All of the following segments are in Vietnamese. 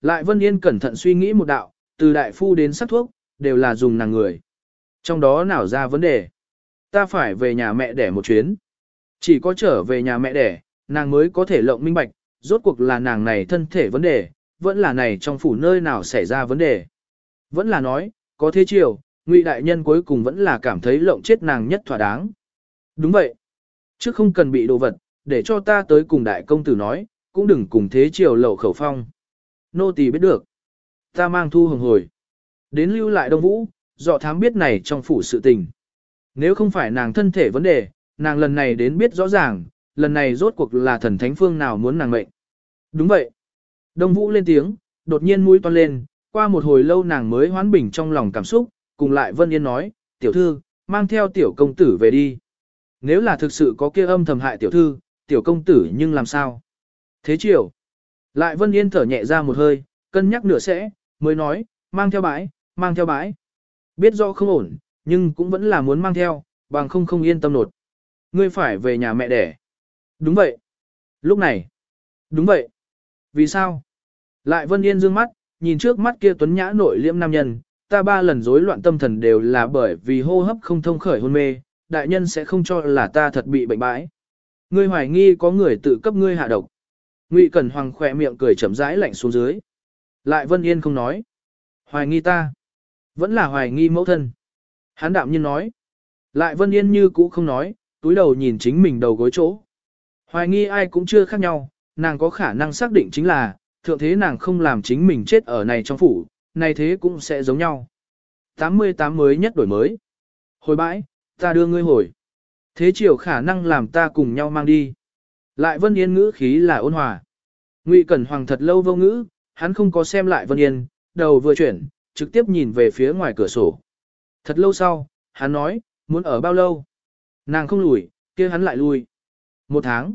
Lại Vân Yên cẩn thận suy nghĩ một đạo, từ đại phu đến sắc thuốc, đều là dùng nàng người. Trong đó nào ra vấn đề? Ta phải về nhà mẹ đẻ một chuyến. Chỉ có trở về nhà mẹ đẻ, nàng mới có thể lộng minh bạch, rốt cuộc là nàng này thân thể vấn đề, vẫn là này trong phủ nơi nào xảy ra vấn đề. Vẫn là nói, có thế chiều, ngụy đại nhân cuối cùng vẫn là cảm thấy lộng chết nàng nhất thỏa đáng. Đúng vậy. Chứ không cần bị đồ vật, để cho ta tới cùng đại công tử nói, cũng đừng cùng thế chiều lậu khẩu phong. Nô tỳ biết được. Ta mang thu hồng hồi. Đến lưu lại đông vũ, dọ thám biết này trong phủ sự tình. Nếu không phải nàng thân thể vấn đề, nàng lần này đến biết rõ ràng, lần này rốt cuộc là thần thánh phương nào muốn nàng mệnh. Đúng vậy. Đông vũ lên tiếng, đột nhiên mũi toan lên, qua một hồi lâu nàng mới hoán bình trong lòng cảm xúc, cùng lại Vân Yên nói, tiểu thư, mang theo tiểu công tử về đi. Nếu là thực sự có kia âm thầm hại tiểu thư, tiểu công tử nhưng làm sao? Thế chiều. Lại Vân Yên thở nhẹ ra một hơi, cân nhắc nửa sẽ, mới nói, mang theo bãi, mang theo bãi. Biết rõ không ổn, nhưng cũng vẫn là muốn mang theo, bằng không không yên tâm nột. Ngươi phải về nhà mẹ đẻ. Đúng vậy. Lúc này. Đúng vậy. Vì sao? Lại Vân Yên dương mắt, nhìn trước mắt kia tuấn nhã nội liễm nam nhân, ta ba lần rối loạn tâm thần đều là bởi vì hô hấp không thông khởi hôn mê, đại nhân sẽ không cho là ta thật bị bệnh bãi. Ngươi hoài nghi có người tự cấp ngươi hạ độc. Ngụy Cẩn Hoàng khỏe miệng cười chậm rãi lạnh xuống dưới. Lại Vân Yên không nói. Hoài nghi ta. Vẫn là hoài nghi mẫu thân. Hán đạm nhiên nói. Lại Vân Yên như cũ không nói, túi đầu nhìn chính mình đầu gối chỗ. Hoài nghi ai cũng chưa khác nhau, nàng có khả năng xác định chính là, thượng thế nàng không làm chính mình chết ở này trong phủ, này thế cũng sẽ giống nhau. 88 mới nhất đổi mới. Hồi bãi, ta đưa ngươi hồi. Thế chiều khả năng làm ta cùng nhau mang đi. Lại Vân Yên ngữ khí là ôn hòa. Ngụy Cẩn Hoàng thật lâu vô ngữ, hắn không có xem lại Vân Yên, đầu vừa chuyển, trực tiếp nhìn về phía ngoài cửa sổ. Thật lâu sau, hắn nói, muốn ở bao lâu? Nàng không lùi, kia hắn lại lui. Một tháng.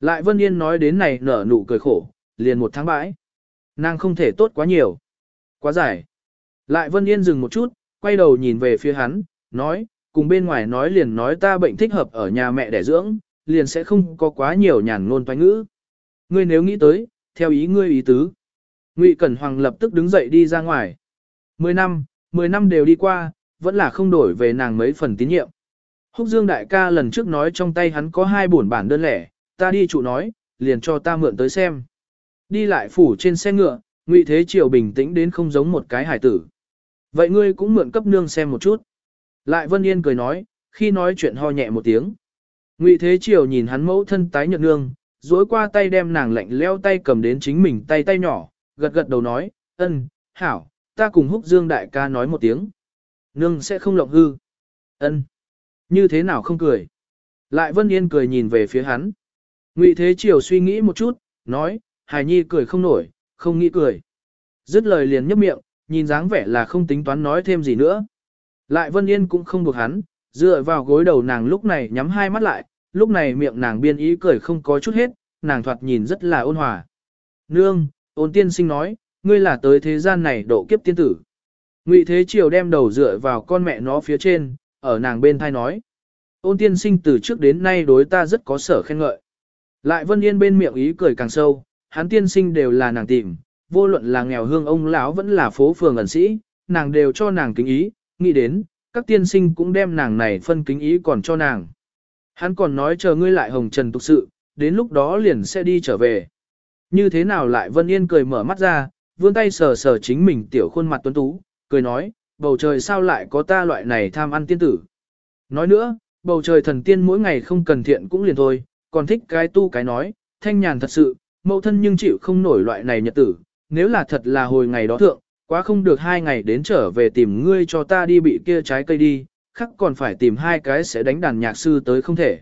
Lại Vân Yên nói đến này nở nụ cười khổ, liền một tháng bãi. Nàng không thể tốt quá nhiều. Quá dài. Lại Vân Yên dừng một chút, quay đầu nhìn về phía hắn, nói, cùng bên ngoài nói liền nói ta bệnh thích hợp ở nhà mẹ đẻ dưỡng, liền sẽ không có quá nhiều nhàn ngôn toái ngữ. Ngươi nếu nghĩ tới, theo ý ngươi ý tứ. Ngụy Cẩn Hoàng lập tức đứng dậy đi ra ngoài. Mười năm, mười năm đều đi qua, vẫn là không đổi về nàng mấy phần tín nhiệm. Húc Dương đại ca lần trước nói trong tay hắn có hai bổn bản đơn lẻ, ta đi chủ nói, liền cho ta mượn tới xem. Đi lại phủ trên xe ngựa, Ngụy Thế Triều bình tĩnh đến không giống một cái hải tử. Vậy ngươi cũng mượn cấp nương xem một chút. Lại Vân Yên cười nói, khi nói chuyện ho nhẹ một tiếng. Ngụy Thế Triều nhìn hắn mẫu thân tái nhợt nương, duỗi qua tay đem nàng lạnh leo tay cầm đến chính mình tay tay nhỏ, gật gật đầu nói, ân, hảo, ta cùng húc dương đại ca nói một tiếng. Nương sẽ không lộng hư. ân, Như thế nào không cười? Lại Vân Yên cười nhìn về phía hắn. Ngụy Thế Triều suy nghĩ một chút, nói, Hải Nhi cười không nổi, không nghĩ cười. Dứt lời liền nhấp miệng, nhìn dáng vẻ là không tính toán nói thêm gì nữa. Lại Vân Yên cũng không buộc hắn, dựa vào gối đầu nàng lúc này nhắm hai mắt lại, lúc này miệng nàng biên ý cười không có chút hết, nàng thoạt nhìn rất là ôn hòa. Nương, ôn tiên sinh nói, ngươi là tới thế gian này độ kiếp tiên tử. Ngụy Thế Triều đem đầu dựa vào con mẹ nó phía trên, ở nàng bên thai nói. Ôn tiên sinh từ trước đến nay đối ta rất có sở khen ngợi. Lại Vân Yên bên miệng ý cười càng sâu, hắn tiên sinh đều là nàng tìm, vô luận là nghèo hương ông lão vẫn là phố phường ẩn sĩ, nàng đều cho nàng kính ý, nghĩ đến, các tiên sinh cũng đem nàng này phân kính ý còn cho nàng. Hắn còn nói chờ ngươi lại hồng trần tục sự, đến lúc đó liền sẽ đi trở về. Như thế nào lại Vân Yên cười mở mắt ra, vươn tay sờ sờ chính mình tiểu khuôn mặt tuấn tú, cười nói, bầu trời sao lại có ta loại này tham ăn tiên tử. Nói nữa, bầu trời thần tiên mỗi ngày không cần thiện cũng liền thôi, còn thích cái tu cái nói, thanh nhàn thật sự, mẫu thân nhưng chịu không nổi loại này nhật tử, nếu là thật là hồi ngày đó thượng, quá không được hai ngày đến trở về tìm ngươi cho ta đi bị kia trái cây đi, khắc còn phải tìm hai cái sẽ đánh đàn nhạc sư tới không thể.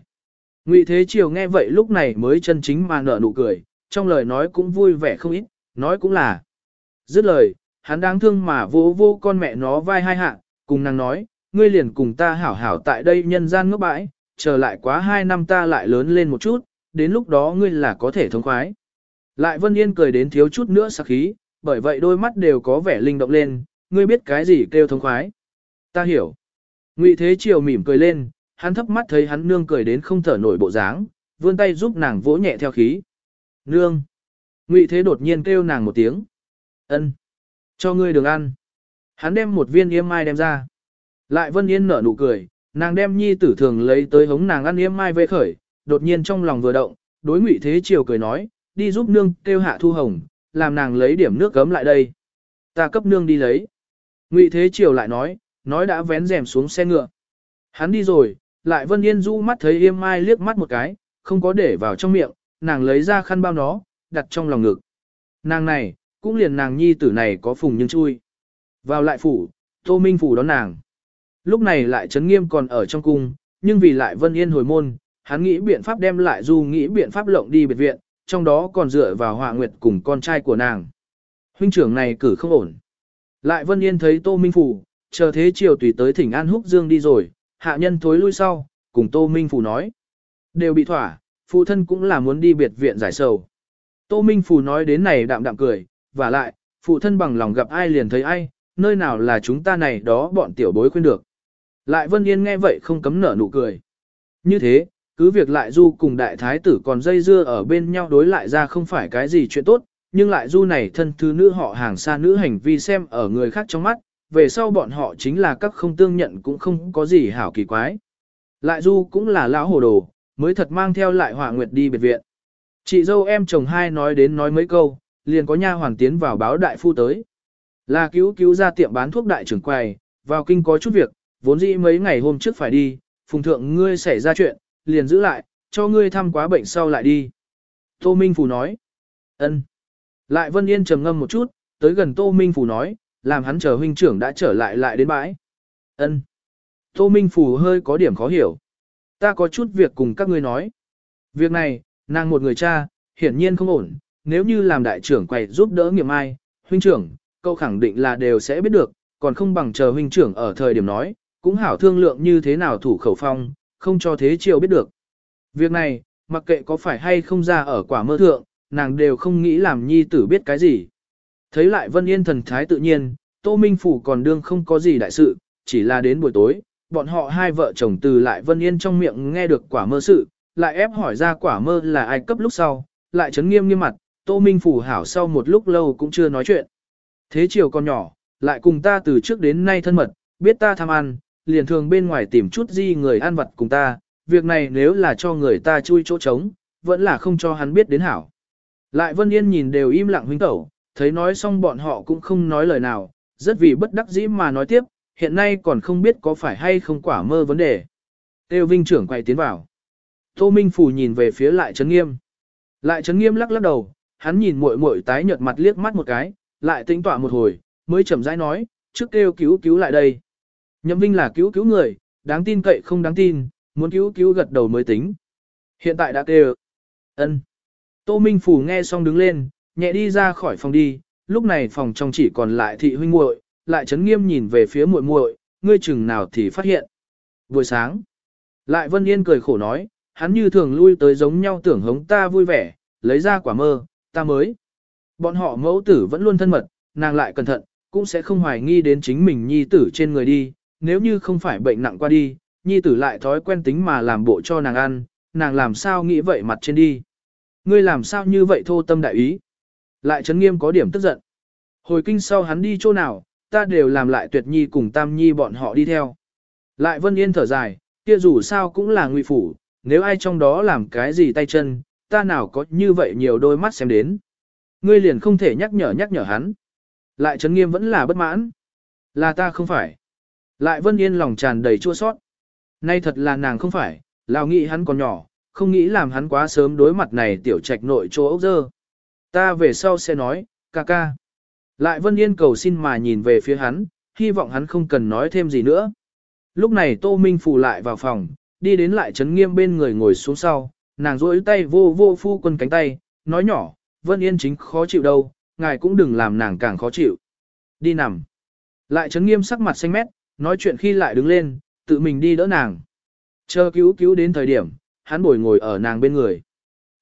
Ngụy Thế Triều nghe vậy lúc này mới chân chính mà nở nụ cười, trong lời nói cũng vui vẻ không ít, nói cũng là. Dứt lời, hắn đáng thương mà vô vô con mẹ nó vai hai hạ, cùng nàng nói, ngươi liền cùng ta hảo hảo tại đây nhân gian ngốc bãi, chờ lại quá hai năm ta lại lớn lên một chút, đến lúc đó ngươi là có thể thông khoái. Lại Vân Yên cười đến thiếu chút nữa sắc khí, bởi vậy đôi mắt đều có vẻ linh động lên, ngươi biết cái gì kêu thông khoái. Ta hiểu. Ngụy Thế Triều mỉm cười lên, hắn thấp mắt thấy hắn nương cười đến không thở nổi bộ dáng, vươn tay giúp nàng vỗ nhẹ theo khí. Nương. Ngụy Thế đột nhiên kêu nàng một tiếng. Ân, Cho ngươi đường ăn. Hắn đem một viên yêm mai đem ra. Lại Vân Yên nở nụ cười, nàng đem nhi tử thường lấy tới hống nàng ăn yêm mai về khởi, đột nhiên trong lòng vừa động, đối ngụy thế triều cười nói, đi giúp nương kêu hạ thu hồng, làm nàng lấy điểm nước gấm lại đây. Ta cấp nương đi lấy. Ngụy thế triều lại nói, nói đã vén rèm xuống xe ngựa. Hắn đi rồi, lại Vân Yên rũ mắt thấy yêm mai liếc mắt một cái, không có để vào trong miệng, nàng lấy ra khăn bao nó, đặt trong lòng ngực. Nàng này, cũng liền nàng nhi tử này có phùng nhưng chui. Vào lại phủ, Tô Minh phủ đón nàng. Lúc này lại Trấn Nghiêm còn ở trong cung, nhưng vì lại Vân Yên hồi môn, hắn nghĩ biện pháp đem lại du nghĩ biện pháp lộng đi biệt viện, trong đó còn dựa vào họa nguyệt cùng con trai của nàng. Huynh trưởng này cử không ổn. Lại Vân Yên thấy Tô Minh phủ, chờ thế chiều tùy tới thỉnh An Húc Dương đi rồi, hạ nhân thối lui sau, cùng Tô Minh phủ nói. Đều bị thỏa, phụ thân cũng là muốn đi biệt viện giải sầu. Tô Minh phủ nói đến này đạm đạm cười, và lại, phụ thân bằng lòng gặp ai liền thấy ai, nơi nào là chúng ta này đó bọn tiểu bối khuyên được. Lại Vân Yên nghe vậy không cấm nở nụ cười. Như thế, cứ việc lại du cùng đại thái tử còn dây dưa ở bên nhau đối lại ra không phải cái gì chuyện tốt, nhưng lại du này thân thứ nữ họ hàng xa nữ hành vi xem ở người khác trong mắt, về sau bọn họ chính là các không tương nhận cũng không có gì hảo kỳ quái. Lại du cũng là lão hồ đồ, mới thật mang theo lại họa nguyệt đi biệt viện. Chị dâu em chồng hai nói đến nói mấy câu, liền có nha hoàn tiến vào báo đại phu tới. Là cứu cứu ra tiệm bán thuốc đại trưởng quầy, vào kinh có chút việc, vốn dĩ mấy ngày hôm trước phải đi, phùng thượng ngươi xảy ra chuyện, liền giữ lại, cho ngươi thăm quá bệnh sau lại đi. Tô Minh Phủ nói, ân. Lại Vân Yên trầm ngâm một chút, tới gần Tô Minh Phủ nói, làm hắn chờ huynh trưởng đã trở lại lại đến bãi. ân. Tô Minh Phủ hơi có điểm khó hiểu. Ta có chút việc cùng các ngươi nói. Việc này, nàng một người cha, hiển nhiên không ổn, nếu như làm đại trưởng quầy giúp đỡ nghiệm ai, huynh trưởng, câu khẳng định là đều sẽ biết được, còn không bằng chờ huynh trưởng ở thời điểm nói, cũng hảo thương lượng như thế nào thủ khẩu phong, không cho thế chiều biết được. Việc này, mặc kệ có phải hay không ra ở quả mơ thượng, nàng đều không nghĩ làm nhi tử biết cái gì. Thấy lại Vân Yên thần thái tự nhiên, Tô Minh Phủ còn đương không có gì đại sự, chỉ là đến buổi tối, bọn họ hai vợ chồng từ lại Vân Yên trong miệng nghe được quả mơ sự, lại ép hỏi ra quả mơ là ai cấp lúc sau, lại chấn nghiêm nghiêm mặt, Tô Minh Phủ hảo sau một lúc lâu cũng chưa nói chuyện. Thế chiều con nhỏ, lại cùng ta từ trước đến nay thân mật, biết ta tham ăn, liền thường bên ngoài tìm chút gì người ăn vật cùng ta, việc này nếu là cho người ta chui chỗ trống, vẫn là không cho hắn biết đến hảo. Lại Vân Yên nhìn đều im lặng huynh tẩu, thấy nói xong bọn họ cũng không nói lời nào, rất vì bất đắc dĩ mà nói tiếp, hiện nay còn không biết có phải hay không quả mơ vấn đề. Tiêu Vinh trưởng quay tiến vào. Tô Minh Phủ nhìn về phía lại Trấn Nghiêm. Lại Trấn Nghiêm lắc lắc đầu, hắn nhìn muội muội tái nhợt mặt liếc mắt một cái, lại tính tỏa một hồi, mới chậm rãi nói, trước kêu cứu cứu lại đây. Nhậm Vinh là cứu cứu người, đáng tin cậy không đáng tin, muốn cứu cứu gật đầu mới tính. Hiện tại đã kêu. ân. Tô Minh Phủ nghe xong đứng lên, nhẹ đi ra khỏi phòng đi, lúc này phòng trong chỉ còn lại thị huynh muội, lại chấn nghiêm nhìn về phía muội muội, ngươi chừng nào thì phát hiện. Buổi sáng, lại Vân Yên cười khổ nói, hắn như thường lui tới giống nhau tưởng hống ta vui vẻ, lấy ra quả mơ, ta mới. Bọn họ mẫu tử vẫn luôn thân mật, nàng lại cẩn thận, cũng sẽ không hoài nghi đến chính mình nhi tử trên người đi, nếu như không phải bệnh nặng qua đi, nhi tử lại thói quen tính mà làm bộ cho nàng ăn, nàng làm sao nghĩ vậy mặt trên đi. Ngươi làm sao như vậy thô tâm đại ý. Lại Trấn nghiêm có điểm tức giận. Hồi kinh sau hắn đi chỗ nào, ta đều làm lại tuyệt nhi cùng tam nhi bọn họ đi theo. Lại vân yên thở dài, kia dù sao cũng là ngụy phủ, nếu ai trong đó làm cái gì tay chân, ta nào có như vậy nhiều đôi mắt xem đến. Ngươi liền không thể nhắc nhở nhắc nhở hắn. Lại Trấn nghiêm vẫn là bất mãn. Là ta không phải. Lại Vân Yên lòng tràn đầy chua sót. Nay thật là nàng không phải, lao nghĩ hắn còn nhỏ, không nghĩ làm hắn quá sớm đối mặt này tiểu trạch nội chỗ ốc dơ. Ta về sau sẽ nói, ca ca. Lại Vân Yên cầu xin mà nhìn về phía hắn, hy vọng hắn không cần nói thêm gì nữa. Lúc này Tô Minh Phù lại vào phòng, đi đến lại Trấn nghiêm bên người ngồi xuống sau, nàng rỗi tay vô vô phu quân cánh tay, nói nhỏ, Vân Yên chính khó chịu đâu, ngài cũng đừng làm nàng càng khó chịu. Đi nằm. Lại Trấn nghiêm sắc mặt xanh mét, nói chuyện khi lại đứng lên, tự mình đi đỡ nàng. Chờ cứu cứu đến thời điểm, hắn bồi ngồi ở nàng bên người.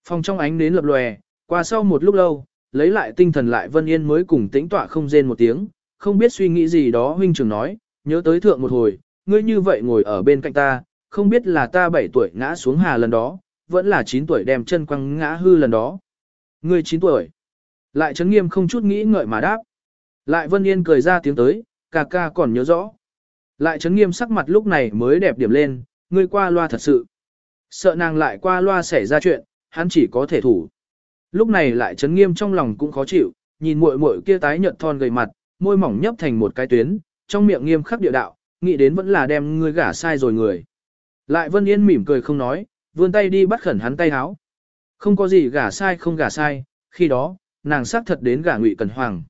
Phòng trong ánh nến lập lòe, qua sau một lúc lâu, lấy lại tinh thần lại Vân Yên mới cùng tĩnh tọa không rên một tiếng, không biết suy nghĩ gì đó huynh trưởng nói, nhớ tới thượng một hồi, ngươi như vậy ngồi ở bên cạnh ta, không biết là ta 7 tuổi ngã xuống hà lần đó, vẫn là 9 tuổi đem chân quăng ngã hư lần đó. Ngươi 9 tuổi. Lại chấn nghiêm không chút nghĩ ngợi mà đáp, Lại Vân Yên cười ra tiếng tới, ca ca còn nhớ rõ. Lại chấn nghiêm sắc mặt lúc này mới đẹp điểm lên, ngươi qua loa thật sự. Sợ nàng lại qua loa xảy ra chuyện, hắn chỉ có thể thủ. Lúc này lại chấn nghiêm trong lòng cũng khó chịu, nhìn muội muội kia tái nhợt thon gầy mặt, môi mỏng nhấp thành một cái tuyến, trong miệng nghiêm khắc địa đạo, nghĩ đến vẫn là đem ngươi gả sai rồi người. Lại Vân Yên mỉm cười không nói, vươn tay đi bắt khẩn hắn tay háo. Không có gì gả sai không gả sai, khi đó, nàng xác thật đến gả ngụy cần hoàng.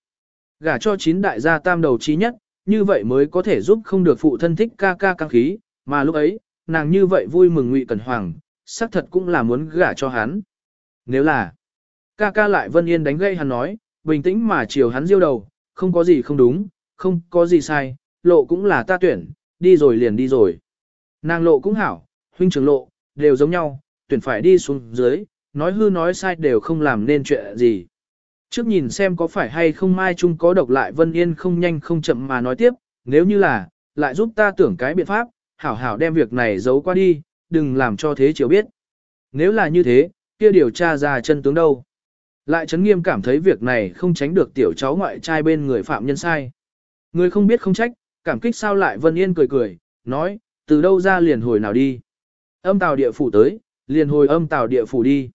Gả cho chín đại gia tam đầu trí nhất, như vậy mới có thể giúp không được phụ thân thích ca ca căng khí, mà lúc ấy, nàng như vậy vui mừng ngụy cần hoàng, xác thật cũng là muốn gả cho hắn. Nếu là, ca ca lại Vân Yên đánh gây hắn nói, bình tĩnh mà chiều hắn diêu đầu, không có gì không đúng, không có gì sai, lộ cũng là ta tuyển, đi rồi liền đi rồi. Nàng lộ cũng hảo, huynh trưởng lộ, đều giống nhau, tuyển phải đi xuống dưới, nói hư nói sai đều không làm nên chuyện gì. Trước nhìn xem có phải hay không mai chung có độc lại Vân Yên không nhanh không chậm mà nói tiếp, nếu như là, lại giúp ta tưởng cái biện pháp, hảo hảo đem việc này giấu qua đi, đừng làm cho thế chiều biết. Nếu là như thế, kia điều tra ra chân tướng đâu. Lại chấn nghiêm cảm thấy việc này không tránh được tiểu cháu ngoại trai bên người phạm nhân sai. Người không biết không trách, cảm kích sao lại Vân Yên cười cười, nói, từ đâu ra liền hồi nào đi. Âm tàu địa phủ tới, liền hồi âm tàu địa phủ đi.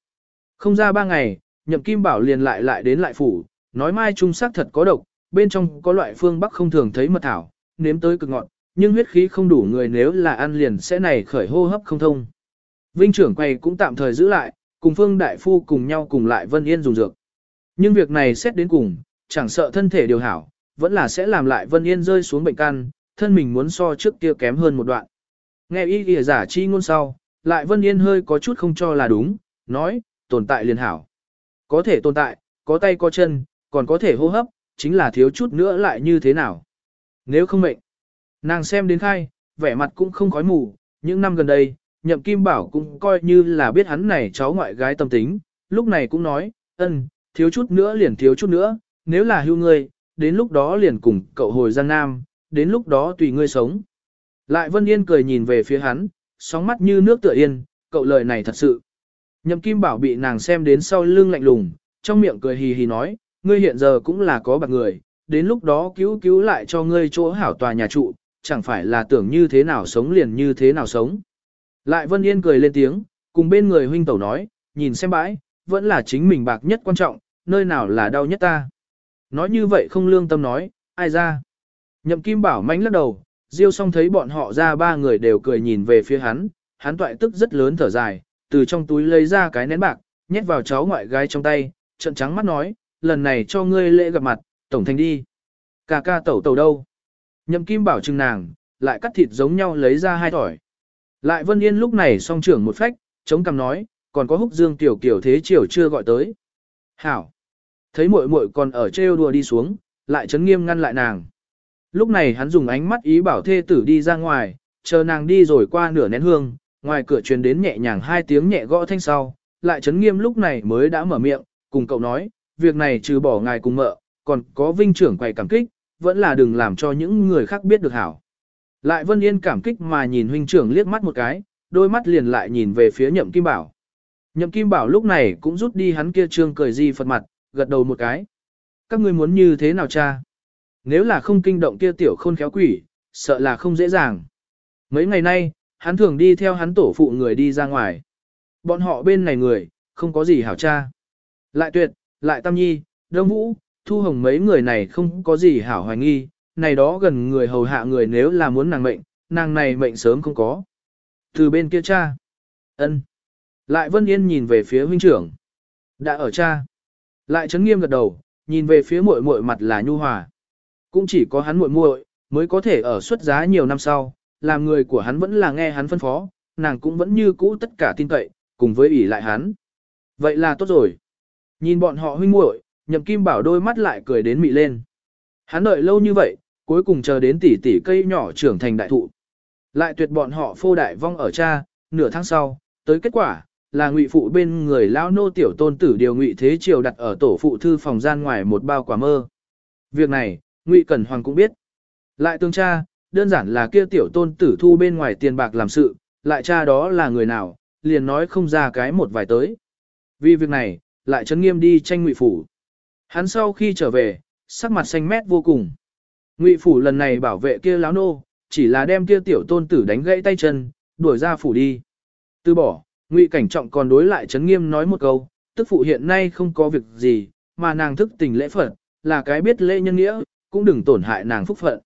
Không ra ba ngày, nhậm kim bảo liền lại lại đến lại phủ, nói mai trung sắc thật có độc, bên trong có loại phương bắc không thường thấy mật thảo, nếm tới cực ngọt, nhưng huyết khí không đủ người nếu là ăn liền sẽ này khởi hô hấp không thông. Vinh trưởng quay cũng tạm thời giữ lại, cùng phương đại phu cùng nhau cùng lại Vân Yên dùng dược. Nhưng việc này xét đến cùng, chẳng sợ thân thể điều hảo, vẫn là sẽ làm lại Vân Yên rơi xuống bệnh căn, thân mình muốn so trước kia kém hơn một đoạn. Nghe ý kìa giả chi ngôn sau, lại Vân Yên hơi có chút không cho là đúng, nói, tồn tại liền hảo. Có thể tồn tại, có tay có chân, còn có thể hô hấp, chính là thiếu chút nữa lại như thế nào. Nếu không mệnh, nàng xem đến khai, vẻ mặt cũng không khói mù, những năm gần đây, nhậm kim bảo cũng coi như là biết hắn này cháu ngoại gái tâm tính, lúc này cũng nói, ân, thiếu chút nữa liền thiếu chút nữa, nếu là hưu ngươi, đến lúc đó liền cùng cậu hồi Giang Nam, đến lúc đó tùy ngươi sống. Lại Vân Yên cười nhìn về phía hắn, sóng mắt như nước tựa yên, cậu lời này thật sự. Nhậm Kim Bảo bị nàng xem đến sau lưng lạnh lùng, trong miệng cười hì hì nói, ngươi hiện giờ cũng là có bạc người, đến lúc đó cứu cứu lại cho ngươi chỗ hảo tòa nhà trụ, chẳng phải là tưởng như thế nào sống liền như thế nào sống. Lại Vân Yên cười lên tiếng, cùng bên người huynh tẩu nói, nhìn xem bãi, vẫn là chính mình bạc nhất quan trọng, nơi nào là đau nhất ta. Nói như vậy không lương tâm nói, ai ra. Nhậm Kim Bảo mánh lắc đầu, Diêu xong thấy bọn họ ra ba người đều cười nhìn về phía hắn, hắn toại tức rất lớn thở dài, từ trong túi lấy ra cái nén bạc, nhét vào cháu ngoại gái trong tay, trận trắng mắt nói, lần này cho ngươi lễ gặp mặt, tổng thành đi. Cà ca tẩu tẩu đâu? Nhậm Kim Bảo chừng nàng, lại cắt thịt giống nhau lấy ra hai tỏi. Lại Vân Yên lúc này song trưởng một phách, chống cằm nói, còn có húc dương tiểu kiểu thế chiều chưa gọi tới. Hảo! Thấy muội muội còn ở trêu đùa đi xuống, lại chấn nghiêm ngăn lại nàng. Lúc này hắn dùng ánh mắt ý bảo thê tử đi ra ngoài, chờ nàng đi rồi qua nửa nén hương, ngoài cửa truyền đến nhẹ nhàng hai tiếng nhẹ gõ thanh sau, lại chấn nghiêm lúc này mới đã mở miệng, cùng cậu nói, việc này trừ bỏ ngài cùng mợ, còn có vinh trưởng quầy cảm kích, vẫn là đừng làm cho những người khác biết được hảo. Lại Vân Yên cảm kích mà nhìn huynh trưởng liếc mắt một cái, đôi mắt liền lại nhìn về phía nhậm kim bảo. Nhậm kim bảo lúc này cũng rút đi hắn kia trương cười di phật mặt, gật đầu một cái. Các ngươi muốn như thế nào cha? Nếu là không kinh động kia tiểu khôn khéo quỷ, sợ là không dễ dàng. Mấy ngày nay, hắn thường đi theo hắn tổ phụ người đi ra ngoài. Bọn họ bên này người, không có gì hảo cha. Lại tuyệt, lại tam nhi, đông vũ, thu hồng mấy người này không có gì hảo hoài nghi, này đó gần người hầu hạ người nếu là muốn nàng mệnh, nàng này mệnh sớm không có. Từ bên kia cha. ân Lại Vân Yên nhìn về phía huynh trưởng. Đã ở cha. Lại chấn nghiêm gật đầu, nhìn về phía muội muội mặt là nhu hòa. Cũng chỉ có hắn muội muội mới có thể ở xuất giá nhiều năm sau, làm người của hắn vẫn là nghe hắn phân phó, nàng cũng vẫn như cũ tất cả tin cậy, cùng với ủy lại hắn. Vậy là tốt rồi. Nhìn bọn họ huynh muội, Nhậm Kim Bảo đôi mắt lại cười đến mị lên. Hắn đợi lâu như vậy, cuối cùng chờ đến tỷ tỷ cây nhỏ trưởng thành đại thụ. Lại tuyệt bọn họ phô đại vong ở cha, nửa tháng sau, tới kết quả, là ngụy phụ bên người lao nô tiểu tôn tử điều ngụy thế triều đặt ở tổ phụ thư phòng gian ngoài một bao quả mơ. Việc này, ngụy Cẩn Hoàng cũng biết. Lại tương cha, đơn giản là kia tiểu tôn tử thu bên ngoài tiền bạc làm sự, lại cha đó là người nào, liền nói không ra cái một vài tới. Vì việc này, lại chấn nghiêm đi tranh ngụy phủ. Hắn sau khi trở về, sắc mặt xanh mét vô cùng. Ngụy phủ lần này bảo vệ kia láo nô, chỉ là đem kia tiểu tôn tử đánh gãy tay chân, đuổi ra phủ đi. Từ bỏ, Ngụy cảnh trọng còn đối lại chấn nghiêm nói một câu, tức phụ hiện nay không có việc gì, mà nàng thức tình lễ phật, là cái biết lễ nhân nghĩa, cũng đừng tổn hại nàng phúc phận.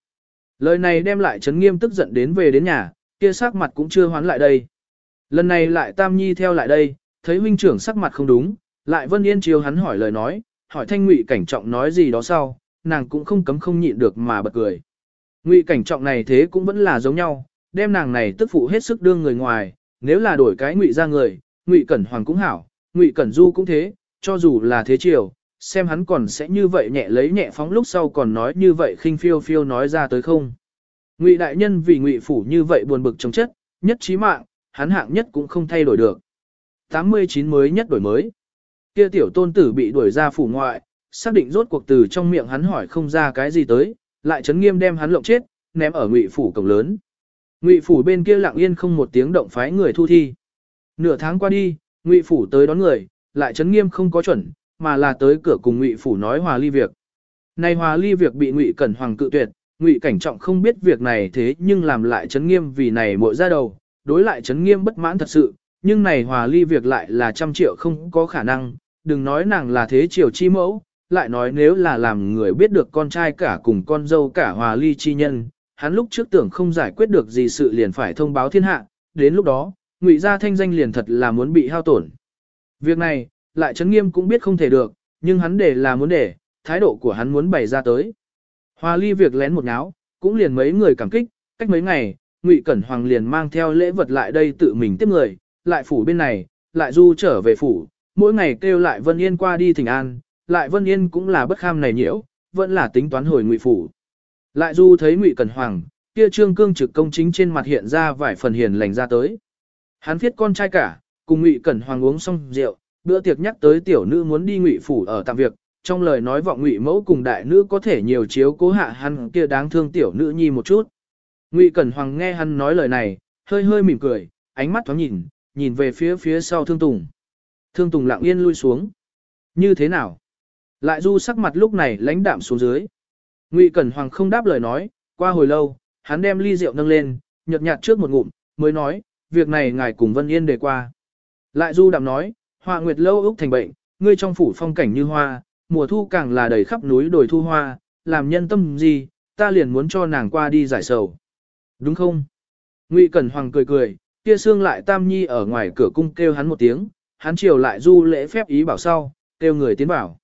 Lời này đem lại chấn nghiêm tức giận đến về đến nhà, kia sắc mặt cũng chưa hoán lại đây. Lần này lại Tam Nhi theo lại đây, thấy huynh trưởng sắc mặt không đúng, lại Vân Yên chiều hắn hỏi lời nói, hỏi thanh ngụy cảnh trọng nói gì đó sau, nàng cũng không cấm không nhịn được mà bật cười. Ngụy cảnh trọng này thế cũng vẫn là giống nhau, đem nàng này tức phụ hết sức đương người ngoài, nếu là đổi cái ngụy ra người, ngụy cẩn hoàng cũng hảo, ngụy cẩn du cũng thế, cho dù là thế triều, xem hắn còn sẽ như vậy nhẹ lấy nhẹ phóng lúc sau còn nói như vậy khinh phiêu phiêu nói ra tới không. Ngụy đại nhân vì ngụy phủ như vậy buồn bực chống chất, nhất trí mạng, hắn hạng nhất cũng không thay đổi được. 89 mới nhất đổi mới. Kia tiểu tôn tử bị đuổi ra phủ ngoại, xác định rốt cuộc từ trong miệng hắn hỏi không ra cái gì tới, lại chấn nghiêm đem hắn lộng chết, ném ở ngụy phủ cổng lớn. Ngụy phủ bên kia lặng yên không một tiếng động phái người thu thi. Nửa tháng qua đi, Ngụy phủ tới đón người, lại chấn nghiêm không có chuẩn, mà là tới cửa cùng Ngụy phủ nói hòa ly việc. Này hòa ly việc bị Ngụy Cẩn Hoàng cự tuyệt, Ngụy Cảnh Trọng không biết việc này thế nhưng làm lại chấn nghiêm vì này muội ra đầu, đối lại chấn nghiêm bất mãn thật sự, nhưng này hòa ly việc lại là trăm triệu không có khả năng, đừng nói nàng là thế triều chi mẫu, lại nói nếu là làm người biết được con trai cả cùng con dâu cả hòa ly chi nhân, hắn lúc trước tưởng không giải quyết được gì sự liền phải thông báo thiên hạ, đến lúc đó, ngụy gia thanh danh liền thật là muốn bị hao tổn. Việc này, lại chấn nghiêm cũng biết không thể được, nhưng hắn để là muốn để, thái độ của hắn muốn bày ra tới. Hòa ly việc lén một náo, cũng liền mấy người cảm kích, cách mấy ngày, Ngụy Cẩn Hoàng liền mang theo lễ vật lại đây tự mình tiếp người, lại phủ bên này, lại du trở về phủ, mỗi ngày kêu lại Vân Yên qua đi thỉnh an, lại Vân Yên cũng là bất kham này nhiễu, vẫn là tính toán hồi Ngụy phủ. Lại du thấy Ngụy Cẩn Hoàng, kia trương cương trực công chính trên mặt hiện ra vài phần hiền lành ra tới. Hắn viết con trai cả, cùng Ngụy Cẩn Hoàng uống xong rượu, bữa tiệc nhắc tới tiểu nữ muốn đi Ngụy phủ ở tạm việc, trong lời nói vọng Ngụy mẫu cùng đại nữ có thể nhiều chiếu cố hạ hắn kia đáng thương tiểu nữ nhi một chút. Ngụy Cẩn Hoàng nghe hắn nói lời này, hơi hơi mỉm cười, ánh mắt thoáng nhìn, nhìn về phía phía sau Thương Tùng. Thương Tùng lặng yên lui xuống. Như thế nào? Lại du sắc mặt lúc này lãnh đạm xuống dưới. Ngụy Cẩn Hoàng không đáp lời nói, qua hồi lâu, hắn đem ly rượu nâng lên, nhợt nhạt trước một ngụm, mới nói, việc này ngài cùng Vân Yên đề qua. Lại du đạm nói, Hoa Nguyệt lâu úc thành bệnh, ngươi trong phủ phong cảnh như hoa, mùa thu càng là đầy khắp núi đồi thu hoa, làm nhân tâm gì, ta liền muốn cho nàng qua đi giải sầu. Đúng không? Ngụy Cẩn Hoàng cười cười, kia xương lại Tam Nhi ở ngoài cửa cung kêu hắn một tiếng, hắn chiều lại du lễ phép ý bảo sau, kêu người tiến bảo.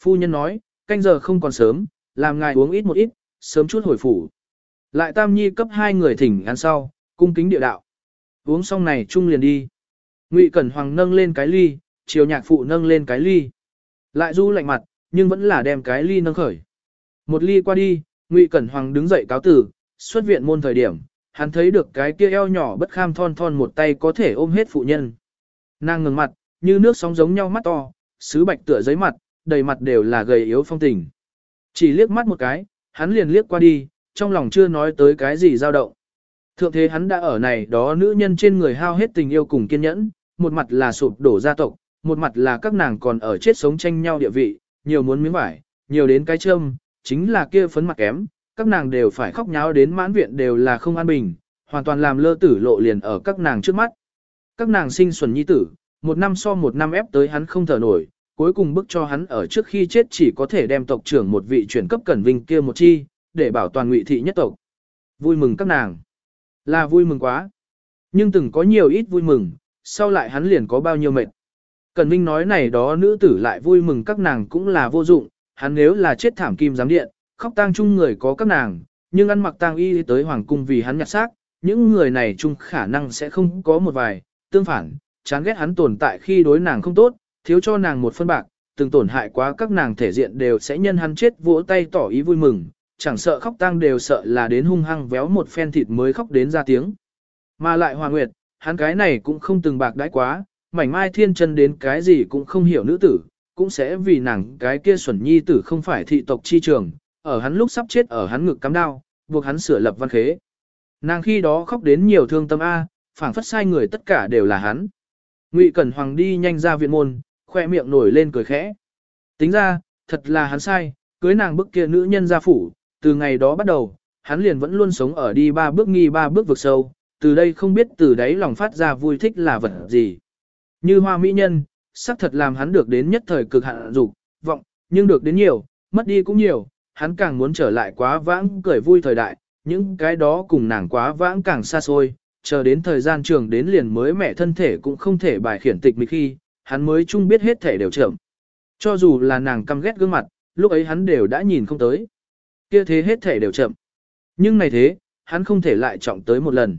Phu nhân nói, canh giờ không còn sớm, làm ngài uống ít một ít, sớm chút hồi phủ. Lại Tam Nhi cấp hai người thỉnh ăn sau, cung kính địa đạo. Uống xong này chung liền đi. Ngụy Cẩn Hoàng nâng lên cái ly, chiều nhạc phụ nâng lên cái ly. Lại du lạnh mặt, nhưng vẫn là đem cái ly nâng khởi. Một ly qua đi, Ngụy Cẩn Hoàng đứng dậy cáo tử, xuất viện môn thời điểm, hắn thấy được cái kia eo nhỏ bất kham thon thon một tay có thể ôm hết phụ nhân. Nàng ngừng mặt, như nước sóng giống nhau mắt to, sứ bạch tựa giấy mặt, đầy mặt đều là gầy yếu phong tình. Chỉ liếc mắt một cái, hắn liền liếc qua đi, trong lòng chưa nói tới cái gì dao động. Thượng thế hắn đã ở này đó nữ nhân trên người hao hết tình yêu cùng kiên nhẫn, một mặt là sụp đổ gia tộc, một mặt là các nàng còn ở chết sống tranh nhau địa vị, nhiều muốn miếng vải, nhiều đến cái châm, chính là kia phấn mặt kém, các nàng đều phải khóc nháo đến mãn viện đều là không an bình, hoàn toàn làm lơ tử lộ liền ở các nàng trước mắt. Các nàng sinh xuẩn nhi tử, một năm so một năm ép tới hắn không thở nổi, cuối cùng bức cho hắn ở trước khi chết chỉ có thể đem tộc trưởng một vị chuyển cấp cẩn vinh kia một chi, để bảo toàn ngụy thị nhất tộc. Vui mừng các nàng. Là vui mừng quá. Nhưng từng có nhiều ít vui mừng, sau lại hắn liền có bao nhiêu mệt. Cẩn Vinh nói này đó nữ tử lại vui mừng các nàng cũng là vô dụng, hắn nếu là chết thảm kim giám điện, khóc tang chung người có các nàng, nhưng ăn mặc tang y tới hoàng cung vì hắn nhặt xác, những người này chung khả năng sẽ không có một vài, tương phản, chán ghét hắn tồn tại khi đối nàng không tốt, thiếu cho nàng một phân bạc, từng tổn hại quá các nàng thể diện đều sẽ nhân hắn chết vỗ tay tỏ ý vui mừng, chẳng sợ khóc tang đều sợ là đến hung hăng véo một phen thịt mới khóc đến ra tiếng. Mà lại Hoa Nguyệt, hắn cái này cũng không từng bạc đãi quá, mảnh mai thiên chân đến cái gì cũng không hiểu nữ tử, cũng sẽ vì nàng cái kia xuẩn nhi tử không phải thị tộc chi trường, ở hắn lúc sắp chết ở hắn ngực cắm đao, buộc hắn sửa lập văn khế. Nàng khi đó khóc đến nhiều thương tâm A, phảng phất sai người tất cả đều là hắn. Ngụy Cẩn Hoàng đi nhanh ra viện môn, khoe miệng nổi lên cười khẽ. Tính ra, thật là hắn sai, cưới nàng bức kia nữ nhân gia phủ, từ ngày đó bắt đầu, hắn liền vẫn luôn sống ở đi ba bước nghi ba bước vực sâu, từ đây không biết từ đấy lòng phát ra vui thích là vật gì. Như hoa mỹ nhân, xác thật làm hắn được đến nhất thời cực hạn dục vọng, nhưng được đến nhiều, mất đi cũng nhiều, hắn càng muốn trở lại quá vãng cười vui thời đại, những cái đó cùng nàng quá vãng càng xa xôi, chờ đến thời gian trường đến liền mới mẹ thân thể cũng không thể bài khiển tịch mịch khi, hắn mới chung biết hết thể đều chậm. Cho dù là nàng căm ghét gương mặt, lúc ấy hắn đều đã nhìn không tới. Kia thế hết thể đều chậm. Nhưng này thế, hắn không thể lại trọng tới một lần.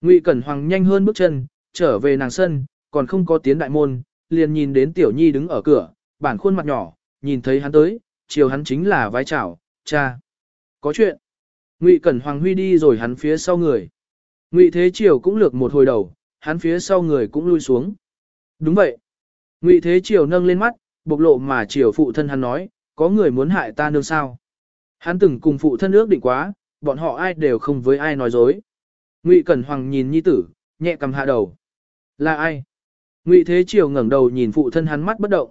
Ngụy Cẩn Hoàng nhanh hơn bước chân, trở về nàng sân, còn không có tiến đại môn, liền nhìn đến Tiểu Nhi đứng ở cửa, bản khuôn mặt nhỏ, nhìn thấy hắn tới, chiều hắn chính là vai chào, cha. Có chuyện. Ngụy Cẩn Hoàng huy đi rồi hắn phía sau người. Ngụy Thế Triều cũng lược một hồi đầu, hắn phía sau người cũng lui xuống. Đúng vậy. Ngụy Thế Triều nâng lên mắt, bộc lộ mà Triều phụ thân hắn nói, có người muốn hại ta nương sao. Hắn từng cùng phụ thân ước định quá, bọn họ ai đều không với ai nói dối. Ngụy Cẩn Hoàng nhìn nhi tử, nhẹ cầm hạ đầu. Là ai? Ngụy Thế Triều ngẩng đầu nhìn phụ thân hắn mắt bất động.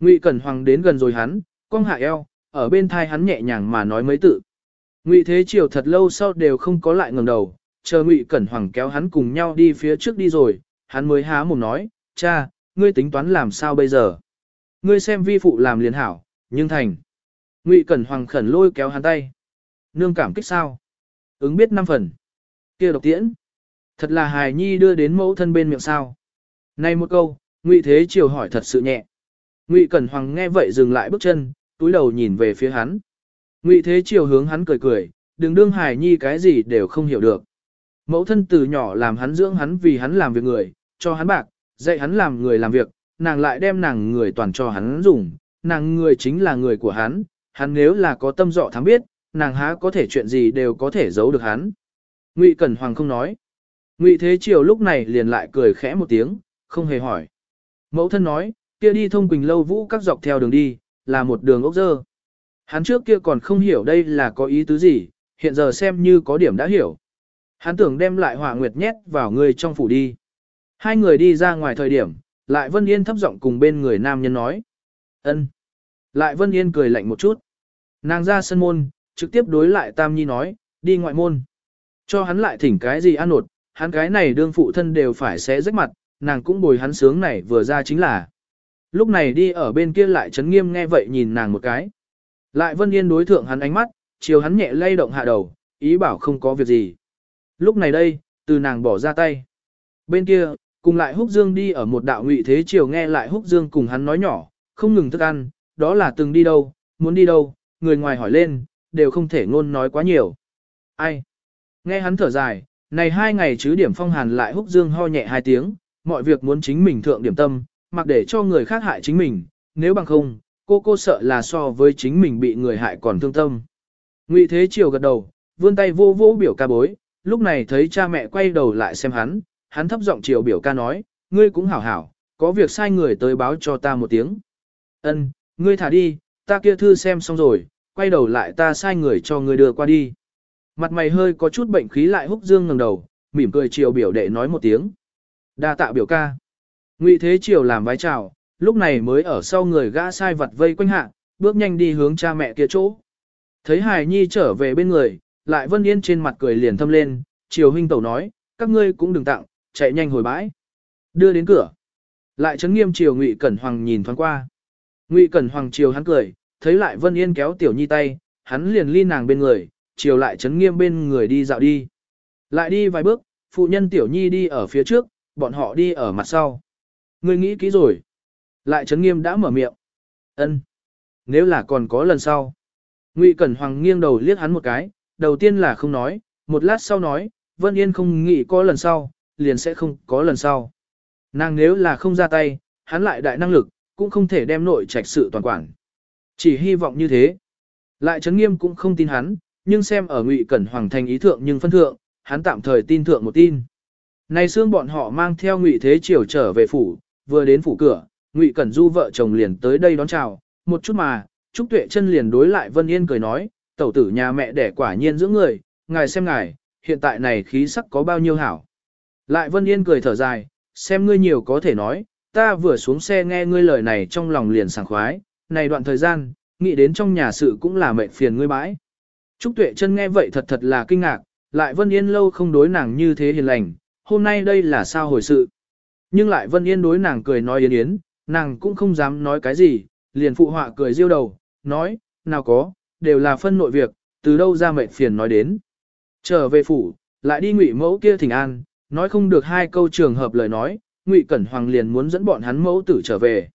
Ngụy Cẩn Hoàng đến gần rồi hắn, cong hạ eo, ở bên thai hắn nhẹ nhàng mà nói mấy tự. Ngụy Thế Triều thật lâu sau đều không có lại ngẩng đầu, chờ Ngụy Cẩn Hoàng kéo hắn cùng nhau đi phía trước đi rồi, hắn mới há mồm nói, cha, ngươi tính toán làm sao bây giờ? Ngươi xem vi phụ làm liền hảo, nhưng thành. Ngụy Cẩn Hoàng khẩn lôi kéo hắn tay. Nương cảm kích sao? Ứng biết năm phần. kia độc tiễn. Thật là hài nhi đưa đến mẫu thân bên miệng sao. Này một câu, Ngụy Thế Triều hỏi thật sự nhẹ. Ngụy Cẩn Hoàng nghe vậy dừng lại bước chân, túi đầu nhìn về phía hắn. Ngụy Thế Triều hướng hắn cười cười, đừng đương hài nhi cái gì đều không hiểu được. Mẫu thân từ nhỏ làm hắn dưỡng hắn vì hắn làm việc người, cho hắn bạc, dạy hắn làm người làm việc, nàng lại đem nàng người toàn cho hắn dùng, nàng người chính là người của hắn, hắn nếu là có tâm dọ thắng biết, nàng há có thể chuyện gì đều có thể giấu được hắn. Ngụy Cẩn Hoàng không nói. Ngụy Thế Triều lúc này liền lại cười khẽ một tiếng, không hề hỏi. Mẫu thân nói, kia đi thông quỳnh lâu vũ các dọc theo đường đi, là một đường ốc dơ. Hắn trước kia còn không hiểu đây là có ý tứ gì, hiện giờ xem như có điểm đã hiểu. Hắn tưởng đem lại hỏa nguyệt nhét vào người trong phủ đi. Hai người đi ra ngoài thời điểm, lại Vân Yên thấp giọng cùng bên người nam nhân nói. ân. Lại Vân Yên cười lạnh một chút. Nàng ra sân môn, trực tiếp đối lại Tam Nhi nói, đi ngoại môn. Cho hắn lại thỉnh cái gì ăn nột, hắn cái này đương phụ thân đều phải xé rách mặt, nàng cũng bồi hắn sướng này vừa ra chính là. Lúc này đi ở bên kia lại chấn nghiêm nghe vậy nhìn nàng một cái. Lại Vân Yên đối thượng hắn ánh mắt, chiều hắn nhẹ lay động hạ đầu, ý bảo không có việc gì. Lúc này đây, từ nàng bỏ ra tay. Bên kia, cùng lại húc dương đi ở một đạo ngụy thế chiều nghe lại húc dương cùng hắn nói nhỏ, không ngừng thức ăn, đó là từng đi đâu, muốn đi đâu, người ngoài hỏi lên, đều không thể ngôn nói quá nhiều. Ai? Nghe hắn thở dài, này hai ngày chứ điểm phong hàn lại húc dương ho nhẹ hai tiếng, mọi việc muốn chính mình thượng điểm tâm, mặc để cho người khác hại chính mình, nếu bằng không, cô cô sợ là so với chính mình bị người hại còn thương tâm. Ngụy Thế Triều gật đầu, vươn tay vô vô biểu ca bối, lúc này thấy cha mẹ quay đầu lại xem hắn, hắn thấp giọng chiều biểu ca nói, ngươi cũng hảo hảo, có việc sai người tới báo cho ta một tiếng. Ân, ngươi thả đi, ta kia thư xem xong rồi, quay đầu lại ta sai người cho ngươi đưa qua đi. Mặt mày hơi có chút bệnh khí lại húc dương ngẩng đầu, mỉm cười chiều biểu đệ nói một tiếng. Đa tạ biểu ca. Ngụy Thế Triều làm vái chào, lúc này mới ở sau người gã sai vật vây quanh hạ, bước nhanh đi hướng cha mẹ kia chỗ. Thấy Hải Nhi trở về bên người, lại Vân Yên trên mặt cười liền thâm lên, Triều huynh tẩu nói, các ngươi cũng đừng tặng, chạy nhanh hồi bãi. Đưa đến cửa. Lại chấn nghiêm Triều Ngụy Cẩn Hoàng nhìn thoáng qua. Ngụy Cẩn Hoàng Triều hắn cười, thấy lại Vân Yên kéo Tiểu Nhi tay, hắn liền ly nàng bên người, Triều lại chấn nghiêm bên người đi dạo đi. Lại đi vài bước, phụ nhân Tiểu Nhi đi ở phía trước, bọn họ đi ở mặt sau. Ngươi nghĩ kỹ rồi. Lại Trấn Nghiêm đã mở miệng. Ân. Nếu là còn có lần sau. Ngụy Cẩn Hoàng nghiêng đầu liếc hắn một cái, đầu tiên là không nói, một lát sau nói, Vân Yên không nghĩ có lần sau, liền sẽ không có lần sau. Nàng nếu là không ra tay, hắn lại đại năng lực, cũng không thể đem nội trạch sự toàn quản. Chỉ hy vọng như thế. Lại Trấn Nghiêm cũng không tin hắn, nhưng xem ở Ngụy Cẩn Hoàng thành ý thượng nhưng phân thượng, hắn tạm thời tin thượng một tin. Này xương bọn họ mang theo Ngụy Thế Triều trở về phủ, vừa đến phủ cửa, Ngụy Cẩn Du vợ chồng liền tới đây đón chào, một chút mà, Trúc Tuệ chân liền đối lại Vân Yên cười nói, tẩu tử nhà mẹ đẻ quả nhiên dưỡng người, ngài xem ngài, hiện tại này khí sắc có bao nhiêu hảo. Lại Vân Yên cười thở dài, xem ngươi nhiều có thể nói, ta vừa xuống xe nghe ngươi lời này trong lòng liền sảng khoái, này đoạn thời gian, nghĩ đến trong nhà sự cũng là mệt phiền ngươi bãi. Trúc Tuệ chân nghe vậy thật thật là kinh ngạc, lại Vân Yên lâu không đối nàng như thế hiền lành, hôm nay đây là sao hồi sự. Nhưng lại Vân Yên đối nàng cười nói yến yến, nàng cũng không dám nói cái gì, liền phụ họa cười riêu đầu, nói, nào có, đều là phân nội việc, từ đâu ra mệt phiền nói đến. Trở về phủ, lại đi ngụy mẫu kia thỉnh an, nói không được hai câu trường hợp lời nói, ngụy Cẩn Hoàng liền muốn dẫn bọn hắn mẫu tử trở về.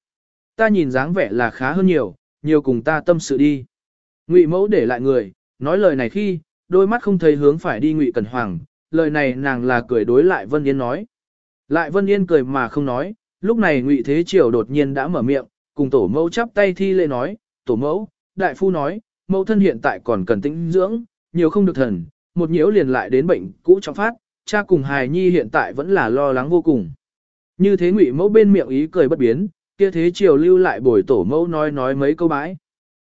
Ta nhìn dáng vẻ là khá hơn nhiều, nhiều cùng ta tâm sự đi. Ngụy mẫu để lại người, nói lời này khi, đôi mắt không thấy hướng phải đi ngụy Cẩn Hoàng, lời này nàng là cười đối lại Vân Yên nói. Lại Vân Yên cười mà không nói, lúc này ngụy Thế Triều đột nhiên đã mở miệng, cùng tổ mẫu chắp tay thi lễ nói, tổ mẫu, đại phu nói, mẫu thân hiện tại còn cần tĩnh dưỡng, nhiều không được thần, một nhiễu liền lại đến bệnh cũ trọng phát, cha cùng hài nhi hiện tại vẫn là lo lắng vô cùng. Như thế ngụy mẫu bên miệng ý cười bất biến, kia thế triều lưu lại bồi tổ mẫu nói nói mấy câu bãi.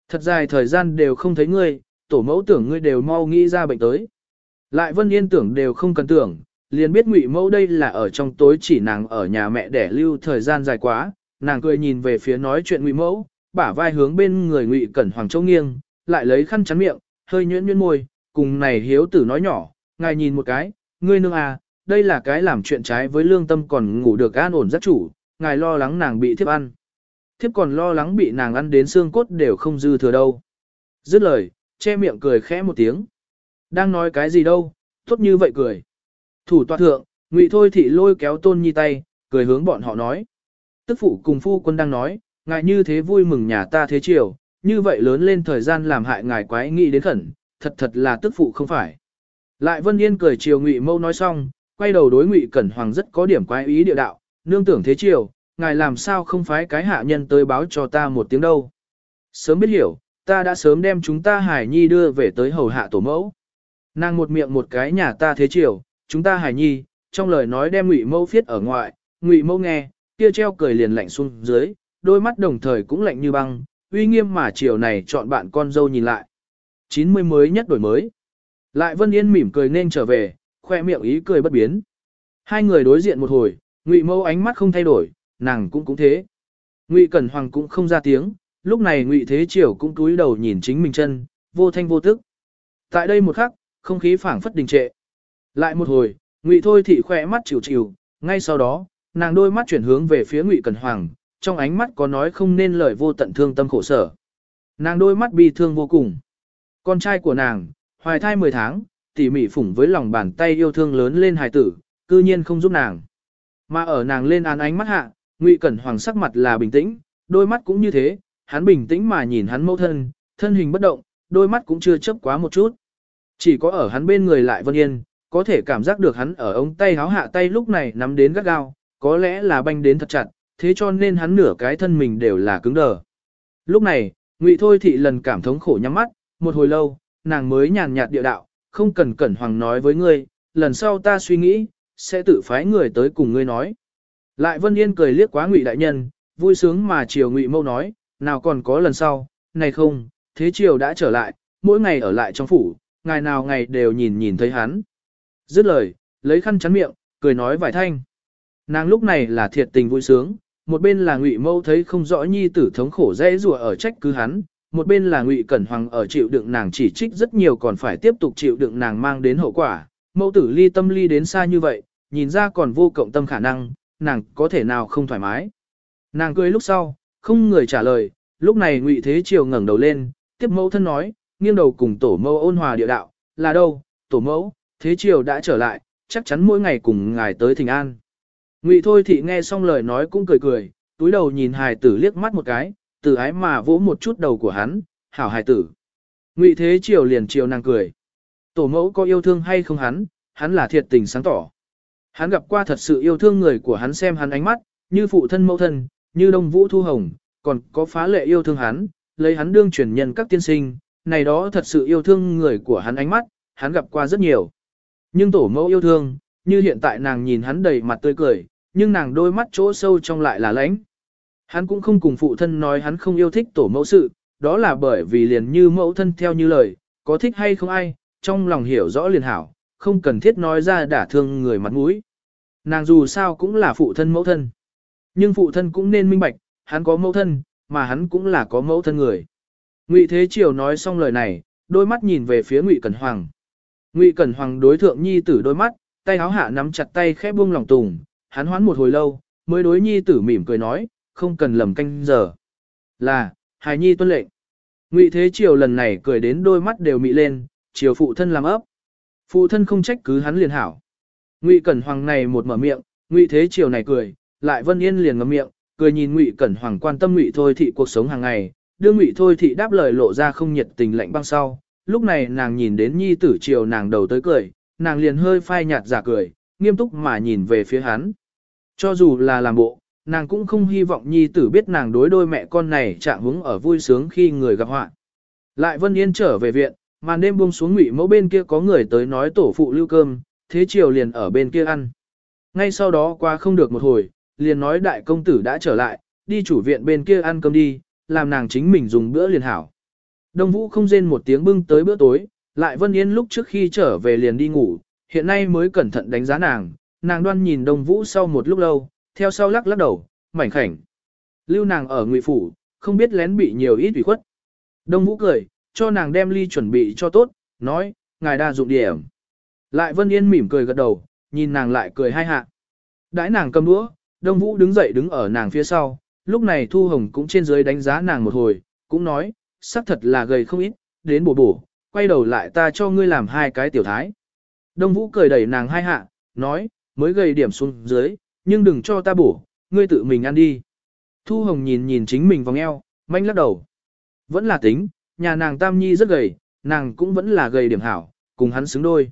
Thật dài thời gian đều không thấy ngươi, tổ mẫu tưởng ngươi đều mau nghĩ ra bệnh tới. Lại vân yên tưởng đều không cần tưởng, liền biết ngụy mẫu đây là ở trong tối chỉ nàng ở nhà mẹ để lưu thời gian dài quá, nàng cười nhìn về phía nói chuyện ngụy mẫu, bả vai hướng bên người ngụy cẩn hoàng châu nghiêng, lại lấy khăn chắn miệng, hơi nhuyễn nhuyễn môi, cùng này hiếu tử nói nhỏ, ngài nhìn một cái, ngươi nương à, đây là cái làm chuyện trái với lương tâm còn ngủ được an ổn giấc chủ, ngài lo lắng nàng bị thiếp ăn. Thiếp còn lo lắng bị nàng ăn đến xương cốt đều không dư thừa đâu. Dứt lời, che miệng cười khẽ một tiếng. Đang nói cái gì đâu, tốt như vậy cười. Thủ tọa thượng, ngụy thôi thị lôi kéo tôn nhi tay, cười hướng bọn họ nói. Tức phụ cùng phu quân đang nói, ngài như thế vui mừng nhà ta thế chiều, như vậy lớn lên thời gian làm hại ngài quái nghĩ đến khẩn, thật thật là tức phụ không phải. Lại Vân Yên cười chiều Ngụy Mâu nói xong, quay đầu đối Ngụy Cẩn Hoàng rất có điểm quái ý địa đạo, nương tưởng thế chiều, ngài làm sao không phái cái hạ nhân tới báo cho ta một tiếng đâu. Sớm biết hiểu, ta đã sớm đem chúng ta Hải Nhi đưa về tới hầu hạ tổ mẫu. Nàng một miệng một cái nhà ta thế chiều, chúng ta Hải Nhi, trong lời nói đem Ngụy Mâu viết ở ngoại, Ngụy Mâu nghe, kia treo cười liền lạnh xuống dưới, đôi mắt đồng thời cũng lạnh như băng, uy nghiêm mà chiều này chọn bạn con dâu nhìn lại. 90 mới nhất đổi mới. Lại Vân Yên mỉm cười nên trở về, khoe miệng ý cười bất biến. Hai người đối diện một hồi, Ngụy Mâu ánh mắt không thay đổi, nàng cũng cũng thế. Ngụy Cẩn Hoàng cũng không ra tiếng, lúc này Ngụy Thế Triều cũng cúi đầu nhìn chính mình chân, vô thanh vô tức. Tại đây một khắc, không khí phảng phất đình trệ. Lại một hồi, Ngụy Thôi thị khoe mắt chịu chịu, ngay sau đó, nàng đôi mắt chuyển hướng về phía Ngụy Cẩn Hoàng, trong ánh mắt có nói không nên lời vô tận thương tâm khổ sở. Nàng đôi mắt bi thương vô cùng. Con trai của nàng, hoài thai 10 tháng, tỉ mỉ phủng với lòng bàn tay yêu thương lớn lên hài tử, cư nhiên không giúp nàng. Mà ở nàng lên án ánh mắt hạ, Ngụy Cẩn Hoàng sắc mặt là bình tĩnh, đôi mắt cũng như thế, hắn bình tĩnh mà nhìn hắn mẫu thân, thân hình bất động, đôi mắt cũng chưa chấp quá một chút. Chỉ có ở hắn bên người lại Vân Yên, có thể cảm giác được hắn ở ống tay háo hạ tay lúc này nắm đến gắt gao, có lẽ là banh đến thật chặt, thế cho nên hắn nửa cái thân mình đều là cứng đờ. Lúc này, Ngụy Thôi Thị lần cảm thống khổ nhắm mắt, một hồi lâu, nàng mới nhàn nhạt địa đạo, không cần cẩn hoàng nói với ngươi, lần sau ta suy nghĩ, sẽ tự phái người tới cùng ngươi nói. Lại Vân Yên cười liếc quá Ngụy đại nhân, vui sướng mà chiều Ngụy Mâu nói, nào còn có lần sau, này không, thế chiều đã trở lại, mỗi ngày ở lại trong phủ, ngày nào ngày đều nhìn nhìn thấy hắn. Dứt lời, lấy khăn chắn miệng, cười nói vài thanh. Nàng lúc này là thiệt tình vui sướng, một bên là Ngụy Mâu thấy không rõ nhi tử thống khổ dễ rùa ở trách cứ hắn, một bên là Ngụy Cẩn Hoàng ở chịu đựng nàng chỉ trích rất nhiều còn phải tiếp tục chịu đựng nàng mang đến hậu quả. Mẫu tử ly tâm ly đến xa như vậy, nhìn ra còn vô cộng tâm khả năng, nàng có thể nào không thoải mái. Nàng cười lúc sau, không người trả lời, lúc này Ngụy Thế Triều ngẩng đầu lên, tiếp mẫu thân nói, nghiêng đầu cùng tổ mẫu ôn hòa địa đạo, là đâu, tổ mẫu, Thế Triều đã trở lại, chắc chắn mỗi ngày cùng ngài tới thỉnh an. Ngụy Thôi Thị nghe xong lời nói cũng cười cười, túi đầu nhìn hài tử liếc mắt một cái, từ ái mà vỗ một chút đầu của hắn, hảo hài tử. Ngụy Thế Triều liền chiều nàng cười. Tổ mẫu có yêu thương hay không hắn, hắn là thiệt tình sáng tỏ. Hắn gặp qua thật sự yêu thương người của hắn xem hắn ánh mắt, như phụ thân mẫu thân, như đông vũ thu hồng, còn có phá lệ yêu thương hắn, lấy hắn đương truyền nhân các tiên sinh, này đó thật sự yêu thương người của hắn ánh mắt, hắn gặp qua rất nhiều. Nhưng tổ mẫu yêu thương, như hiện tại nàng nhìn hắn đầy mặt tươi cười, nhưng nàng đôi mắt chỗ sâu trong lại là lãnh. Hắn cũng không cùng phụ thân nói hắn không yêu thích tổ mẫu sự, đó là bởi vì liền như mẫu thân theo như lời, có thích hay không ai, trong lòng hiểu rõ liền hảo, không cần thiết nói ra đả thương người mặt mũi. Nàng dù sao cũng là phụ thân mẫu thân. Nhưng phụ thân cũng nên minh bạch, hắn có mẫu thân, mà hắn cũng là có mẫu thân người. Ngụy Thế Triều nói xong lời này, đôi mắt nhìn về phía Ngụy Cẩn Hoàng. Ngụy Cẩn Hoàng đối thượng nhi tử đôi mắt, tay áo hạ nắm chặt tay khép buông lòng tùng, hắn hoán một hồi lâu, mới đối nhi tử mỉm cười nói, không cần lầm canh giờ. Là, hài nhi tuân lệnh. Ngụy Thế Triều lần này cười đến đôi mắt đều mị lên, triều phụ thân làm ấp. Phụ thân không trách cứ hắn liền hảo. Ngụy Cẩn Hoàng này một mở miệng, Ngụy Thế Triều này cười, lại Vân Yên liền ngậm miệng, cười nhìn Ngụy Cẩn Hoàng quan tâm Ngụy Thôi thị cuộc sống hàng ngày, đưa Ngụy Thôi thị đáp lời lộ ra không nhiệt tình lạnh băng sau. Lúc này nàng nhìn đến nhi tử triều nàng đầu tới cười, nàng liền hơi phai nhạt giả cười, nghiêm túc mà nhìn về phía hắn. Cho dù là làm bộ, nàng cũng không hy vọng nhi tử biết nàng đối đôi mẹ con này trạng hứng ở vui sướng khi người gặp họa. Lại Vân Yên trở về viện, màn đêm buông xuống ngụy mẫu bên kia có người tới nói tổ phụ lưu cơm, thế chiều liền ở bên kia ăn. Ngay sau đó qua không được một hồi, liền nói đại công tử đã trở lại, đi chủ viện bên kia ăn cơm đi, làm nàng chính mình dùng bữa liền hảo. Đông Vũ không rên một tiếng bưng tới bữa tối, lại Vân Yên lúc trước khi trở về liền đi ngủ, hiện nay mới cẩn thận đánh giá nàng, nàng đoan nhìn Đông Vũ sau một lúc lâu, theo sau lắc lắc đầu, mảnh khảnh. Lưu nàng ở ngụy phủ, không biết lén bị nhiều ít ủy khuất. Đông Vũ cười, cho nàng đem ly chuẩn bị cho tốt, nói, ngài đa dụng điểm. Lại Vân Yên mỉm cười gật đầu, nhìn nàng lại cười hai hạ. Đãi nàng cầm đũa, Đông Vũ đứng dậy đứng ở nàng phía sau, lúc này Thu Hồng cũng trên dưới đánh giá nàng một hồi, cũng nói, sắc thật là gầy không ít, đến bổ bổ, quay đầu lại ta cho ngươi làm hai cái tiểu thái. Đông Vũ cười đẩy nàng hai hạ, nói, mới gầy điểm xuống dưới, nhưng đừng cho ta bổ, ngươi tự mình ăn đi. Thu Hồng nhìn nhìn chính mình vòng eo, manh lắc đầu. Vẫn là tính, nhà nàng Tam Nhi rất gầy, nàng cũng vẫn là gầy điểm hảo, cùng hắn xứng đôi.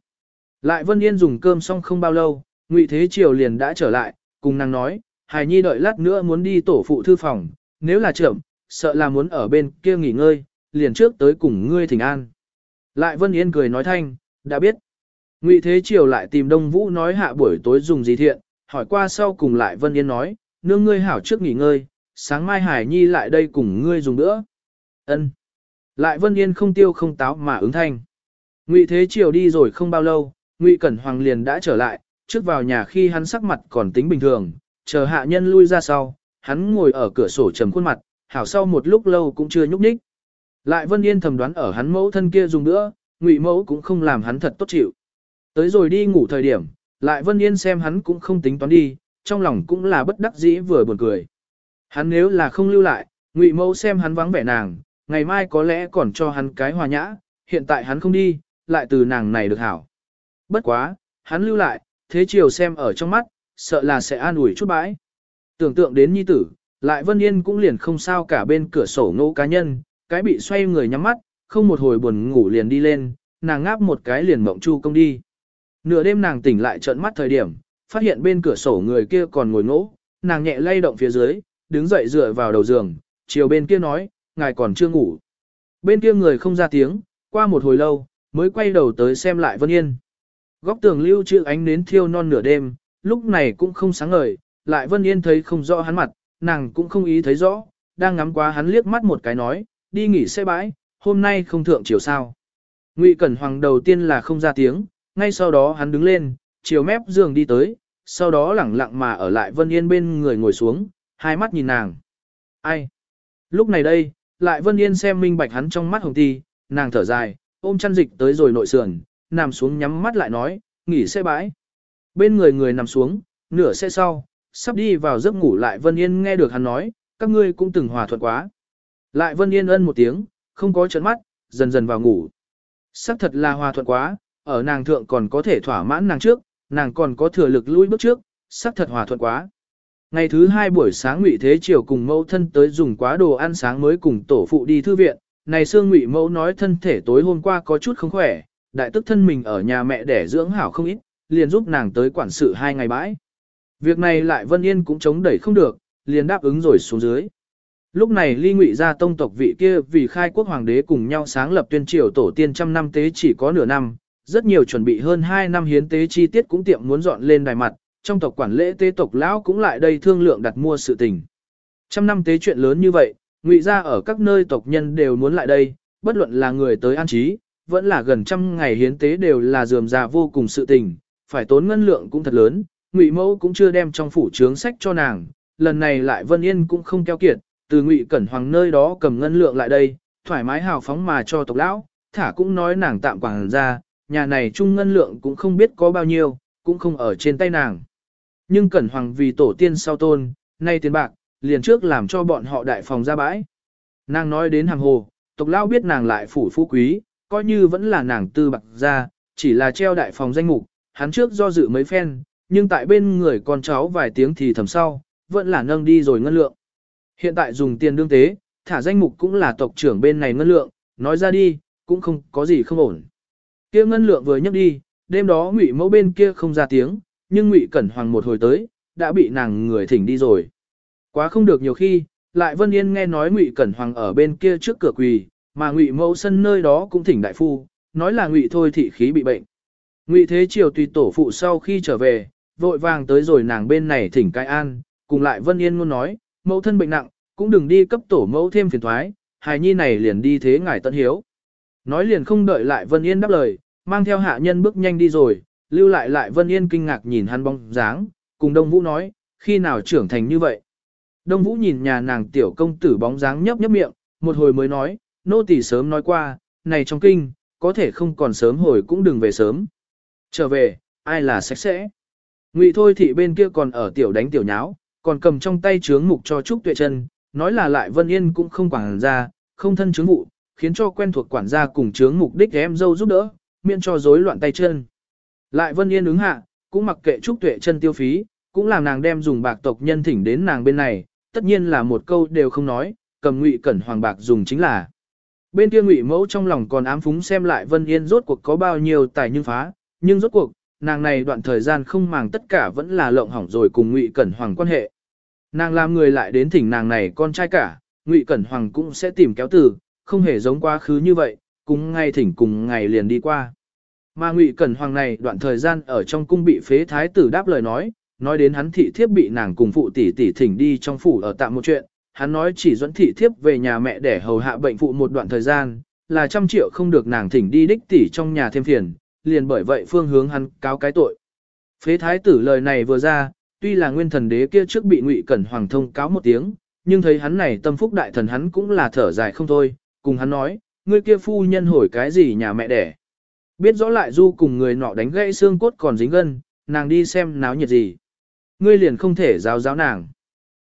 Lại Vân Yên dùng cơm xong không bao lâu, Ngụy Thế Triều liền đã trở lại, cùng nàng nói, Hải Nhi đợi lát nữa muốn đi tổ phụ thư phòng, nếu là trưởng, sợ là muốn ở bên kia nghỉ ngơi, liền trước tới cùng ngươi thỉnh an. Lại Vân Yên cười nói thanh, đã biết. Ngụy Thế Triều lại tìm Đông Vũ nói hạ buổi tối dùng gì thiện, hỏi qua sau cùng lại Vân Yên nói, nương ngươi hảo trước nghỉ ngơi, sáng mai Hải Nhi lại đây cùng ngươi dùng nữa. Ân. Lại Vân Yên không tiêu không táo mà ứng thanh. Ngụy Thế Triều đi rồi không bao lâu, Ngụy Cẩn Hoàng liền đã trở lại, trước vào nhà khi hắn sắc mặt còn tính bình thường, chờ hạ nhân lui ra sau, hắn ngồi ở cửa sổ trầm khuôn mặt, hảo sau một lúc lâu cũng chưa nhúc nhích. Lại Vân Yên thầm đoán ở hắn mẫu thân kia dùng nữa, Ngụy mẫu cũng không làm hắn thật tốt chịu. Tới rồi đi ngủ thời điểm, lại Vân Yên xem hắn cũng không tính toán đi, trong lòng cũng là bất đắc dĩ vừa buồn cười. Hắn nếu là không lưu lại, Ngụy mẫu xem hắn vắng vẻ nàng, ngày mai có lẽ còn cho hắn cái hòa nhã, hiện tại hắn không đi, lại từ nàng này được hảo. Bất quá, hắn lưu lại, thế chiều xem ở trong mắt, sợ là sẽ an ủi chút bãi. Tưởng tượng đến nhi tử, lại Vân Yên cũng liền không sao cả bên cửa sổ ngỗ cá nhân, cái bị xoay người nhắm mắt, không một hồi buồn ngủ liền đi lên, nàng ngáp một cái liền mộng chu công đi. Nửa đêm nàng tỉnh lại trợn mắt thời điểm, phát hiện bên cửa sổ người kia còn ngồi ngỗ, nàng nhẹ lay động phía dưới, đứng dậy dựa vào đầu giường, chiều bên kia nói, ngài còn chưa ngủ. Bên kia người không ra tiếng, qua một hồi lâu, mới quay đầu tới xem lại Vân Yên. Góc tường lưu chữ ánh nến thiêu non nửa đêm, lúc này cũng không sáng ngời, lại Vân Yên thấy không rõ hắn mặt, nàng cũng không ý thấy rõ, đang ngắm qua hắn liếc mắt một cái nói, đi nghỉ xe bãi, hôm nay không thượng chiều sao. Ngụy Cẩn Hoàng đầu tiên là không ra tiếng, ngay sau đó hắn đứng lên, chiều mép giường đi tới, sau đó lẳng lặng mà ở lại Vân Yên bên người ngồi xuống, hai mắt nhìn nàng. Ai? Lúc này đây, lại Vân Yên xem minh bạch hắn trong mắt hồng ti, nàng thở dài, ôm chăn dịch tới rồi nội sườn, nằm xuống nhắm mắt lại nói, nghỉ xe bãi. Bên người người nằm xuống, nửa xe sau, sắp đi vào giấc ngủ lại Vân Yên nghe được hắn nói, các ngươi cũng từng hòa thuận quá. Lại Vân Yên ân một tiếng, không có chấn mắt, dần dần vào ngủ. Sắc thật là hòa thuận quá, ở nàng thượng còn có thể thỏa mãn nàng trước, nàng còn có thừa lực lui bước trước, sắc thật hòa thuận quá. Ngày thứ hai buổi sáng Ngụy Thế Triều cùng mẫu thân tới dùng quá đồ ăn sáng mới cùng tổ phụ đi thư viện, này Sương Ngụy mẫu nói thân thể tối hôm qua có chút không khỏe, đại tức thân mình ở nhà mẹ đẻ dưỡng hảo không ít, liền giúp nàng tới quản sự hai ngày bãi. Việc này lại Vân Yên cũng chống đẩy không được, liền đáp ứng rồi xuống dưới. Lúc này ly ngụy gia tông tộc vị kia vì khai quốc hoàng đế cùng nhau sáng lập tuyên triều tổ tiên trăm năm tế chỉ có nửa năm, rất nhiều chuẩn bị hơn 2 năm hiến tế chi tiết cũng tiệm muốn dọn lên đài mặt, trong tộc quản lễ tế tộc lão cũng lại đây thương lượng đặt mua sự tình. Trăm năm tế chuyện lớn như vậy, ngụy gia ở các nơi tộc nhân đều muốn lại đây, bất luận là người tới an trí, vẫn là gần trăm ngày hiến tế đều là dườm già vô cùng sự tình, phải tốn ngân lượng cũng thật lớn, ngụy mẫu cũng chưa đem trong phủ trướng sách cho nàng, lần này lại Vân Yên cũng không keo kiệt, từ ngụy cẩn hoàng nơi đó cầm ngân lượng lại đây, thoải mái hào phóng mà cho tộc lão, thả cũng nói nàng tạm quảng ra, nhà này trung ngân lượng cũng không biết có bao nhiêu, cũng không ở trên tay nàng. Nhưng Cẩn Hoàng vì tổ tiên sau tôn, nay tiền bạc, liền trước làm cho bọn họ đại phòng ra bãi. Nàng nói đến hàng hồ, tộc lao biết nàng lại phủ phú quý, coi như vẫn là nàng tư bạc ra, chỉ là treo đại phòng danh mục, hắn trước do dự mấy phen, nhưng tại bên người con cháu vài tiếng thì thầm sau, vẫn là nâng đi rồi ngân lượng. Hiện tại dùng tiền đương tế, thả danh mục cũng là tộc trưởng bên này ngân lượng, nói ra đi, cũng không có gì không ổn. Kia ngân lượng vừa nhấc đi, đêm đó ngụy mẫu bên kia không ra tiếng, nhưng ngụy cẩn hoàng một hồi tới, đã bị nàng người thỉnh đi rồi. Quá không được nhiều khi, lại Vân Yên nghe nói Ngụy Cẩn Hoàng ở bên kia trước cửa quỳ, mà Ngụy Mẫu sân nơi đó cũng thỉnh đại phu, nói là Ngụy thôi thị khí bị bệnh. Ngụy Thế Triều tùy tổ phụ sau khi trở về, vội vàng tới rồi nàng bên này thỉnh cai an, cùng lại Vân Yên luôn nói, mẫu thân bệnh nặng, cũng đừng đi cấp tổ mẫu thêm phiền thoái, hài nhi này liền đi thế ngài tận hiếu. Nói liền không đợi lại Vân Yên đáp lời, mang theo hạ nhân bước nhanh đi rồi, lưu lại lại Vân Yên kinh ngạc nhìn hắn bóng dáng, cùng Đông Vũ nói, khi nào trưởng thành như vậy. Đông Vũ nhìn nhà nàng tiểu công tử bóng dáng nhấp nhấp miệng, một hồi mới nói, nô tỳ sớm nói qua, này trong kinh, có thể không còn sớm hồi cũng đừng về sớm. Trở về, ai là sạch sẽ. Ngụy thôi thị bên kia còn ở tiểu đánh tiểu nháo, còn cầm trong tay chướng mục cho Trúc Tuệ chân, nói là lại Vân Yên cũng không quản ra, không thân chướng vụ, khiến cho quen thuộc quản gia cùng chướng mục đích em dâu giúp đỡ, miễn cho rối loạn tay chân. Lại Vân Yên ứng hạ, cũng mặc kệ Trúc Tuệ chân tiêu phí, cũng làm nàng đem dùng bạc tộc nhân thỉnh đến nàng bên này, tất nhiên là một câu đều không nói, cầm Ngụy Cẩn Hoàng bạc dùng chính là. Bên kia Ngụy Mẫu trong lòng còn ám phúng xem lại Vân Yên rốt cuộc có bao nhiêu tài nhưng phá, nhưng rốt cuộc, nàng này đoạn thời gian không màng tất cả vẫn là lộng hỏng rồi cùng Ngụy Cẩn Hoàng quan hệ. Nàng làm người lại đến thỉnh nàng này con trai cả, Ngụy Cẩn Hoàng cũng sẽ tìm kéo từ, không hề giống quá khứ như vậy, cùng ngay thỉnh cùng ngày liền đi qua. Mà Ngụy Cẩn Hoàng này đoạn thời gian ở trong cung bị phế thái tử đáp lời nói, nói đến hắn thị thiếp bị nàng cùng phụ tỷ tỷ thỉnh đi trong phủ ở tạm một chuyện, hắn nói chỉ dẫn thị thiếp về nhà mẹ để hầu hạ bệnh phụ một đoạn thời gian, là trăm triệu không được nàng thỉnh đi đích tỷ trong nhà thêm phiền, liền bởi vậy phương hướng hắn cáo cái tội. Phế thái tử lời này vừa ra, tuy là nguyên thần đế kia trước bị ngụy cẩn hoàng thông cáo một tiếng, nhưng thấy hắn này tâm phúc đại thần hắn cũng là thở dài không thôi, cùng hắn nói, ngươi kia phu nhân hồi cái gì nhà mẹ đẻ. Biết rõ lại du cùng người nọ đánh gãy xương cốt còn dính gân, nàng đi xem náo nhiệt gì. Ngươi liền không thể giáo giáo nàng.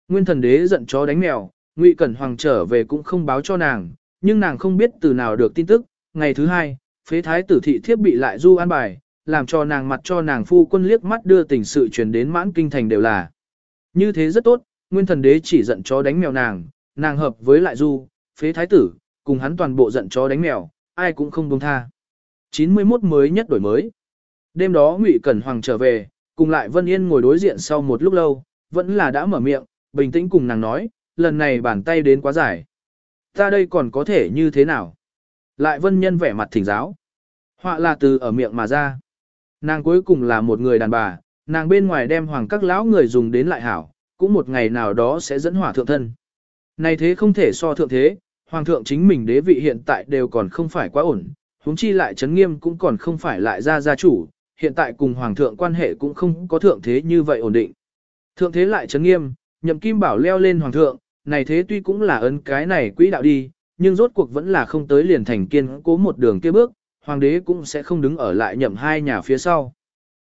Nguyên thần đế giận chó đánh mèo, Ngụy Cẩn Hoàng trở về cũng không báo cho nàng, nhưng nàng không biết từ nào được tin tức. Ngày thứ hai, phế thái tử thị thiếp bị lại du an bài, làm cho nàng mặt cho nàng phu quân liếc mắt đưa tình sự truyền đến mãn kinh thành đều là. Như thế rất tốt, nguyên thần đế chỉ giận chó đánh mèo nàng, nàng hợp với lại du, phế thái tử, cùng hắn toàn bộ giận chó đánh mèo, ai cũng không buông tha. 91 mới nhất đổi mới. Đêm đó Ngụy Cẩn Hoàng trở về, cùng lại Vân Yên ngồi đối diện sau một lúc lâu, vẫn là đã mở miệng, bình tĩnh cùng nàng nói, lần này bàn tay đến quá dài. Ta đây còn có thể như thế nào? Lại Vân Nhân vẻ mặt thỉnh giáo. Họa là từ ở miệng mà ra. Nàng cuối cùng là một người đàn bà, nàng bên ngoài đem hoàng các lão người dùng đến lại hảo, cũng một ngày nào đó sẽ dẫn hỏa thượng thân. Này thế không thể so thượng thế, hoàng thượng chính mình đế vị hiện tại đều còn không phải quá ổn, huống chi lại chấn nghiêm cũng còn không phải lại ra gia chủ, hiện tại cùng hoàng thượng quan hệ cũng không có thượng thế như vậy ổn định. Thượng thế lại chấn nghiêm, nhậm kim bảo leo lên hoàng thượng, này thế tuy cũng là ấn cái này quỹ đạo đi, nhưng rốt cuộc vẫn là không tới liền thành kiên cố một đường kia bước, hoàng đế cũng sẽ không đứng ở lại nhậm hai nhà phía sau.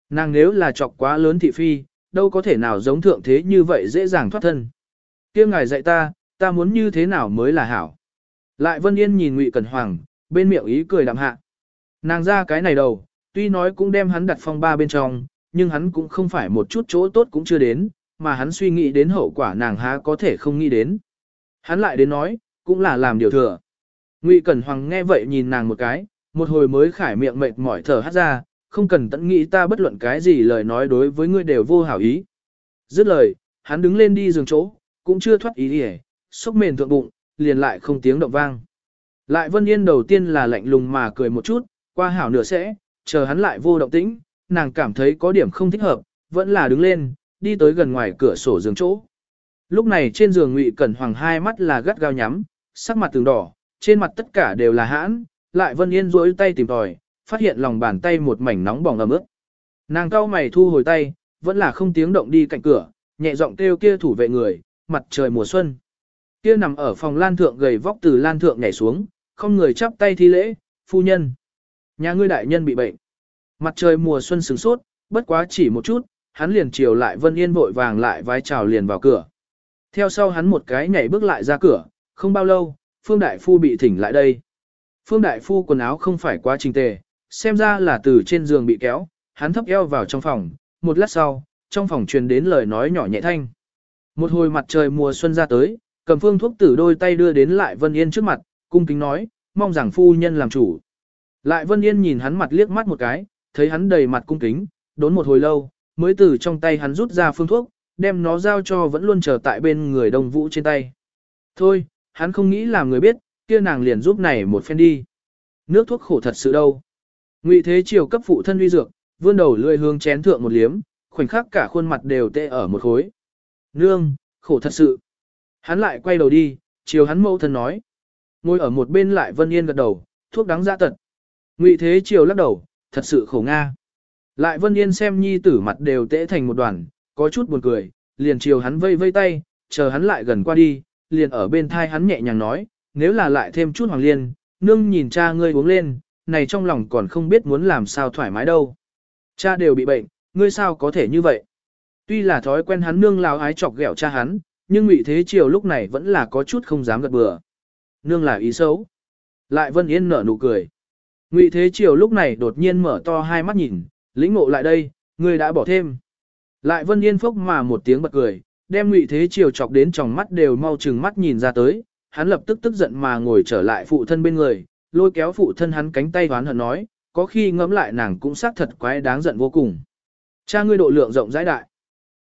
Nàng nếu là chọc quá lớn thị phi, đâu có thể nào giống thượng thế như vậy dễ dàng thoát thân. kia ngài dạy ta, ta muốn như thế nào mới là hảo. Lại Vân Yên nhìn Ngụy Cẩn Hoàng, bên miệng ý cười đạm hạ. Nàng ra cái này đầu, tuy nói cũng đem hắn đặt phong ba bên trong, nhưng hắn cũng không phải một chút chỗ tốt cũng chưa đến, mà hắn suy nghĩ đến hậu quả nàng há có thể không nghĩ đến. Hắn lại đến nói, cũng là làm điều thừa. Ngụy Cẩn Hoàng nghe vậy nhìn nàng một cái, một hồi mới khải miệng mệt mỏi thở hát ra, không cần tận nghĩ ta bất luận cái gì lời nói đối với ngươi đều vô hảo ý. Dứt lời, hắn đứng lên đi giường chỗ, cũng chưa thoát ý đi sốc mền thượng bụng, liền lại không tiếng động vang. Lại Vân Yên đầu tiên là lạnh lùng mà cười một chút, qua hảo nửa sẽ, chờ hắn lại vô động tĩnh, nàng cảm thấy có điểm không thích hợp, vẫn là đứng lên, đi tới gần ngoài cửa sổ giường chỗ. Lúc này trên giường Ngụy Cẩn Hoàng hai mắt là gắt gao nhắm, sắc mặt từng đỏ, trên mặt tất cả đều là hãn, lại Vân Yên duỗi tay tìm tòi, phát hiện lòng bàn tay một mảnh nóng bỏng ấm ướt. Nàng cau mày thu hồi tay, vẫn là không tiếng động đi cạnh cửa, nhẹ giọng kêu kia thủ vệ người, mặt trời mùa xuân. Kia nằm ở phòng lan thượng gầy vóc từ lan thượng nhảy xuống, không người chắp tay thi lễ, phu nhân. Nhà ngươi đại nhân bị bệnh. Mặt trời mùa xuân sừng sốt, bất quá chỉ một chút, hắn liền chiều lại Vân Yên vội vàng lại vái chào liền vào cửa. Theo sau hắn một cái nhảy bước lại ra cửa, không bao lâu, Phương Đại Phu bị thỉnh lại đây. Phương Đại Phu quần áo không phải quá trình tề, xem ra là từ trên giường bị kéo, hắn thấp eo vào trong phòng, một lát sau, trong phòng truyền đến lời nói nhỏ nhẹ thanh. Một hồi mặt trời mùa xuân ra tới, cầm phương thuốc tử đôi tay đưa đến lại Vân Yên trước mặt, cung kính nói, mong rằng phu nhân làm chủ. Lại Vân Yên nhìn hắn mặt liếc mắt một cái, thấy hắn đầy mặt cung kính, đốn một hồi lâu, mới từ trong tay hắn rút ra phương thuốc, đem nó giao cho vẫn luôn chờ tại bên người đồng vũ trên tay. Thôi, hắn không nghĩ làm người biết, kia nàng liền giúp này một phen đi. Nước thuốc khổ thật sự đâu. Ngụy Thế Triều cấp phụ thân uy dược, vươn đầu lưỡi hương chén thượng một liếm, khoảnh khắc cả khuôn mặt đều tê ở một khối. Nương, khổ thật sự. Hắn lại quay đầu đi, chiều hắn mẫu thân nói. Ngồi ở một bên lại Vân Yên gật đầu, thuốc đắng dã dạ tật. Ngụy Thế Triều lắc đầu, thật sự khổ nga. Lại Vân Yên xem nhi tử mặt đều tễ thành một đoàn, có chút buồn cười, liền chiều hắn vây vây tay, chờ hắn lại gần qua đi, liền ở bên thai hắn nhẹ nhàng nói, nếu là lại thêm chút hoàng liên, nương nhìn cha ngươi uống lên, này trong lòng còn không biết muốn làm sao thoải mái đâu. Cha đều bị bệnh, ngươi sao có thể như vậy? Tuy là thói quen hắn nương lao ái chọc ghẹo cha hắn, nhưng Ngụy Thế Triều lúc này vẫn là có chút không dám gật bừa. Nương là ý xấu. Lại Vân Yên nở nụ cười. Ngụy Thế Triều lúc này đột nhiên mở to hai mắt nhìn, lĩnh ngộ lại đây, ngươi đã bỏ thêm. Lại Vân Yên phốc mà một tiếng bật cười, đem Ngụy Thế Triều chọc đến tròng mắt đều mau chừng mắt nhìn ra tới, hắn lập tức tức giận mà ngồi trở lại phụ thân bên người, lôi kéo phụ thân hắn cánh tay hoán hận nói, có khi ngẫm lại nàng cũng xác thật quái đáng giận vô cùng. Cha ngươi độ lượng rộng rãi đại.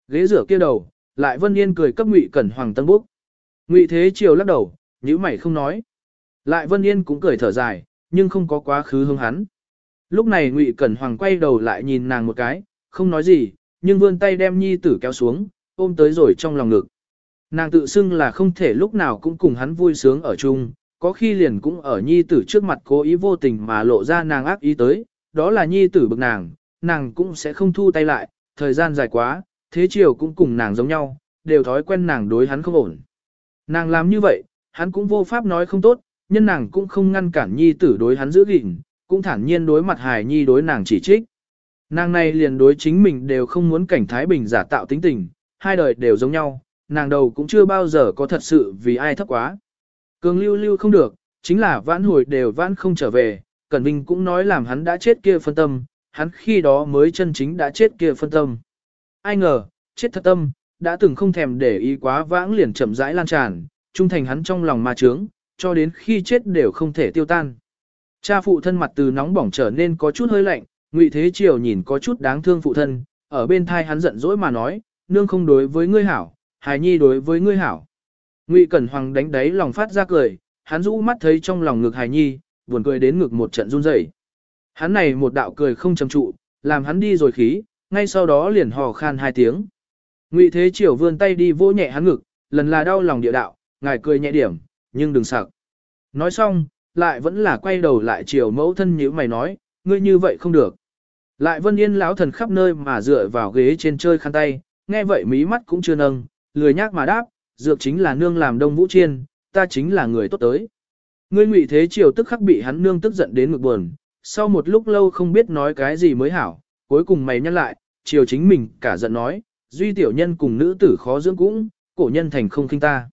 Ghế rửa kia đầu, lại Vân Yên cười cấp Ngụy Cẩn Hoàng Tân Búc. Ngụy Thế Triều lắc đầu, nhíu mày không nói. Lại Vân Yên cũng cười thở dài, nhưng không có quá khứ hướng hắn. Lúc này Ngụy Cẩn Hoàng quay đầu lại nhìn nàng một cái, không nói gì, nhưng vươn tay đem nhi tử kéo xuống, ôm tới rồi trong lòng ngực. Nàng tự xưng là không thể lúc nào cũng cùng hắn vui sướng ở chung, có khi liền cũng ở nhi tử trước mặt cố ý vô tình mà lộ ra nàng ác ý tới, đó là nhi tử bực nàng, nàng cũng sẽ không thu tay lại, thời gian dài quá, thế chiều cũng cùng nàng giống nhau, đều thói quen nàng đối hắn không ổn. Nàng làm như vậy, hắn cũng vô pháp nói không tốt, nhân nàng cũng không ngăn cản nhi tử đối hắn giữ gìn, cũng thản nhiên đối mặt hài nhi đối nàng chỉ trích. Nàng này liền đối chính mình đều không muốn cảnh Thái Bình giả tạo tính tình, hai đời đều giống nhau, nàng đầu cũng chưa bao giờ có thật sự vì ai thấp quá. Cường lưu lưu không được, chính là vãn hồi đều vãn không trở về, Cẩn Vinh cũng nói làm hắn đã chết kia phân tâm, hắn khi đó mới chân chính đã chết kia phân tâm. Ai ngờ, chết thật tâm, đã từng không thèm để ý quá vãng liền chậm rãi lan tràn, trung thành hắn trong lòng ma trướng, cho đến khi chết đều không thể tiêu tan. Cha phụ thân mặt từ nóng bỏng trở nên có chút hơi lạnh, Ngụy Thế Triều nhìn có chút đáng thương phụ thân, ở bên thai hắn giận dỗi mà nói, nương không đối với ngươi hảo, hài nhi đối với ngươi hảo. Ngụy Cẩn Hoàng đánh đáy lòng phát ra cười, hắn rũ mắt thấy trong lòng ngực hài nhi, buồn cười đến ngực một trận run rẩy. Hắn này một đạo cười không trầm trụ, làm hắn đi rồi khí, ngay sau đó liền hò khan hai tiếng. Ngụy Thế Triều vươn tay đi vỗ nhẹ hắn ngực, lần là đau lòng địa đạo, ngài cười nhẹ điểm, nhưng đừng sặc. Nói xong, lại vẫn là quay đầu lại triều mẫu thân như mày nói, ngươi như vậy không được. Lại vân yên lão thần khắp nơi mà dựa vào ghế trên chơi khăn tay, nghe vậy mí mắt cũng chưa nâng, lười nhác mà đáp, dược chính là nương làm đông vũ chiên, ta chính là người tốt tới. Ngươi ngụy thế Triều tức khắc bị hắn nương tức giận đến ngực buồn, sau một lúc lâu không biết nói cái gì mới hảo, cuối cùng mày nhắc lại, chiều chính mình cả giận nói, duy tiểu nhân cùng nữ tử khó dưỡng cũng, cổ nhân thành không khinh ta.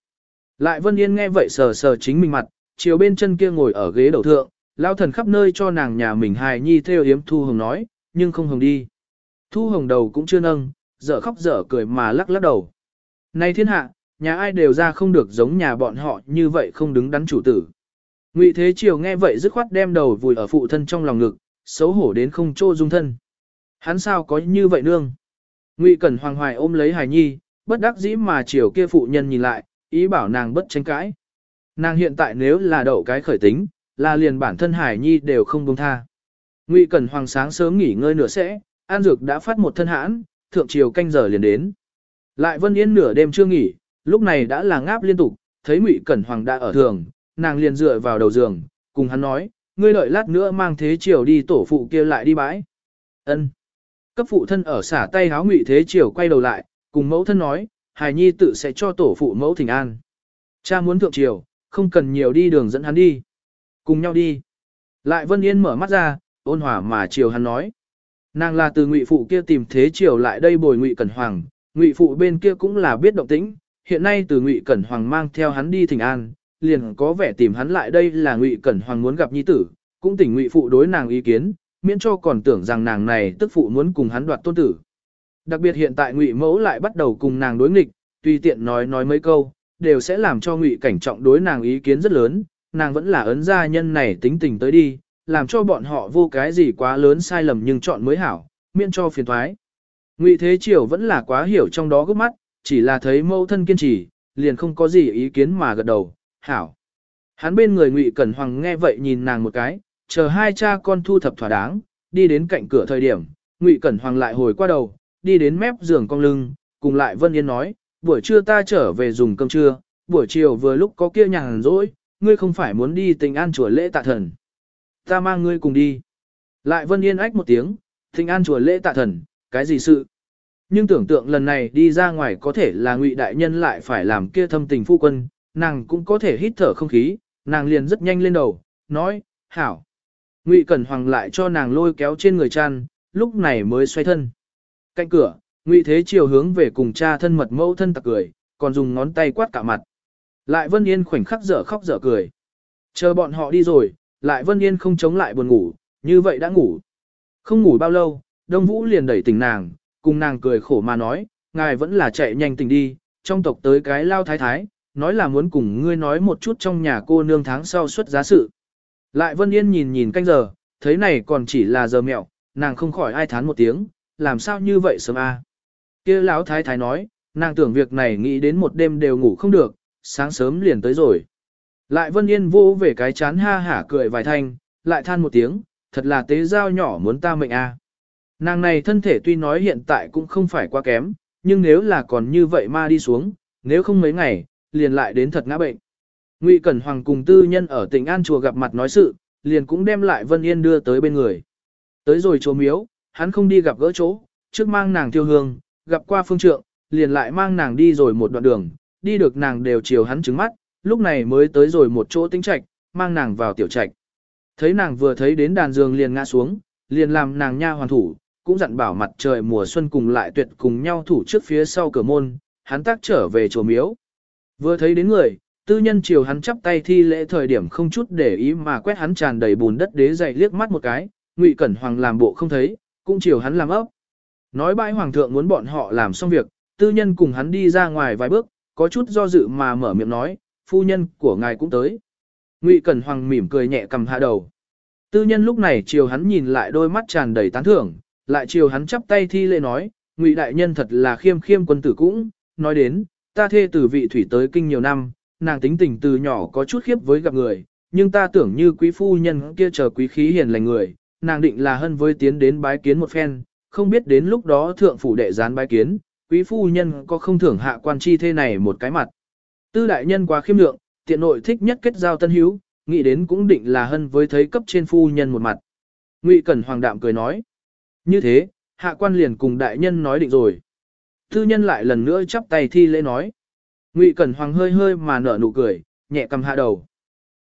Lại Vân Yên nghe vậy sờ sờ chính mình mặt, chiều bên chân kia ngồi ở ghế đầu thượng, lao thần khắp nơi cho nàng nhà mình hài nhi theo yếm Thu Hồng nói, nhưng không hồng đi. Thu Hồng đầu cũng chưa nâng, dở khóc dở cười mà lắc lắc đầu. Này thiên hạ, nhà ai đều ra không được giống nhà bọn họ như vậy không đứng đắn chủ tử. Ngụy Thế Triều nghe vậy dứt khoát đem đầu vùi ở phụ thân trong lòng ngực, xấu hổ đến không trô dung thân. Hắn sao có như vậy nương? Ngụy Cẩn Hoàng Hoài ôm lấy Hải Nhi, bất đắc dĩ mà chiều kia phụ nhân nhìn lại, ý bảo nàng bất tranh cãi. Nàng hiện tại nếu là đậu cái khởi tính, là liền bản thân Hải Nhi đều không buông tha. Ngụy Cẩn Hoàng sáng sớm nghỉ ngơi nửa sẽ, An Dược đã phát một thân hãn, thượng chiều canh giờ liền đến. Lại Vân Yên nửa đêm chưa nghỉ, lúc này đã là ngáp liên tục, thấy Ngụy Cẩn Hoàng đã ở thường, nàng liền dựa vào đầu giường, cùng hắn nói, ngươi đợi lát nữa mang thế chiều đi tổ phụ kia lại đi bãi. Ân. Cấp phụ thân ở xả tay háo Ngụy Thế Triều quay đầu lại, cùng mẫu thân nói, hài nhi tự sẽ cho tổ phụ mẫu thỉnh an. Cha muốn thượng triều, không cần nhiều đi đường dẫn hắn đi. Cùng nhau đi. Lại Vân Yên mở mắt ra, ôn hòa mà chiều hắn nói. Nàng là từ ngụy phụ kia tìm thế chiều lại đây bồi ngụy cẩn hoàng, ngụy phụ bên kia cũng là biết động tĩnh, hiện nay từ ngụy cẩn hoàng mang theo hắn đi thỉnh an, liền có vẻ tìm hắn lại đây là ngụy cẩn hoàng muốn gặp nhi tử, cũng tỉnh ngụy phụ đối nàng ý kiến, miễn cho còn tưởng rằng nàng này tức phụ muốn cùng hắn đoạt tôn tử. Đặc biệt hiện tại ngụy mẫu lại bắt đầu cùng nàng đối nghịch, tùy tiện nói nói mấy câu, đều sẽ làm cho ngụy cảnh trọng đối nàng ý kiến rất lớn, nàng vẫn là ấn gia nhân này tính tình tới đi, làm cho bọn họ vô cái gì quá lớn sai lầm nhưng chọn mới hảo, miễn cho phiền thoái. Ngụy Thế Triều vẫn là quá hiểu trong đó gấp mắt, chỉ là thấy mẫu thân kiên trì, liền không có gì ý kiến mà gật đầu, hảo. Hắn bên người Ngụy Cẩn Hoàng nghe vậy nhìn nàng một cái, chờ hai cha con thu thập thỏa đáng, đi đến cạnh cửa thời điểm, Ngụy Cẩn Hoàng lại hồi qua đầu, đi đến mép giường cong lưng, cùng lại Vân Yên nói, buổi trưa ta trở về dùng cơm trưa, buổi chiều vừa lúc có kia nhàn rỗi, ngươi không phải muốn đi tình an chùa lễ tạ thần. Ta mang ngươi cùng đi. Lại Vân Yên ách một tiếng, tình an chùa lễ tạ thần, cái gì sự? Nhưng tưởng tượng lần này đi ra ngoài có thể là ngụy đại nhân lại phải làm kia thâm tình phu quân, nàng cũng có thể hít thở không khí, nàng liền rất nhanh lên đầu, nói, hảo. Ngụy Cẩn Hoàng lại cho nàng lôi kéo trên người chăn, lúc này mới xoay thân. Cạnh cửa, Ngụy Thế Triều hướng về cùng cha thân mật mẫu thân tặc cười, còn dùng ngón tay quát cả mặt. Lại Vân Yên khoảnh khắc dở khóc dở cười. Chờ bọn họ đi rồi, lại Vân Yên không chống lại buồn ngủ, như vậy đã ngủ. Không ngủ bao lâu, Đông Vũ liền đẩy tỉnh nàng, cùng nàng cười khổ mà nói, ngài vẫn là chạy nhanh tỉnh đi, trong tộc tới cái lao thái thái, nói là muốn cùng ngươi nói một chút trong nhà cô nương tháng sau xuất giá sự. Lại Vân Yên nhìn nhìn canh giờ, thấy này còn chỉ là giờ mẹo, nàng không khỏi ai thán một tiếng, làm sao như vậy sớm a? À? Kia lão thái thái nói, nàng tưởng việc này nghĩ đến một đêm đều ngủ không được, sáng sớm liền tới rồi. Lại Vân Yên vô về cái chán ha hả cười vài thanh, lại than một tiếng, thật là tế giao nhỏ muốn ta mệnh a. Nàng này thân thể tuy nói hiện tại cũng không phải quá kém, nhưng nếu là còn như vậy ma đi xuống, nếu không mấy ngày, liền lại đến thật ngã bệnh. Ngụy Cẩn Hoàng cùng tư nhân ở tỉnh An Chùa gặp mặt nói sự, liền cũng đem lại Vân Yên đưa tới bên người. Tới rồi chùa miếu, hắn không đi gặp gỡ chỗ, trước mang nàng tiêu hương, gặp qua phương trượng, liền lại mang nàng đi rồi một đoạn đường, đi được nàng đều chiều hắn trứng mắt, lúc này mới tới rồi một chỗ tĩnh trạch, mang nàng vào tiểu trạch. Thấy nàng vừa thấy đến đàn giường liền ngã xuống, liền làm nàng nha hoàn thủ, cũng dặn bảo mặt trời mùa xuân cùng lại tuyệt cùng nhau thủ trước phía sau cửa môn, hắn tác trở về chùa miếu. Vừa thấy đến người, tư nhân chiều hắn chắp tay thi lễ thời điểm không chút để ý mà quét hắn tràn đầy bùn đất đế dày liếc mắt một cái, ngụy cẩn hoàng làm bộ không thấy, cũng chiều hắn làm ấp. Nói bãi hoàng thượng muốn bọn họ làm xong việc, tư nhân cùng hắn đi ra ngoài vài bước, có chút do dự mà mở miệng nói, phu nhân của ngài cũng tới. Ngụy Cẩn Hoàng mỉm cười nhẹ cầm hạ đầu. Tư nhân lúc này chiều hắn nhìn lại đôi mắt tràn đầy tán thưởng, lại chiều hắn chắp tay thi lễ nói, Ngụy đại nhân thật là khiêm khiêm quân tử cũng, nói đến, ta thê tử vị thủy tới kinh nhiều năm, nàng tính tình từ nhỏ có chút khiếp với gặp người, nhưng ta tưởng như quý phu nhân kia chờ quý khí hiền lành người, nàng định là hân với tiến đến bái kiến một phen, không biết đến lúc đó thượng phủ đệ gián bái kiến, quý phu nhân có không thưởng hạ quan chi thế này một cái mặt. Tư đại nhân quá khiêm lượng, tiện nội thích nhất kết giao tân hữu, nghĩ đến cũng định là hân với thấy cấp trên phu nhân một mặt. Ngụy Cẩn Hoàng đạm cười nói. Như thế, hạ quan liền cùng đại nhân nói định rồi. Tư nhân lại lần nữa chắp tay thi lễ nói. Ngụy Cẩn Hoàng hơi hơi mà nở nụ cười, nhẹ cầm hạ đầu.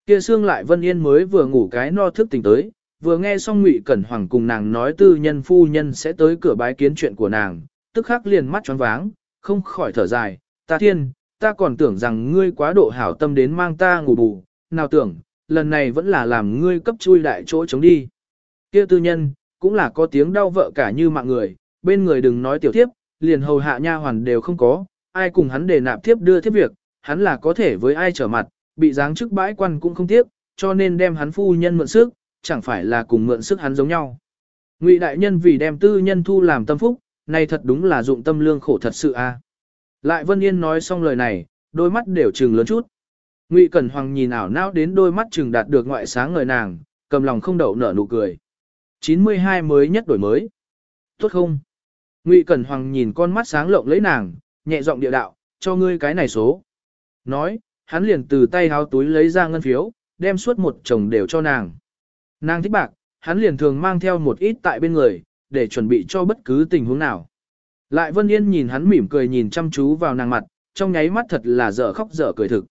Kia xương lại Vân Yên mới vừa ngủ cái no thức tỉnh tới, vừa nghe xong Ngụy Cẩn Hoàng cùng nàng nói tư nhân phu nhân sẽ tới cửa bái kiến chuyện của nàng, tức khắc liền mắt tròn váng, không khỏi thở dài, ta thiên, ta còn tưởng rằng ngươi quá độ hảo tâm đến mang ta ngủ bù, nào tưởng, lần này vẫn là làm ngươi cấp chui đại chỗ chống đi. Kia tư nhân, cũng là có tiếng đau vợ cả như mạng người, bên người đừng nói tiểu thiếp, liền hầu hạ nha hoàn đều không có, ai cùng hắn để nạp thiếp đưa thiếp việc, hắn là có thể với ai trở mặt, bị giáng chức bãi quan cũng không tiếc, cho nên đem hắn phu nhân mượn sức, chẳng phải là cùng mượn sức hắn giống nhau. Ngụy đại nhân vì đem tư nhân thu làm tâm phúc, này thật đúng là dụng tâm lương khổ thật sự a. Lại Vân Yên nói xong lời này, đôi mắt đều trừng lớn chút. Ngụy Cẩn Hoàng nhìn ảo não đến đôi mắt trừng đạt được ngoại sáng người nàng, cầm lòng không đậu nở nụ cười. 92 mới nhất đổi mới. Tốt không? Ngụy Cẩn Hoàng nhìn con mắt sáng lộng lấy nàng, nhẹ giọng địa đạo, cho ngươi cái này số. Nói, hắn liền từ tay háo túi lấy ra ngân phiếu, đem suốt một chồng đều cho nàng. Nàng thích bạc, hắn liền thường mang theo một ít tại bên người, để chuẩn bị cho bất cứ tình huống nào. Lại Vân Yên nhìn hắn mỉm cười nhìn chăm chú vào nàng mặt, trong nháy mắt thật là dở khóc dở cười thực.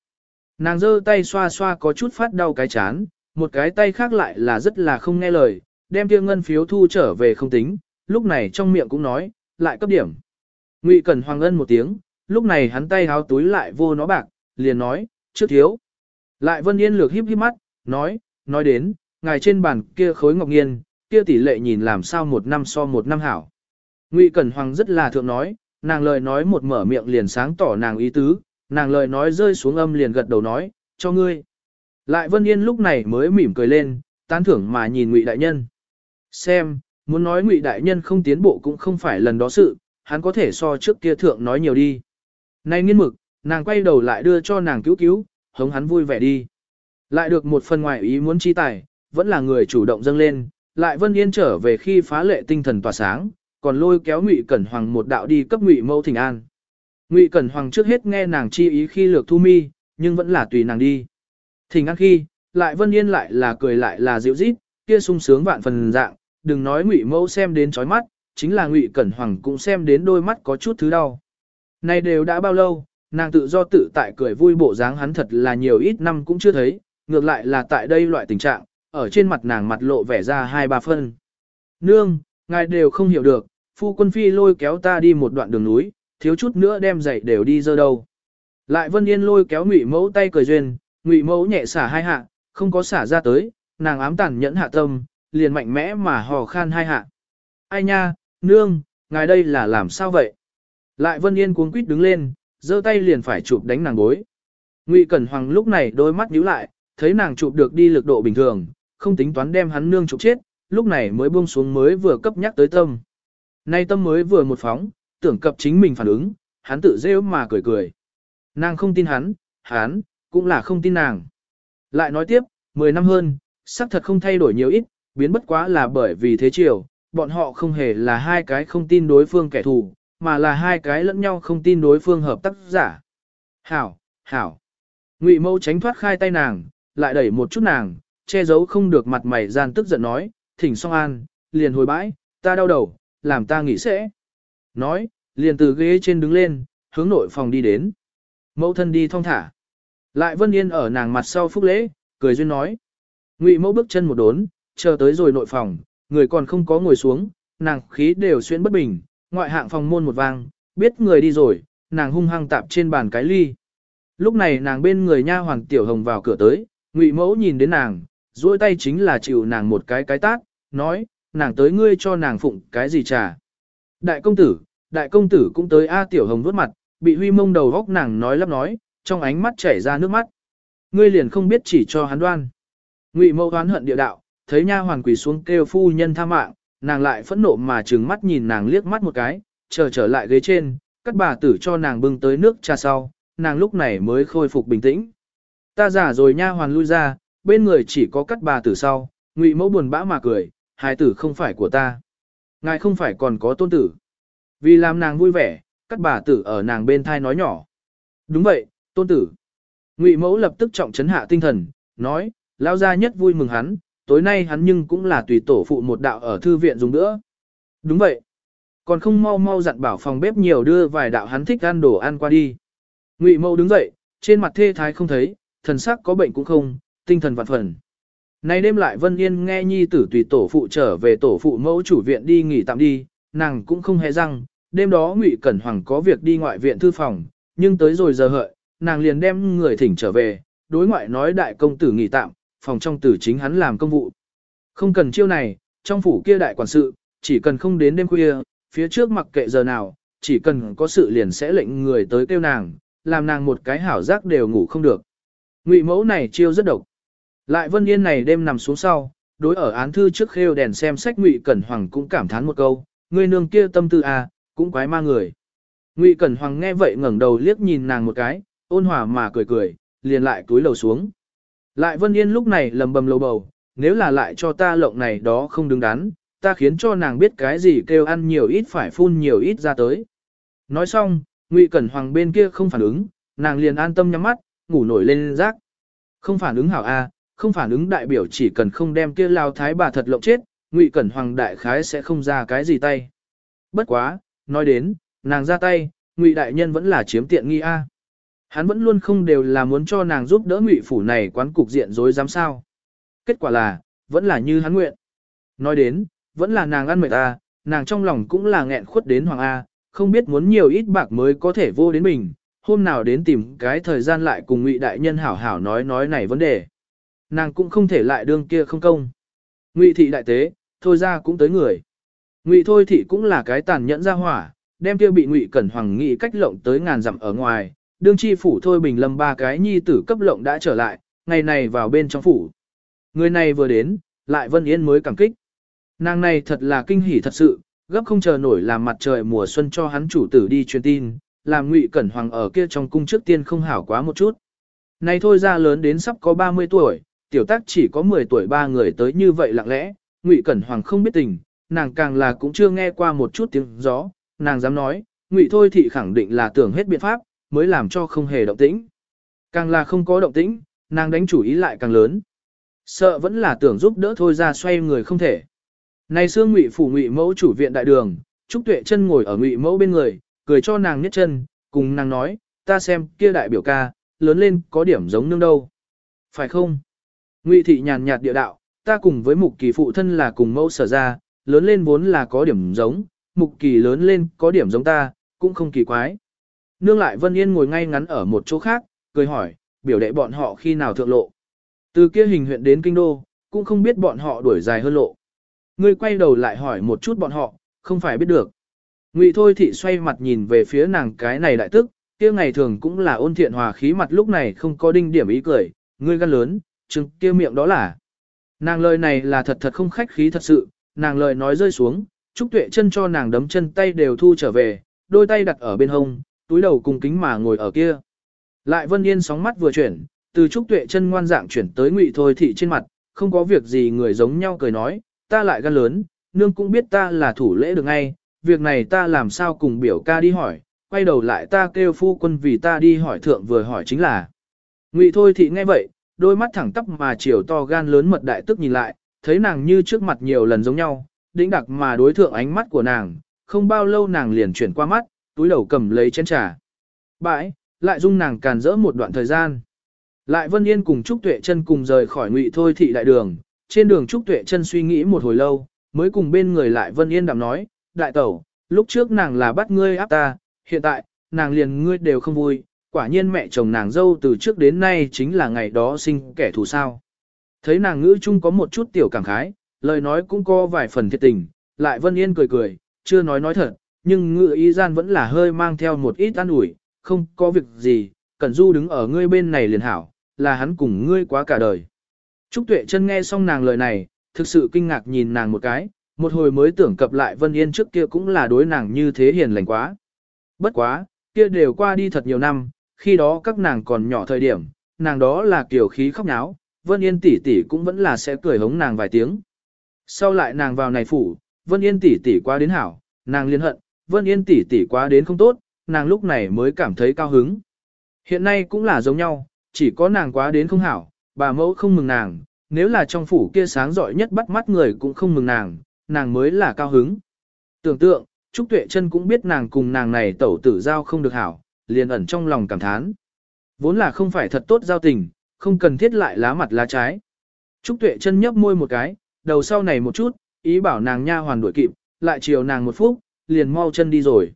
Nàng giơ tay xoa xoa có chút phát đau cái chán, một cái tay khác lại là rất là không nghe lời, đem kia ngân phiếu thu trở về không tính, lúc này trong miệng cũng nói, lại cấp điểm. Ngụy Cẩn Hoàng ân một tiếng, lúc này hắn tay háo túi lại vô nó bạc, liền nói, trước thiếu. Lại Vân Yên lược híp híp mắt, nói, nói đến, ngài trên bàn kia khối ngọc nghiên, kia tỷ lệ nhìn làm sao một năm so một năm hảo. Ngụy Cẩn Hoàng rất là thượng nói, nàng lời nói một mở miệng liền sáng tỏ nàng ý tứ, nàng lời nói rơi xuống âm liền gật đầu nói, cho ngươi. Lại Vân Yên lúc này mới mỉm cười lên, tán thưởng mà nhìn Ngụy đại nhân. Xem, muốn nói Ngụy đại nhân không tiến bộ cũng không phải lần đó sự, hắn có thể so trước kia thượng nói nhiều đi. Nay nghiên mực, nàng quay đầu lại đưa cho nàng cứu cứu, hống hắn vui vẻ đi. Lại được một phần ngoại ý muốn chi tài, vẫn là người chủ động dâng lên, lại Vân Yên trở về khi phá lệ tinh thần tỏa sáng, còn lôi kéo Ngụy Cẩn Hoàng một đạo đi cấp Ngụy Mẫu thịnh an. Ngụy Cẩn Hoàng trước hết nghe nàng chi ý khi lược thu mi, nhưng vẫn là tùy nàng đi. Thỉnh an khi, lại Vân Yên lại là cười lại là dịu rít, kia sung sướng vạn phần dạng, đừng nói Ngụy Mẫu xem đến chói mắt, chính là Ngụy Cẩn Hoàng cũng xem đến đôi mắt có chút thứ đau. Này đều đã bao lâu, nàng tự do tự tại cười vui bộ dáng hắn thật là nhiều ít năm cũng chưa thấy, ngược lại là tại đây loại tình trạng, ở trên mặt nàng mặt lộ vẻ ra hai ba phân. Nương, ngài đều không hiểu được, phu quân phi lôi kéo ta đi một đoạn đường núi, thiếu chút nữa đem giày đều đi dơ đâu. Lại Vân Yên lôi kéo Ngụy Mẫu tay cười duyên, Ngụy Mẫu nhẹ xả hai hạ, không có xả ra tới, nàng ám tàn nhẫn hạ tâm, liền mạnh mẽ mà hò khan hai hạ. Ai nha, nương, ngài đây là làm sao vậy? Lại Vân Yên cuống quýt đứng lên, giơ tay liền phải chụp đánh nàng gối. Ngụy Cẩn Hoàng lúc này đôi mắt nhíu lại, thấy nàng chụp được đi lực độ bình thường, không tính toán đem hắn nương chụp chết, lúc này mới buông xuống mới vừa cấp nhắc tới tâm. Nay tâm mới vừa một phóng, tưởng cập chính mình phản ứng, hắn tự rêu mà cười cười. Nàng không tin hắn, hắn, cũng là không tin nàng. Lại nói tiếp, 10 năm hơn, xác thật không thay đổi nhiều ít, biến bất quá là bởi vì thế chiều, bọn họ không hề là hai cái không tin đối phương kẻ thù, mà là hai cái lẫn nhau không tin đối phương hợp tác giả. Hảo, hảo. Ngụy mâu tránh thoát khai tay nàng, lại đẩy một chút nàng, che giấu không được mặt mày gian tức giận nói, thỉnh song an, liền hồi bãi, ta đau đầu, làm ta nghỉ sẽ. Nói, liền từ ghế trên đứng lên, hướng nội phòng đi đến. Mẫu thân đi thong thả. Lại Vân Yên ở nàng mặt sau phúc lễ, cười duyên nói. Ngụy mẫu bước chân một đốn, chờ tới rồi nội phòng, người còn không có ngồi xuống, nàng khí đều xuyên bất bình, ngoại hạng phòng môn một vang, biết người đi rồi, nàng hung hăng tạp trên bàn cái ly. Lúc này nàng bên người nha hoàng tiểu hồng vào cửa tới, ngụy mẫu nhìn đến nàng, duỗi tay chính là chịu nàng một cái cái tát, nói, nàng tới ngươi cho nàng phụng cái gì trà. Đại công tử, đại công tử cũng tới A tiểu hồng vuốt mặt, bị huy mông đầu góc nàng nói lắp nói, trong ánh mắt chảy ra nước mắt. Ngươi liền không biết chỉ cho hắn đoan. Ngụy mẫu oán hận địa đạo, thấy nha hoàn quỳ xuống kêu phu nhân tha mạng, nàng lại phẫn nộ mà trừng mắt nhìn nàng liếc mắt một cái, chờ trở lại ghế trên, các bà tử cho nàng bưng tới nước trà sau, nàng lúc này mới khôi phục bình tĩnh. Ta giả rồi nha hoàn lui ra, bên người chỉ có cắt bà tử sau, ngụy mẫu buồn bã mà cười, hai tử không phải của ta. Ngài không phải còn có tôn tử. Vì làm nàng vui vẻ, cắt bà tử ở nàng bên thai nói nhỏ. Đúng vậy, tôn tử. Ngụy mẫu lập tức trọng trấn hạ tinh thần, nói, lao ra nhất vui mừng hắn, tối nay hắn nhưng cũng là tùy tổ phụ một đạo ở thư viện dùng nữa. Đúng vậy. Còn không mau mau dặn bảo phòng bếp nhiều đưa vài đạo hắn thích ăn đồ ăn qua đi. Ngụy mẫu đứng dậy, trên mặt thê thái không thấy, thần sắc có bệnh cũng không, tinh thần vạn phần. Nay đêm lại Vân Yên nghe nhi tử tùy tổ phụ trở về tổ phụ mẫu chủ viện đi nghỉ tạm đi, nàng cũng không hề răng, đêm đó Ngụy Cẩn Hoàng có việc đi ngoại viện thư phòng, nhưng tới rồi giờ hợi, nàng liền đem người thỉnh trở về, đối ngoại nói đại công tử nghỉ tạm, phòng trong tử chính hắn làm công vụ. Không cần chiêu này, trong phủ kia đại quản sự, chỉ cần không đến đêm khuya, phía trước mặc kệ giờ nào, chỉ cần có sự liền sẽ lệnh người tới kêu nàng, làm nàng một cái hảo giác đều ngủ không được. Ngụy mẫu này chiêu rất độc. Lại Vân Yên này đêm nằm xuống sau, đối ở án thư trước khêu đèn xem sách Ngụy Cẩn Hoàng cũng cảm thán một câu, người nương kia tâm tư à, cũng quái ma người. Ngụy Cẩn Hoàng nghe vậy ngẩng đầu liếc nhìn nàng một cái, ôn hòa mà cười cười, liền lại túi lầu xuống. Lại Vân Yên lúc này lầm bầm lầu bầu, nếu là lại cho ta lộng này đó không đứng đắn, ta khiến cho nàng biết cái gì kêu ăn nhiều ít phải phun nhiều ít ra tới. Nói xong, Ngụy Cẩn Hoàng bên kia không phản ứng, nàng liền an tâm nhắm mắt, ngủ nổi lên rác. Không phản ứng hảo A, không phản ứng đại biểu chỉ cần không đem kia lao thái bà thật lộng chết, Ngụy Cẩn Hoàng đại khái sẽ không ra cái gì tay. Bất quá, nói đến, nàng ra tay, Ngụy đại nhân vẫn là chiếm tiện nghi A. Hắn vẫn luôn không đều là muốn cho nàng giúp đỡ ngụy phủ này quán cục diện rối dám sao. kết quả là, vẫn là như hắn nguyện. Nói đến, vẫn là nàng ăn mệt ta, nàng trong lòng cũng là nghẹn khuất đến Hoàng A, không biết muốn nhiều ít bạc mới có thể vô đến mình, hôm nào đến tìm cái thời gian lại cùng ngụy đại nhân hảo hảo nói nói này vấn đề. Nàng cũng không thể lại đương kia không công. Ngụy thị đại tế, thôi ra cũng tới người. Ngụy thôi thị cũng là cái tàn nhẫn ra hỏa, đem kia bị ngụy cẩn hoàng nghị cách lộng tới ngàn dặm ở ngoài, đương chi phủ thôi bình lâm ba cái nhi tử cấp lộng đã trở lại, ngày này vào bên trong phủ. Người này vừa đến, lại Vân Yên mới cảm kích. Nàng này thật là kinh hỉ thật sự, gấp không chờ nổi làm mặt trời mùa xuân cho hắn chủ tử đi truyền tin, làm Ngụy Cẩn Hoàng ở kia trong cung trước tiên không hảo quá một chút. Này thôi ra lớn đến sắp có 30 tuổi, tiểu tác chỉ có 10 tuổi ba người tới như vậy lặng lẽ, Ngụy Cẩn Hoàng không biết tình, nàng càng là cũng chưa nghe qua một chút tiếng gió, nàng dám nói, Ngụy thôi thị khẳng định là tưởng hết biện pháp, mới làm cho không hề động tĩnh. Càng là không có động tĩnh, nàng đánh chủ ý lại càng lớn. Sợ vẫn là tưởng giúp đỡ thôi ra xoay người không thể. Này xương ngụy phủ ngụy mẫu chủ viện đại đường, Trúc Tuệ chân ngồi ở ngụy mẫu bên người, cười cho nàng nhất chân, cùng nàng nói, ta xem kia đại biểu ca, lớn lên có điểm giống nương đâu. Phải không? Ngụy thị nhàn nhạt địa đạo, ta cùng với mục kỳ phụ thân là cùng mẫu sở ra, lớn lên vốn là có điểm giống, mục kỳ lớn lên có điểm giống ta, cũng không kỳ quái. Nương lại Vân Yên ngồi ngay ngắn ở một chỗ khác, cười hỏi, biểu đệ bọn họ khi nào thượng lộ. Từ kia hình huyện đến kinh đô, cũng không biết bọn họ đuổi dài hơn lộ. Ngươi quay đầu lại hỏi một chút bọn họ, không phải biết được. Ngụy Thôi Thị xoay mặt nhìn về phía nàng cái này đại tức, kia ngày thường cũng là ôn thiện hòa khí mặt lúc này không có đinh điểm ý cười, ngươi gan lớn, chừng kia miệng đó là. Nàng lời này là thật thật không khách khí thật sự, nàng lời nói rơi xuống, Trúc Tuệ chân cho nàng đấm chân tay đều thu trở về, đôi tay đặt ở bên hông, túi đầu cùng kính mà ngồi ở kia. Lại Vân Yên sóng mắt vừa chuyển, từ Trúc Tuệ chân ngoan dạng chuyển tới Ngụy Thôi Thị trên mặt, không có việc gì người giống nhau cười nói, ta lại gan lớn, nương cũng biết ta là thủ lễ được ngay, việc này ta làm sao cùng biểu ca đi hỏi, quay đầu lại ta kêu phu quân vì ta đi hỏi thượng vừa hỏi chính là. Ngụy Thôi Thị nghe vậy, đôi mắt thẳng tắp mà chiều to gan lớn mật đại tức nhìn lại, thấy nàng như trước mặt nhiều lần giống nhau, đĩnh đặc mà đối thượng ánh mắt của nàng, không bao lâu nàng liền chuyển qua mắt, túi đầu cầm lấy chén trà. Bãi, lại dung nàng càn rỡ một đoạn thời gian. Lại Vân Yên cùng Trúc Tuệ chân cùng rời khỏi ngụy thôi thị đại đường, trên đường Trúc Tuệ chân suy nghĩ một hồi lâu, mới cùng bên người lại Vân Yên đạm nói, đại tẩu, lúc trước nàng là bắt ngươi áp ta, hiện tại, nàng liền ngươi đều không vui, quả nhiên mẹ chồng nàng dâu từ trước đến nay chính là ngày đó sinh kẻ thù sao. Thấy nàng ngữ chung có một chút tiểu cảm khái, lời nói cũng có vài phần thiệt tình, lại Vân Yên cười cười, chưa nói nói thật, nhưng ngự ý gian vẫn là hơi mang theo một ít an ủi, không có việc gì, Cẩn Du đứng ở ngươi bên này liền hảo, là hắn cùng ngươi quá cả đời. Trúc Tuệ chân nghe xong nàng lời này, thực sự kinh ngạc nhìn nàng một cái, một hồi mới tưởng cập lại Vân Yên trước kia cũng là đối nàng như thế hiền lành quá. Bất quá, kia đều qua đi thật nhiều năm, khi đó các nàng còn nhỏ thời điểm, nàng đó là kiểu khí khóc náo, Vân Yên tỷ tỷ cũng vẫn là sẽ cười hống nàng vài tiếng. Sau lại nàng vào này phủ, Vân Yên tỷ tỷ qua đến hảo, nàng liên hận, Vân Yên tỷ tỷ quá đến không tốt, nàng lúc này mới cảm thấy cao hứng. Hiện nay cũng là giống nhau, chỉ có nàng quá đến không hảo, bà mẫu không mừng nàng, nếu là trong phủ kia sáng giỏi nhất bắt mắt người cũng không mừng nàng, nàng mới là cao hứng. Tưởng tượng, Trúc Tuệ chân cũng biết nàng cùng nàng này tẩu tử giao không được hảo, liền ẩn trong lòng cảm thán. Vốn là không phải thật tốt giao tình, không cần thiết lại lá mặt lá trái. Trúc Tuệ chân nhấp môi một cái, đầu sau này một chút, ý bảo nàng nha hoàn đuổi kịp, lại chiều nàng một phút, liền mau chân đi rồi.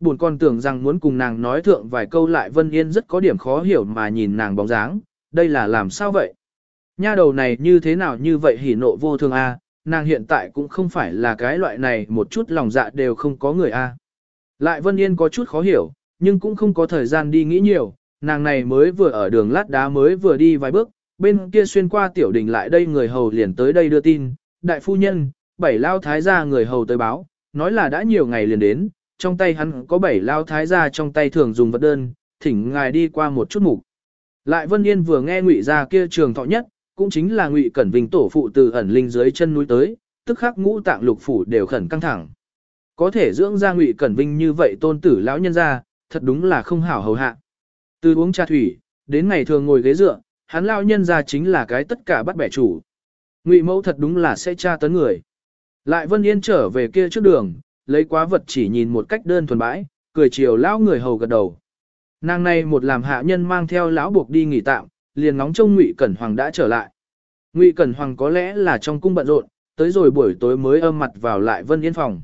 Buồn con tưởng rằng muốn cùng nàng nói thượng vài câu lại Vân Yên rất có điểm khó hiểu mà nhìn nàng bóng dáng, đây là làm sao vậy? Nha đầu này như thế nào như vậy hỉ nộ vô thường a, nàng hiện tại cũng không phải là cái loại này một chút lòng dạ đều không có người a. Lại Vân Yên có chút khó hiểu, nhưng cũng không có thời gian đi nghĩ nhiều, nàng này mới vừa ở đường lát đá mới vừa đi vài bước, bên kia xuyên qua tiểu đình lại đây người hầu liền tới đây đưa tin, đại phu nhân, bảy lao thái gia người hầu tới báo, nói là đã nhiều ngày liền đến, trong tay hắn có bảy lao thái gia trong tay thường dùng vật đơn, thỉnh ngài đi qua một chút mục. Lại Vân Yên vừa nghe ngụy gia kia trường thọ nhất, cũng chính là ngụy cẩn vinh tổ phụ từ ẩn linh dưới chân núi tới, tức khắc ngũ tạng lục phủ đều khẩn căng thẳng. Có thể dưỡng ra ngụy cẩn vinh như vậy tôn tử lão nhân ra, thật đúng là không hảo hầu hạ. Từ uống trà thủy, đến ngày thường ngồi ghế dựa, hắn lão nhân ra chính là cái tất cả bắt bẻ chủ. Ngụy mẫu thật đúng là sẽ tra tấn người. Lại Vân Yên trở về kia trước đường, lấy quá vật chỉ nhìn một cách đơn thuần bãi, cười chiều lão người hầu gật đầu. Nàng này một làm hạ nhân mang theo lão buộc đi nghỉ tạm, liền ngóng trông Ngụy Cẩn Hoàng đã trở lại. Ngụy Cẩn Hoàng có lẽ là trong cung bận rộn, tới rồi buổi tối mới âm mặt vào lại Vân Yên phòng.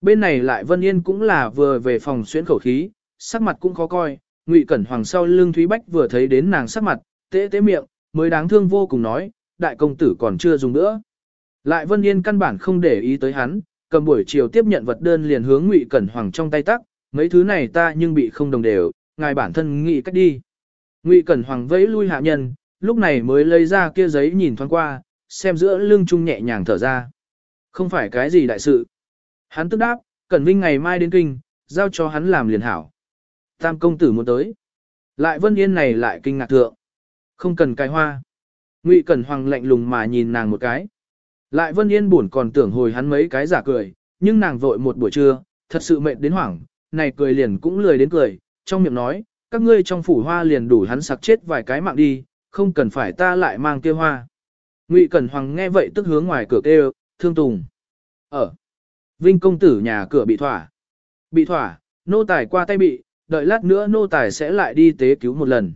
Bên này lại Vân Yên cũng là vừa về phòng xuyên khẩu khí, sắc mặt cũng khó coi, Ngụy Cẩn Hoàng sau lưng Thúy Bách vừa thấy đến nàng sắc mặt, tế tế miệng, mới đáng thương vô cùng nói, đại công tử còn chưa dùng nữa. Lại Vân Yên căn bản không để ý tới hắn, cầm buổi chiều tiếp nhận vật đơn liền hướng Ngụy Cẩn Hoàng trong tay tắc, mấy thứ này ta nhưng bị không đồng đều, ngài bản thân nghĩ cách đi. Ngụy Cẩn Hoàng vẫy lui hạ nhân, lúc này mới lấy ra kia giấy nhìn thoáng qua, xem giữa lưng trung nhẹ nhàng thở ra. Không phải cái gì đại sự. Hắn tức đáp, Cẩn Vinh ngày mai đến kinh, giao cho hắn làm liền hảo. Tam công tử muốn tới. Lại Vân Yên này lại kinh ngạc thượng. Không cần cái hoa. Ngụy Cẩn Hoàng lạnh lùng mà nhìn nàng một cái. Lại Vân Yên buồn còn tưởng hồi hắn mấy cái giả cười, nhưng nàng vội một buổi trưa, thật sự mệt đến hoảng, này cười liền cũng lười đến cười, trong miệng nói, các ngươi trong phủ hoa liền đủ hắn sặc chết vài cái mạng đi, không cần phải ta lại mang kia hoa. Ngụy Cẩn Hoàng nghe vậy tức hướng ngoài cửa kêu, thương tùng. Ở. Vinh công tử nhà cửa bị thỏa. Bị thỏa, nô tài qua tay bị, đợi lát nữa nô tài sẽ lại đi tế cứu một lần.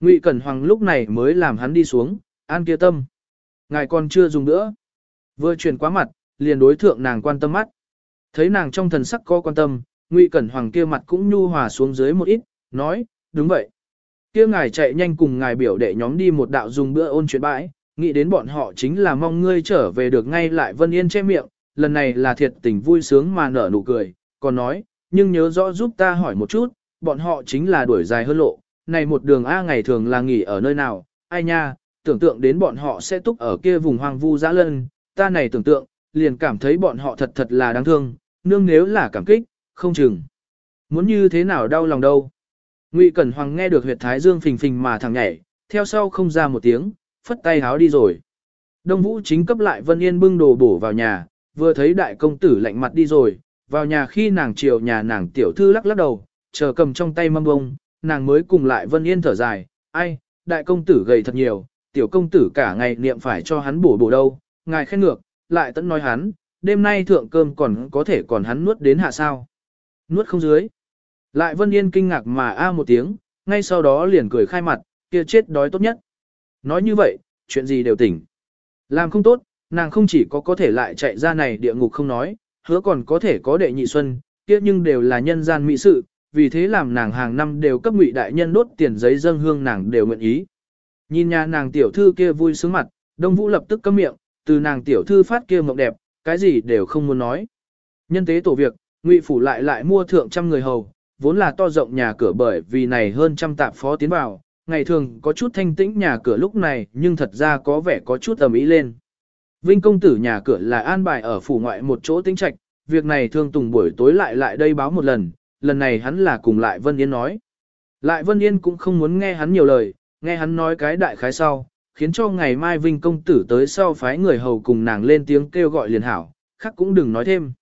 Ngụy Cẩn Hoàng lúc này mới làm hắn đi xuống, an kia tâm. Ngài còn chưa dùng nữa. Vừa chuyển quá mặt, liền đối thượng nàng quan tâm mắt. Thấy nàng trong thần sắc có quan tâm, Ngụy Cẩn Hoàng kia mặt cũng nhu hòa xuống dưới một ít, nói, đúng vậy. Kia ngài chạy nhanh cùng ngài biểu đệ nhóm đi một đạo dùng bữa ôn chuyện bãi, nghĩ đến bọn họ chính là mong ngươi trở về được ngay lại Vân Yên che miệng, lần này là thiệt tình vui sướng mà nở nụ cười, còn nói, nhưng nhớ rõ giúp ta hỏi một chút, bọn họ chính là đuổi dài hơn lộ, này một đường A ngày thường là nghỉ ở nơi nào, ai nha, tưởng tượng đến bọn họ sẽ túc ở kia vùng hoang vu dã lân, ta này tưởng tượng, liền cảm thấy bọn họ thật thật là đáng thương, nương nếu là cảm kích, không chừng. Muốn như thế nào đau lòng đâu. Ngụy Cẩn Hoàng nghe được huyệt thái dương phình phình mà thẳng nhảy, theo sau không ra một tiếng, phất tay háo đi rồi. Đông Vũ chính cấp lại Vân Yên bưng đồ bổ vào nhà, vừa thấy đại công tử lạnh mặt đi rồi, vào nhà khi nàng chiều nhà nàng tiểu thư lắc lắc đầu, chờ cầm trong tay mâm bông, nàng mới cùng lại Vân Yên thở dài, ai, đại công tử gầy thật nhiều, tiểu công tử cả ngày niệm phải cho hắn bổ bổ đâu, ngài khen ngược, lại tận nói hắn, đêm nay thượng cơm còn có thể còn hắn nuốt đến hạ sao. Nuốt không dưới. Lại Vân Yên kinh ngạc mà a một tiếng, ngay sau đó liền cười khai mặt, kia chết đói tốt nhất. Nói như vậy, chuyện gì đều tỉnh. Làm không tốt, nàng không chỉ có có thể lại chạy ra này địa ngục không nói, hứa còn có thể có đệ nhị xuân, kia nhưng đều là nhân gian mỹ sự, vì thế làm nàng hàng năm đều cấp ngụy đại nhân đốt tiền giấy dâng hương nàng đều nguyện ý. Nhìn nhà nàng tiểu thư kia vui sướng mặt, Đông Vũ lập tức cấm miệng, từ nàng tiểu thư phát kia mộng đẹp, cái gì đều không muốn nói. Nhân tế tổ việc, ngụy phủ lại lại mua thượng trăm người hầu, vốn là to rộng nhà cửa bởi vì này hơn trăm tạp phó tiến vào, ngày thường có chút thanh tĩnh nhà cửa lúc này nhưng thật ra có vẻ có chút ầm ĩ lên. Vinh công tử nhà cửa là an bài ở phủ ngoại một chỗ tĩnh trạch, việc này thương tùng buổi tối lại lại đây báo một lần, lần này hắn là cùng lại Vân Yên nói. Lại Vân Yên cũng không muốn nghe hắn nhiều lời, nghe hắn nói cái đại khái sau, khiến cho ngày mai Vinh công tử tới sau phái người hầu cùng nàng lên tiếng kêu gọi liền hảo, khác cũng đừng nói thêm.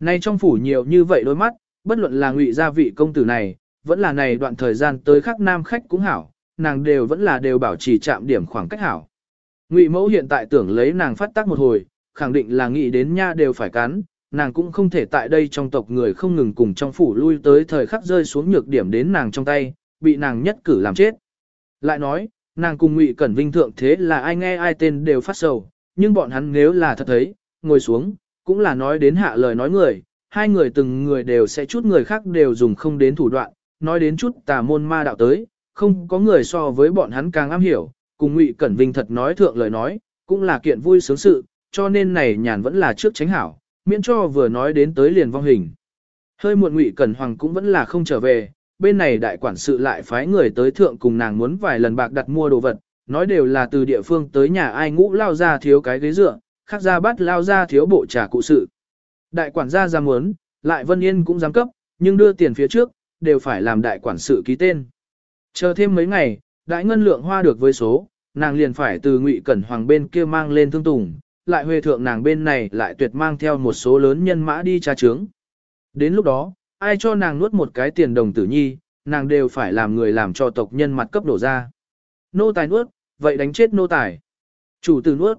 Nay trong phủ nhiều như vậy đôi mắt, bất luận là ngụy gia vị công tử này, vẫn là này đoạn thời gian tới khác nam khách cũng hảo, nàng đều vẫn là đều bảo trì chạm điểm khoảng cách hảo. Ngụy mẫu hiện tại tưởng lấy nàng phát tác một hồi, khẳng định là nghĩ đến nha đều phải cắn, nàng cũng không thể tại đây trong tộc người không ngừng cùng trong phủ lui tới thời khắc rơi xuống nhược điểm đến nàng trong tay, bị nàng nhất cử làm chết. Lại nói, nàng cùng Ngụy Cẩn Vinh thượng thế là ai nghe ai tên đều phát sầu, nhưng bọn hắn nếu là thật thấy, ngồi xuống, cũng là nói đến hạ lời nói người, hai người từng người đều sẽ chút người khác đều dùng không đến thủ đoạn, nói đến chút tà môn ma đạo tới, không có người so với bọn hắn càng am hiểu, cùng Ngụy Cẩn Vinh thật nói thượng lời nói, cũng là kiện vui sướng sự, cho nên này nhàn vẫn là trước tránh hảo, miễn cho vừa nói đến tới liền vong hình. Hơi muộn Ngụy Cẩn Hoàng cũng vẫn là không trở về, bên này đại quản sự lại phái người tới thượng cùng nàng muốn vài lần bạc đặt mua đồ vật, nói đều là từ địa phương tới nhà ai ngũ lao ra thiếu cái ghế dựa, khác ra bắt lao ra thiếu bộ trà cụ sự. Đại quản gia ra muốn, lại Vân Yên cũng dám cấp, nhưng đưa tiền phía trước, đều phải làm đại quản sự ký tên. Chờ thêm mấy ngày, đại ngân lượng hoa được với số, nàng liền phải từ ngụy cẩn hoàng bên kia mang lên thương tùng, lại huê thượng nàng bên này lại tuyệt mang theo một số lớn nhân mã đi tra trướng. Đến lúc đó, ai cho nàng nuốt một cái tiền đồng tử nhi, nàng đều phải làm người làm cho tộc nhân mặt cấp đổ ra. Nô tài nuốt, vậy đánh chết nô tài. Chủ tử nuốt.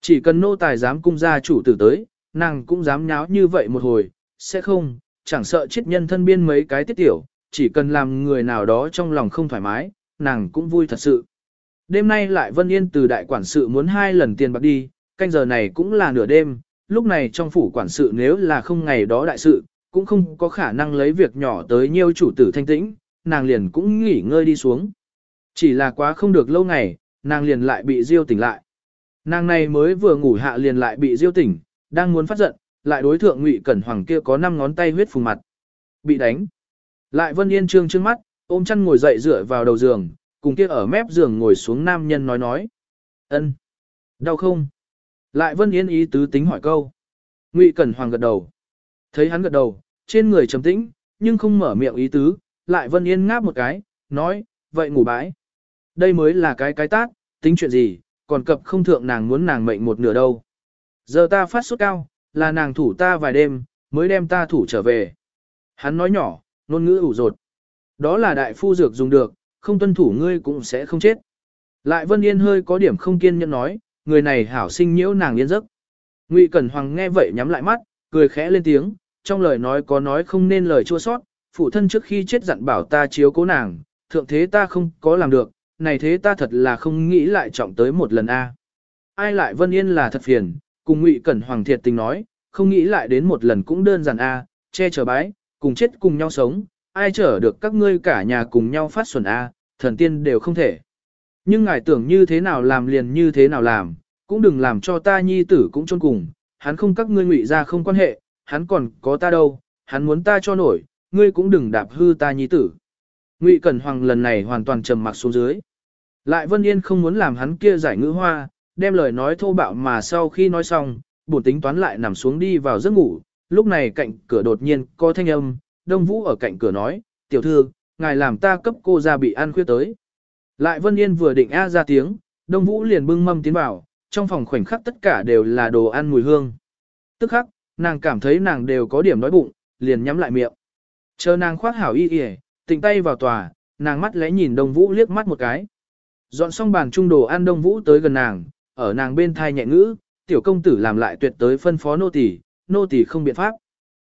Chỉ cần nô tài dám cung ra chủ tử tới, nàng cũng dám nháo như vậy một hồi, sẽ không, chẳng sợ chết nhân thân biên mấy cái tiết tiểu, chỉ cần làm người nào đó trong lòng không thoải mái, nàng cũng vui thật sự. Đêm nay lại Vân Yên từ đại quản sự muốn hai lần tiền bạc đi, canh giờ này cũng là nửa đêm, lúc này trong phủ quản sự nếu là không ngày đó đại sự, cũng không có khả năng lấy việc nhỏ tới nhiều chủ tử thanh tĩnh, nàng liền cũng nghỉ ngơi đi xuống. Chỉ là quá không được lâu ngày, nàng liền lại bị diêu tỉnh lại. Nàng này mới vừa ngủ hạ liền lại bị diêu tỉnh, đang muốn phát giận, lại đối thượng Ngụy Cẩn Hoàng kia có năm ngón tay huyết phùng mặt. Bị đánh. Lại Vân Yên trương trước mắt, ôm chăn ngồi dậy dựa vào đầu giường, cùng kia ở mép giường ngồi xuống nam nhân nói nói. ân, Đau không? Lại Vân Yên ý tứ tính hỏi câu. Ngụy Cẩn Hoàng gật đầu. Thấy hắn gật đầu, trên người trầm tĩnh, nhưng không mở miệng ý tứ, lại Vân Yên ngáp một cái, nói, vậy ngủ bãi. Đây mới là cái cái tát, tính chuyện gì, còn cập không thượng nàng muốn nàng mệnh một nửa đâu. Giờ ta phát sốt cao, là nàng thủ ta vài đêm, mới đem ta thủ trở về. Hắn nói nhỏ, ngôn ngữ ủ rột. Đó là đại phu dược dùng được, không tuân thủ ngươi cũng sẽ không chết. Lại Vân Yên hơi có điểm không kiên nhẫn nói, người này hảo sinh nhiễu nàng yên giấc. Ngụy Cẩn Hoàng nghe vậy nhắm lại mắt, cười khẽ lên tiếng, trong lời nói có nói không nên lời chua sót, phụ thân trước khi chết dặn bảo ta chiếu cố nàng, thượng thế ta không có làm được, này thế ta thật là không nghĩ lại trọng tới một lần a. Ai lại Vân Yên là thật phiền, cùng Ngụy Cẩn Hoàng thiệt tình nói, không nghĩ lại đến một lần cũng đơn giản a, che chở bái, cùng chết cùng nhau sống, ai chở được các ngươi cả nhà cùng nhau phát xuẩn a, thần tiên đều không thể. Nhưng ngài tưởng như thế nào làm liền như thế nào làm, cũng đừng làm cho ta nhi tử cũng chôn cùng, hắn không các ngươi ngụy ra không quan hệ, hắn còn có ta đâu, hắn muốn ta cho nổi, ngươi cũng đừng đạp hư ta nhi tử. Ngụy Cẩn Hoàng lần này hoàn toàn trầm mặc xuống dưới. Lại Vân Yên không muốn làm hắn kia giải ngữ hoa, đem lời nói thô bạo mà sau khi nói xong, buồn tính toán lại nằm xuống đi vào giấc ngủ, lúc này cạnh cửa đột nhiên có thanh âm, Đông Vũ ở cạnh cửa nói, tiểu thư, ngài làm ta cấp cô ra bị ăn khuyết tới. Lại Vân Yên vừa định a ra tiếng, Đông Vũ liền bưng mâm tiến vào, trong phòng khoảnh khắc tất cả đều là đồ ăn mùi hương. Tức khắc, nàng cảm thấy nàng đều có điểm đói bụng, liền nhắm lại miệng. Chờ nàng khoác hảo y y, tịnh tay vào tòa, nàng mắt lẽ nhìn Đông Vũ liếc mắt một cái. Dọn xong bàn trung đồ ăn Đông Vũ tới gần nàng, ở nàng bên thai nhẹ ngữ, tiểu công tử làm lại tuyệt tới phân phó nô tỳ, nô tỳ không biện pháp.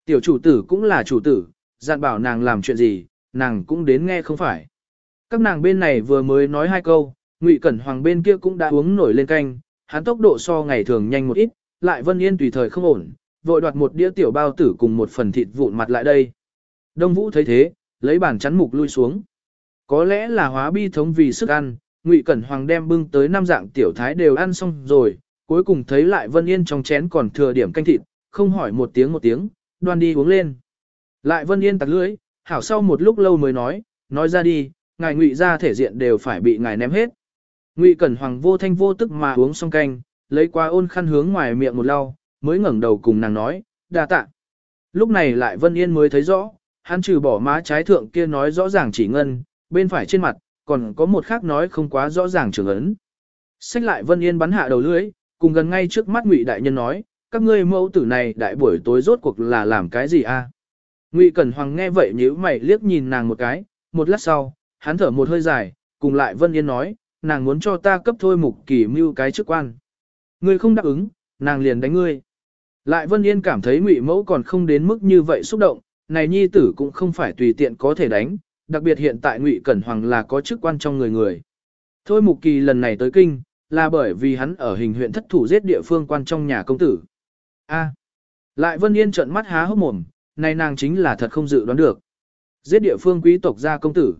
Tiểu chủ tử cũng là chủ tử, dặn bảo nàng làm chuyện gì, nàng cũng đến nghe không phải. Các nàng bên này vừa mới nói hai câu, Ngụy Cẩn Hoàng bên kia cũng đã uống nổi lên canh, hắn tốc độ so ngày thường nhanh một ít, lại Vân Yên tùy thời không ổn, vội đoạt một đĩa tiểu bao tử cùng một phần thịt vụn mặt lại đây. Đông Vũ thấy thế, lấy bàn chắn mục lui xuống. Có lẽ là hóa bi thống vì sức ăn, Ngụy Cẩn Hoàng đem bưng tới năm dạng tiểu thái đều ăn xong rồi, cuối cùng thấy lại Vân Yên trong chén còn thừa điểm canh thịt, không hỏi một tiếng một tiếng, đoan đi uống lên. Lại Vân Yên tặc lưỡi, hảo sau một lúc lâu mới nói, nói ra đi, ngài Ngụy ra thể diện đều phải bị ngài ném hết. Ngụy Cẩn Hoàng vô thanh vô tức mà uống xong canh, lấy qua ôn khăn hướng ngoài miệng một lau, mới ngẩng đầu cùng nàng nói, đa tạ. Lúc này lại Vân Yên mới thấy rõ, hắn trừ bỏ má trái thượng kia nói rõ ràng chỉ ngân, bên phải trên mặt, còn có một khác nói không quá rõ ràng trường ấn. Xách lại Vân Yên bắn hạ đầu lưỡi, cùng gần ngay trước mắt Ngụy đại nhân nói, các ngươi mẫu tử này đại buổi tối rốt cuộc là làm cái gì a? Ngụy Cẩn Hoàng nghe vậy nhíu mày liếc nhìn nàng một cái, một lát sau, hắn thở một hơi dài, cùng lại Vân Yên nói, nàng muốn cho ta cấp thôi mục kỳ mưu cái chức quan. Ngươi không đáp ứng, nàng liền đánh ngươi. Lại Vân Yên cảm thấy Ngụy Mẫu còn không đến mức như vậy xúc động, này nhi tử cũng không phải tùy tiện có thể đánh, đặc biệt hiện tại Ngụy Cẩn Hoàng là có chức quan trong người người. Thôi Mục Kỳ lần này tới kinh, là bởi vì hắn ở hình huyện thất thủ giết địa phương quan trong nhà công tử. A. lại Vân Yên trợn mắt há hốc mồm, này nàng chính là thật không dự đoán được. Giết địa phương quý tộc gia công tử.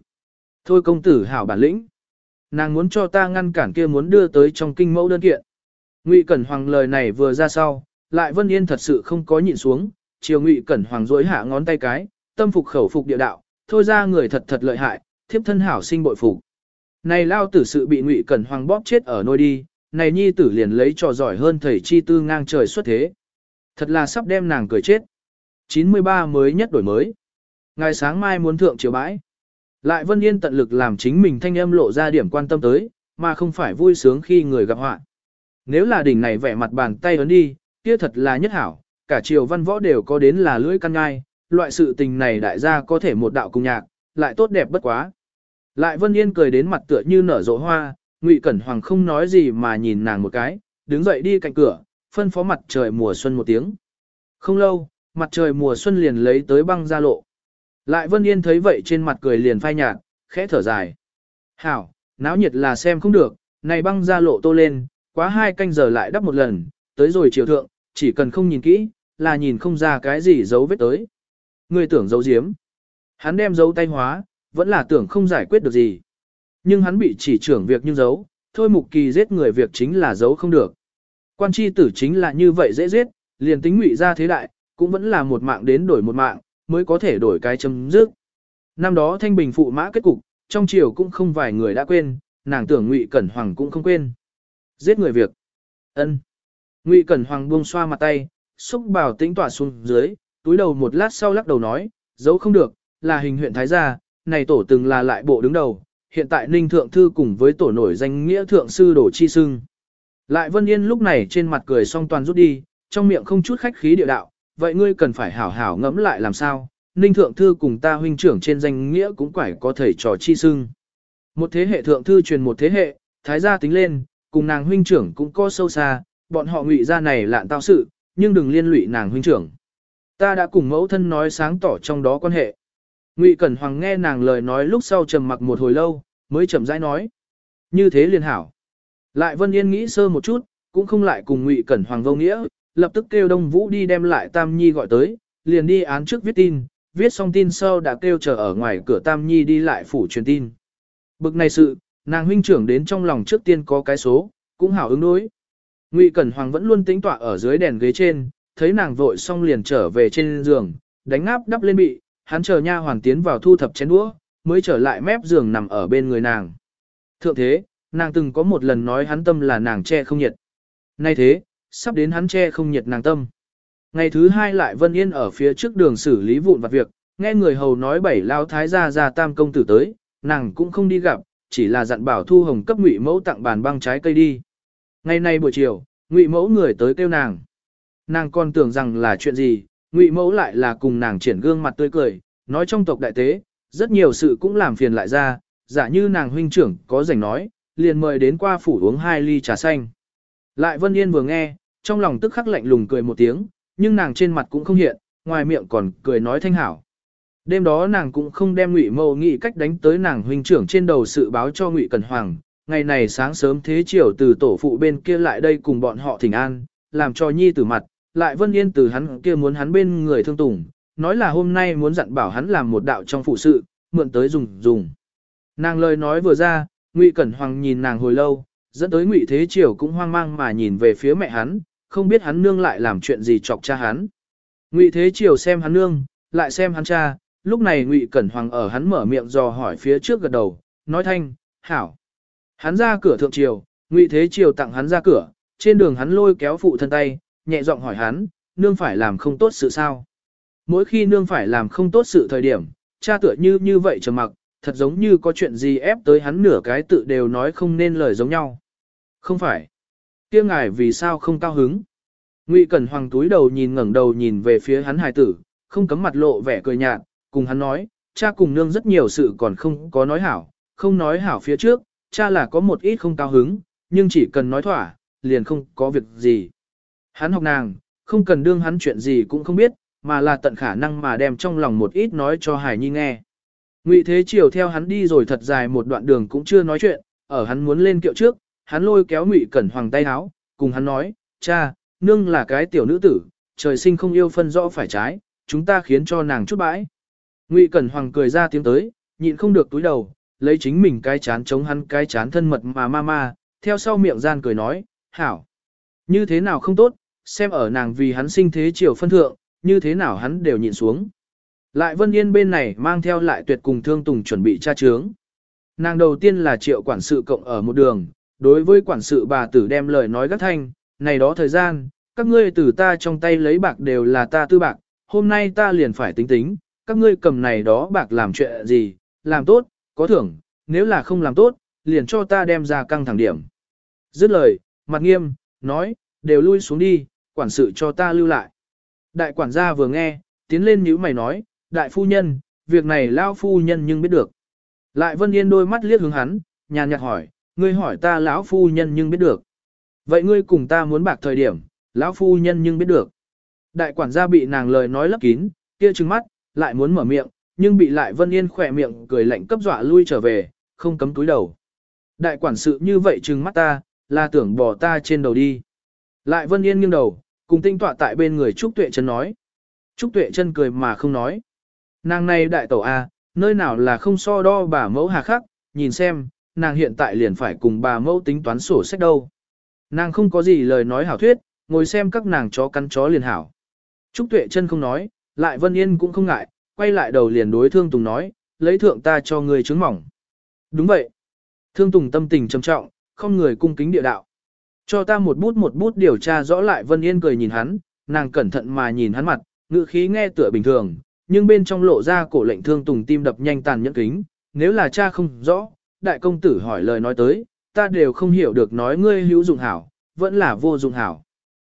Thôi công tử hảo bản lĩnh. Nàng muốn cho ta ngăn cản kia muốn đưa tới trong kinh mẫu đơn kiện. Ngụy Cẩn Hoàng lời này vừa ra sau, lại Vân Yên thật sự không có nhịn xuống, triều Ngụy Cẩn Hoàng dối hạ ngón tay cái, tâm phục khẩu phục địa đạo, thôi ra người thật thật lợi hại, thiếp thân hảo sinh bội phục. Này lao tử sự bị Ngụy Cẩn Hoàng bóp chết ở nôi đi, này nhi tử liền lấy trò giỏi hơn thầy chi tư ngang trời xuất thế. Thật là sắp đem nàng cười chết. 93 mới nhất đổi mới. Ngày sáng mai muốn thượng chiều bãi. Lại Vân Yên tận lực làm chính mình thanh âm lộ ra điểm quan tâm tới, mà không phải vui sướng khi người gặp họa. Nếu là đỉnh này vẻ mặt bàn tay ấn đi, kia thật là nhất hảo, cả triều văn võ đều có đến là lưỡi căn ngai, loại sự tình này đại gia có thể một đạo cùng nhạc, lại tốt đẹp bất quá. Lại Vân Yên cười đến mặt tựa như nở rộ hoa, Ngụy Cẩn Hoàng không nói gì mà nhìn nàng một cái, đứng dậy đi cạnh cửa, phân phó mặt trời mùa xuân một tiếng. Không lâu, mặt trời mùa xuân liền lấy tới băng ra lộ. Lại Vân Yên thấy vậy trên mặt cười liền phai nhạt, khẽ thở dài. Hảo, náo nhiệt là xem không được, này băng ra lộ tô lên, quá hai canh giờ lại đắp một lần, tới rồi chiều thượng, chỉ cần không nhìn kỹ, là nhìn không ra cái gì dấu vết tới. Người tưởng dấu diếm. Hắn đem dấu tay hóa, vẫn là tưởng không giải quyết được gì. Nhưng hắn bị chỉ trưởng việc nhưng giấu, thôi mục kỳ giết người việc chính là giấu không được. Quan chi tử chính là như vậy dễ giết, liền tính ngụy ra thế đại, cũng vẫn là một mạng đến đổi một mạng, mới có thể đổi cái chấm dứt. Năm đó thanh bình phụ mã kết cục, trong triều cũng không vài người đã quên, nàng tưởng ngụy cẩn hoàng cũng không quên. Giết người việc. ân Ngụy cẩn hoàng buông xoa mặt tay, xúc bảo tĩnh tỏa xuống dưới, túi đầu một lát sau lắc đầu nói, giấu không được, là hình huyện Thái Gia, này tổ từng là lại bộ đứng đầu, hiện tại Ninh Thượng Thư cùng với tổ nổi danh nghĩa Thượng Sư Đổ Chi Sưng. Lại Vân Yên lúc này trên mặt cười song toàn rút đi, trong miệng không chút khách khí địa đạo, vậy ngươi cần phải hảo hảo ngẫm lại làm sao, Ninh Thượng Thư cùng ta huynh trưởng trên danh nghĩa cũng phải có thầy trò chi sưng. Một thế hệ Thượng Thư truyền một thế hệ, Thái gia tính lên, cùng nàng huynh trưởng cũng có sâu xa, bọn họ ngụy ra này lạn tao sự, nhưng đừng liên lụy nàng huynh trưởng. Ta đã cùng mẫu thân nói sáng tỏ trong đó quan hệ. Ngụy Cẩn Hoàng nghe nàng lời nói lúc sau trầm mặc một hồi lâu, mới chậm rãi nói. Như thế liền hảo. Lại Vân Yên nghĩ sơ một chút, cũng không lại cùng Ngụy Cẩn Hoàng vô nghĩa, lập tức kêu Đông Vũ đi đem lại Tam Nhi gọi tới, liền đi án trước viết tin, viết xong tin sau đã kêu chờ ở ngoài cửa Tam Nhi đi lại phủ truyền tin. Bực này sự, nàng huynh trưởng đến trong lòng trước tiên có cái số, cũng hảo ứng đối. Ngụy Cẩn Hoàng vẫn luôn tính tọa ở dưới đèn ghế trên, thấy nàng vội xong liền trở về trên giường, đánh ngáp đắp lên bị, hắn chờ nha hoàn tiến vào thu thập chén đũa, mới trở lại mép giường nằm ở bên người nàng. Thượng thế, nàng từng có một lần nói hắn tâm là nàng che không nhiệt. Nay thế, sắp đến hắn che không nhiệt nàng tâm. Ngày thứ hai lại Vân Yên ở phía trước đường xử lý vụn vặt việc, nghe người hầu nói bảy lao thái gia ra tam công tử tới, nàng cũng không đi gặp, chỉ là dặn bảo thu hồng cấp ngụy mẫu tặng bàn băng trái cây đi. Ngày nay buổi chiều, ngụy mẫu người tới kêu nàng. Nàng còn tưởng rằng là chuyện gì, ngụy mẫu lại là cùng nàng triển gương mặt tươi cười, nói trong tộc đại tế, rất nhiều sự cũng làm phiền lại ra, giả như nàng huynh trưởng có rảnh nói, liền mời đến qua phủ uống hai ly trà xanh. Lại Vân Yên vừa nghe, trong lòng tức khắc lạnh lùng cười một tiếng, nhưng nàng trên mặt cũng không hiện, ngoài miệng còn cười nói thanh hảo. Đêm đó nàng cũng không đem Ngụy Mâu nghĩ cách đánh tới nàng huynh trưởng trên đầu sự báo cho Ngụy Cẩn Hoàng. Ngày này sáng sớm thế chiều từ tổ phụ bên kia lại đây cùng bọn họ thỉnh an, làm cho nhi tử mặt, lại Vân Yên từ hắn kia muốn hắn bên người thương tùng, nói là hôm nay muốn dặn bảo hắn làm một đạo trong phụ sự, mượn tới dùng dùng. Nàng lời nói vừa ra, Ngụy Cẩn Hoàng nhìn nàng hồi lâu, dẫn tới Ngụy Thế Triều cũng hoang mang mà nhìn về phía mẹ hắn, không biết hắn nương lại làm chuyện gì chọc cha hắn. Ngụy Thế Triều xem hắn nương, lại xem hắn cha, lúc này Ngụy Cẩn Hoàng ở hắn mở miệng dò hỏi phía trước gật đầu, nói thanh, hảo. Hắn ra cửa thượng triều, Ngụy Thế Triều tặng hắn ra cửa, trên đường hắn lôi kéo phụ thân tay, nhẹ giọng hỏi hắn, nương phải làm không tốt sự sao? Mỗi khi nương phải làm không tốt sự thời điểm, cha tựa như như vậy trầm mặc, thật giống như có chuyện gì ép tới hắn nửa cái tự đều nói không nên lời giống nhau. Không phải. kia ngài vì sao không cao hứng? Ngụy Cẩn Hoàng túi đầu nhìn ngẩng đầu nhìn về phía hắn hài tử, không cấm mặt lộ vẻ cười nhạt, cùng hắn nói, cha cùng nương rất nhiều sự còn không có nói hảo, không nói hảo phía trước, cha là có một ít không cao hứng, nhưng chỉ cần nói thỏa, liền không có việc gì. Hắn học nàng, không cần đương hắn chuyện gì cũng không biết, mà là tận khả năng mà đem trong lòng một ít nói cho Hải Nhi nghe. Ngụy Thế Triều theo hắn đi rồi thật dài một đoạn đường cũng chưa nói chuyện, ở hắn muốn lên kiệu trước, hắn lôi kéo Ngụy Cẩn Hoàng tay áo, cùng hắn nói, cha, nương là cái tiểu nữ tử, trời sinh không yêu phân rõ phải trái, chúng ta khiến cho nàng chút bãi. Ngụy Cẩn Hoàng cười ra tiếng tới, nhịn không được túi đầu, lấy chính mình cái chán chống hắn cái chán thân mật mà ma ma, theo sau miệng gian cười nói, hảo. Như thế nào không tốt, xem ở nàng vì hắn sinh thế chiều phân thượng, như thế nào hắn đều nhịn xuống. Lại Vân Yên bên này mang theo lại tuyệt cùng thương tùng chuẩn bị tra chướng. Nàng đầu tiên là triệu quản sự cộng ở một đường, đối với quản sự bà tử đem lời nói gắt thanh, này đó thời gian, các ngươi từ ta trong tay lấy bạc đều là ta tư bạc, hôm nay ta liền phải tính tính, các ngươi cầm này đó bạc làm chuyện gì, làm tốt, có thưởng, nếu là không làm tốt, liền cho ta đem ra căng thẳng điểm. Dứt lời, mặt nghiêm, nói, đều lui xuống đi, quản sự cho ta lưu lại. Đại quản gia vừa nghe, tiến lên nhíu mày nói, đại phu nhân, việc này lao phu nhân nhưng biết được. Lại Vân Yên đôi mắt liếc hướng hắn, nhàn nhạt hỏi, ngươi hỏi ta lão phu nhân nhưng biết được. Vậy ngươi cùng ta muốn bạc thời điểm, lão phu nhân nhưng biết được. Đại quản gia bị nàng lời nói lấp kín, kia trừng mắt, lại muốn mở miệng, nhưng bị lại Vân Yên khỏe miệng cười lạnh cấp dọa lui trở về, không cấm túi đầu. Đại quản sự như vậy trừng mắt ta, là tưởng bỏ ta trên đầu đi. Lại Vân Yên nghiêng đầu, cùng tinh tọa tại bên người Trúc Tuệ chân nói. Trúc Tuệ chân cười mà không nói. Nàng này đại tẩu A, nơi nào là không so đo bà mẫu hà khắc, nhìn xem, nàng hiện tại liền phải cùng bà mẫu tính toán sổ sách đâu. Nàng không có gì lời nói hảo thuyết, ngồi xem các nàng chó cắn chó liền hảo. Trúc Tuệ chân không nói, lại Vân Yên cũng không ngại, quay lại đầu liền đối Thương Tùng nói, lấy thượng ta cho người trứng mỏng. Đúng vậy. Thương Tùng tâm tình trầm trọng, không người cung kính địa đạo. Cho ta một bút một bút điều tra rõ lại Vân Yên cười nhìn hắn, nàng cẩn thận mà nhìn hắn mặt, ngữ khí nghe tựa bình thường, nhưng bên trong lộ ra cổ lệnh Thương Tùng tim đập nhanh tàn nhẫn kính, nếu là cha không rõ, đại công tử hỏi lời nói tới, ta đều không hiểu được nói ngươi hữu dụng hảo, vẫn là vô dụng hảo.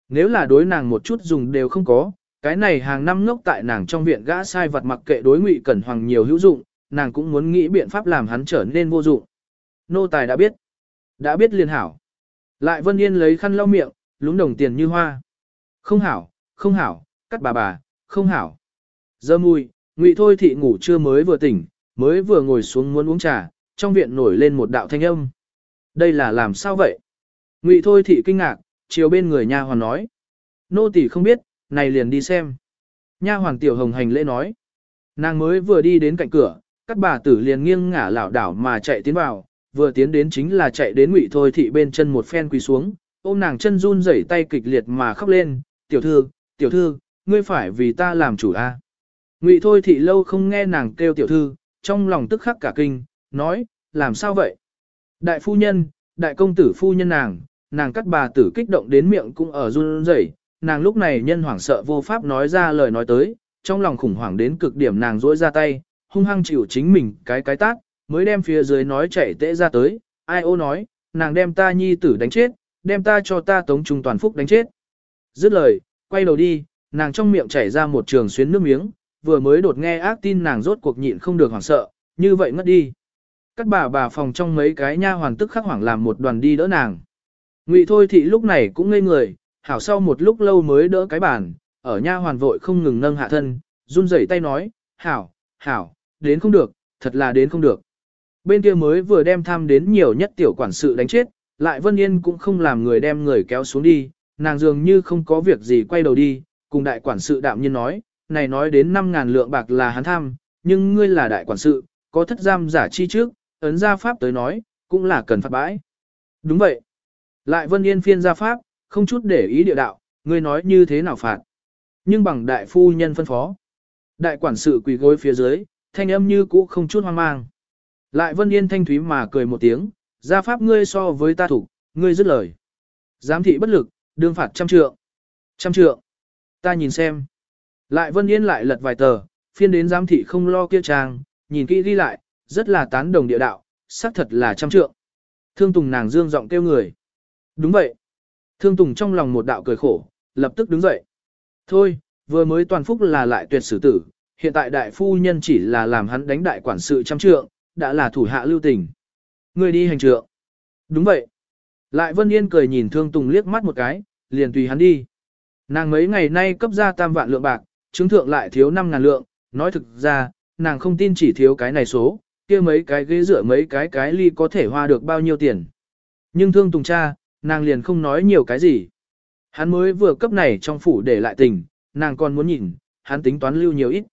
Nếu là đối nàng một chút dùng đều không có, cái này hàng năm ngốc tại nàng trong viện gã sai vật mặc kệ đối ngụy cẩn hoàng nhiều hữu dụng, nàng cũng muốn nghĩ biện pháp làm hắn trở nên vô dụng. Nô tài đã biết. Đã biết liền hảo. Lại Vân Yên lấy khăn lau miệng, lúng đồng tiền như hoa. Không hảo, không hảo, cắt bà bà, không hảo. Giờ mùi, ngụy thôi thị ngủ trưa mới vừa tỉnh, mới vừa ngồi xuống muốn uống trà, trong viện nổi lên một đạo thanh âm. Đây là làm sao vậy? Ngụy thôi thị kinh ngạc, chiều bên người nha hoàn nói. Nô tỳ không biết, này liền đi xem. Nha hoàng tiểu hồng hành lễ nói. Nàng mới vừa đi đến cạnh cửa, các bà tử liền nghiêng ngả lảo đảo mà chạy tiến vào, vừa tiến đến chính là chạy đến ngụy thôi thị bên chân một phen quỳ xuống, ôm nàng chân run rẩy tay kịch liệt mà khóc lên, tiểu thư, tiểu thư, ngươi phải vì ta làm chủ a. À? Ngụy thôi thị lâu không nghe nàng kêu tiểu thư, trong lòng tức khắc cả kinh, nói, làm sao vậy? Đại phu nhân, đại công tử phu nhân nàng, nàng cắt bà tử kích động đến miệng cũng ở run rẩy, nàng lúc này nhân hoảng sợ vô pháp nói ra lời nói tới, trong lòng khủng hoảng đến cực điểm nàng rỗi ra tay, hung hăng chịu chính mình cái cái tát, mới đem phía dưới nói chạy tễ ra tới, ai ô nói, nàng đem ta nhi tử đánh chết, đem ta cho ta tống trung toàn phúc đánh chết. Dứt lời, quay đầu đi, nàng trong miệng chảy ra một trường xuyến nước miếng, vừa mới đột nghe ác tin nàng rốt cuộc nhịn không được hoảng sợ, như vậy ngất đi. Các bà bà phòng trong mấy cái nha hoàn tức khắc hoảng làm một đoàn đi đỡ nàng. Ngụy thôi thị lúc này cũng ngây người, hảo sau một lúc lâu mới đỡ cái bàn, ở nha hoàn vội không ngừng nâng hạ thân, run rẩy tay nói, hảo, hảo, đến không được, thật là đến không được. Bên kia mới vừa đem tham đến nhiều nhất tiểu quản sự đánh chết, lại Vân Yên cũng không làm người đem người kéo xuống đi, nàng dường như không có việc gì quay đầu đi, cùng đại quản sự đạm nhiên nói, này nói đến 5.000 lượng bạc là hắn tham, nhưng ngươi là đại quản sự, có thất giam giả chi trước, ấn gia pháp tới nói, cũng là cần phạt bãi. Đúng vậy. Lại Vân Yên phiên gia pháp, không chút để ý địa đạo, ngươi nói như thế nào phạt. Nhưng bằng đại phu nhân phân phó. Đại quản sự quỳ gối phía dưới, thanh âm như cũ không chút hoang mang. Lại Vân Yên thanh thúy mà cười một tiếng, gia pháp ngươi so với ta thủ, ngươi dứt lời. Giám thị bất lực, đương phạt trăm trượng. Trăm trượng. Ta nhìn xem. Lại Vân Yên lại lật vài tờ, phiên đến giám thị không lo kia trang, nhìn kỹ đi lại, rất là tán đồng địa đạo, xác thật là trăm trượng. Thương Tùng nàng dương giọng kêu người. Đúng vậy. Thương Tùng trong lòng một đạo cười khổ, lập tức đứng dậy. Thôi, vừa mới toàn phúc là lại tuyệt xử tử, hiện tại đại phu nhân chỉ là làm hắn đánh đại quản sự trăm trượng, đã là thủ hạ lưu tình. Người đi hành trượng. Đúng vậy. Lại Vân Yên cười nhìn Thương Tùng liếc mắt một cái, liền tùy hắn đi. Nàng mấy ngày nay cấp ra tam vạn lượng bạc, chứng thượng lại thiếu 5 ngàn lượng, nói thực ra, nàng không tin chỉ thiếu cái này số, kia mấy cái ghế rửa mấy cái cái ly có thể hoa được bao nhiêu tiền. Nhưng Thương Tùng cha, nàng liền không nói nhiều cái gì. Hắn mới vừa cấp này trong phủ để lại tình, nàng còn muốn nhìn, hắn tính toán lưu nhiều ít.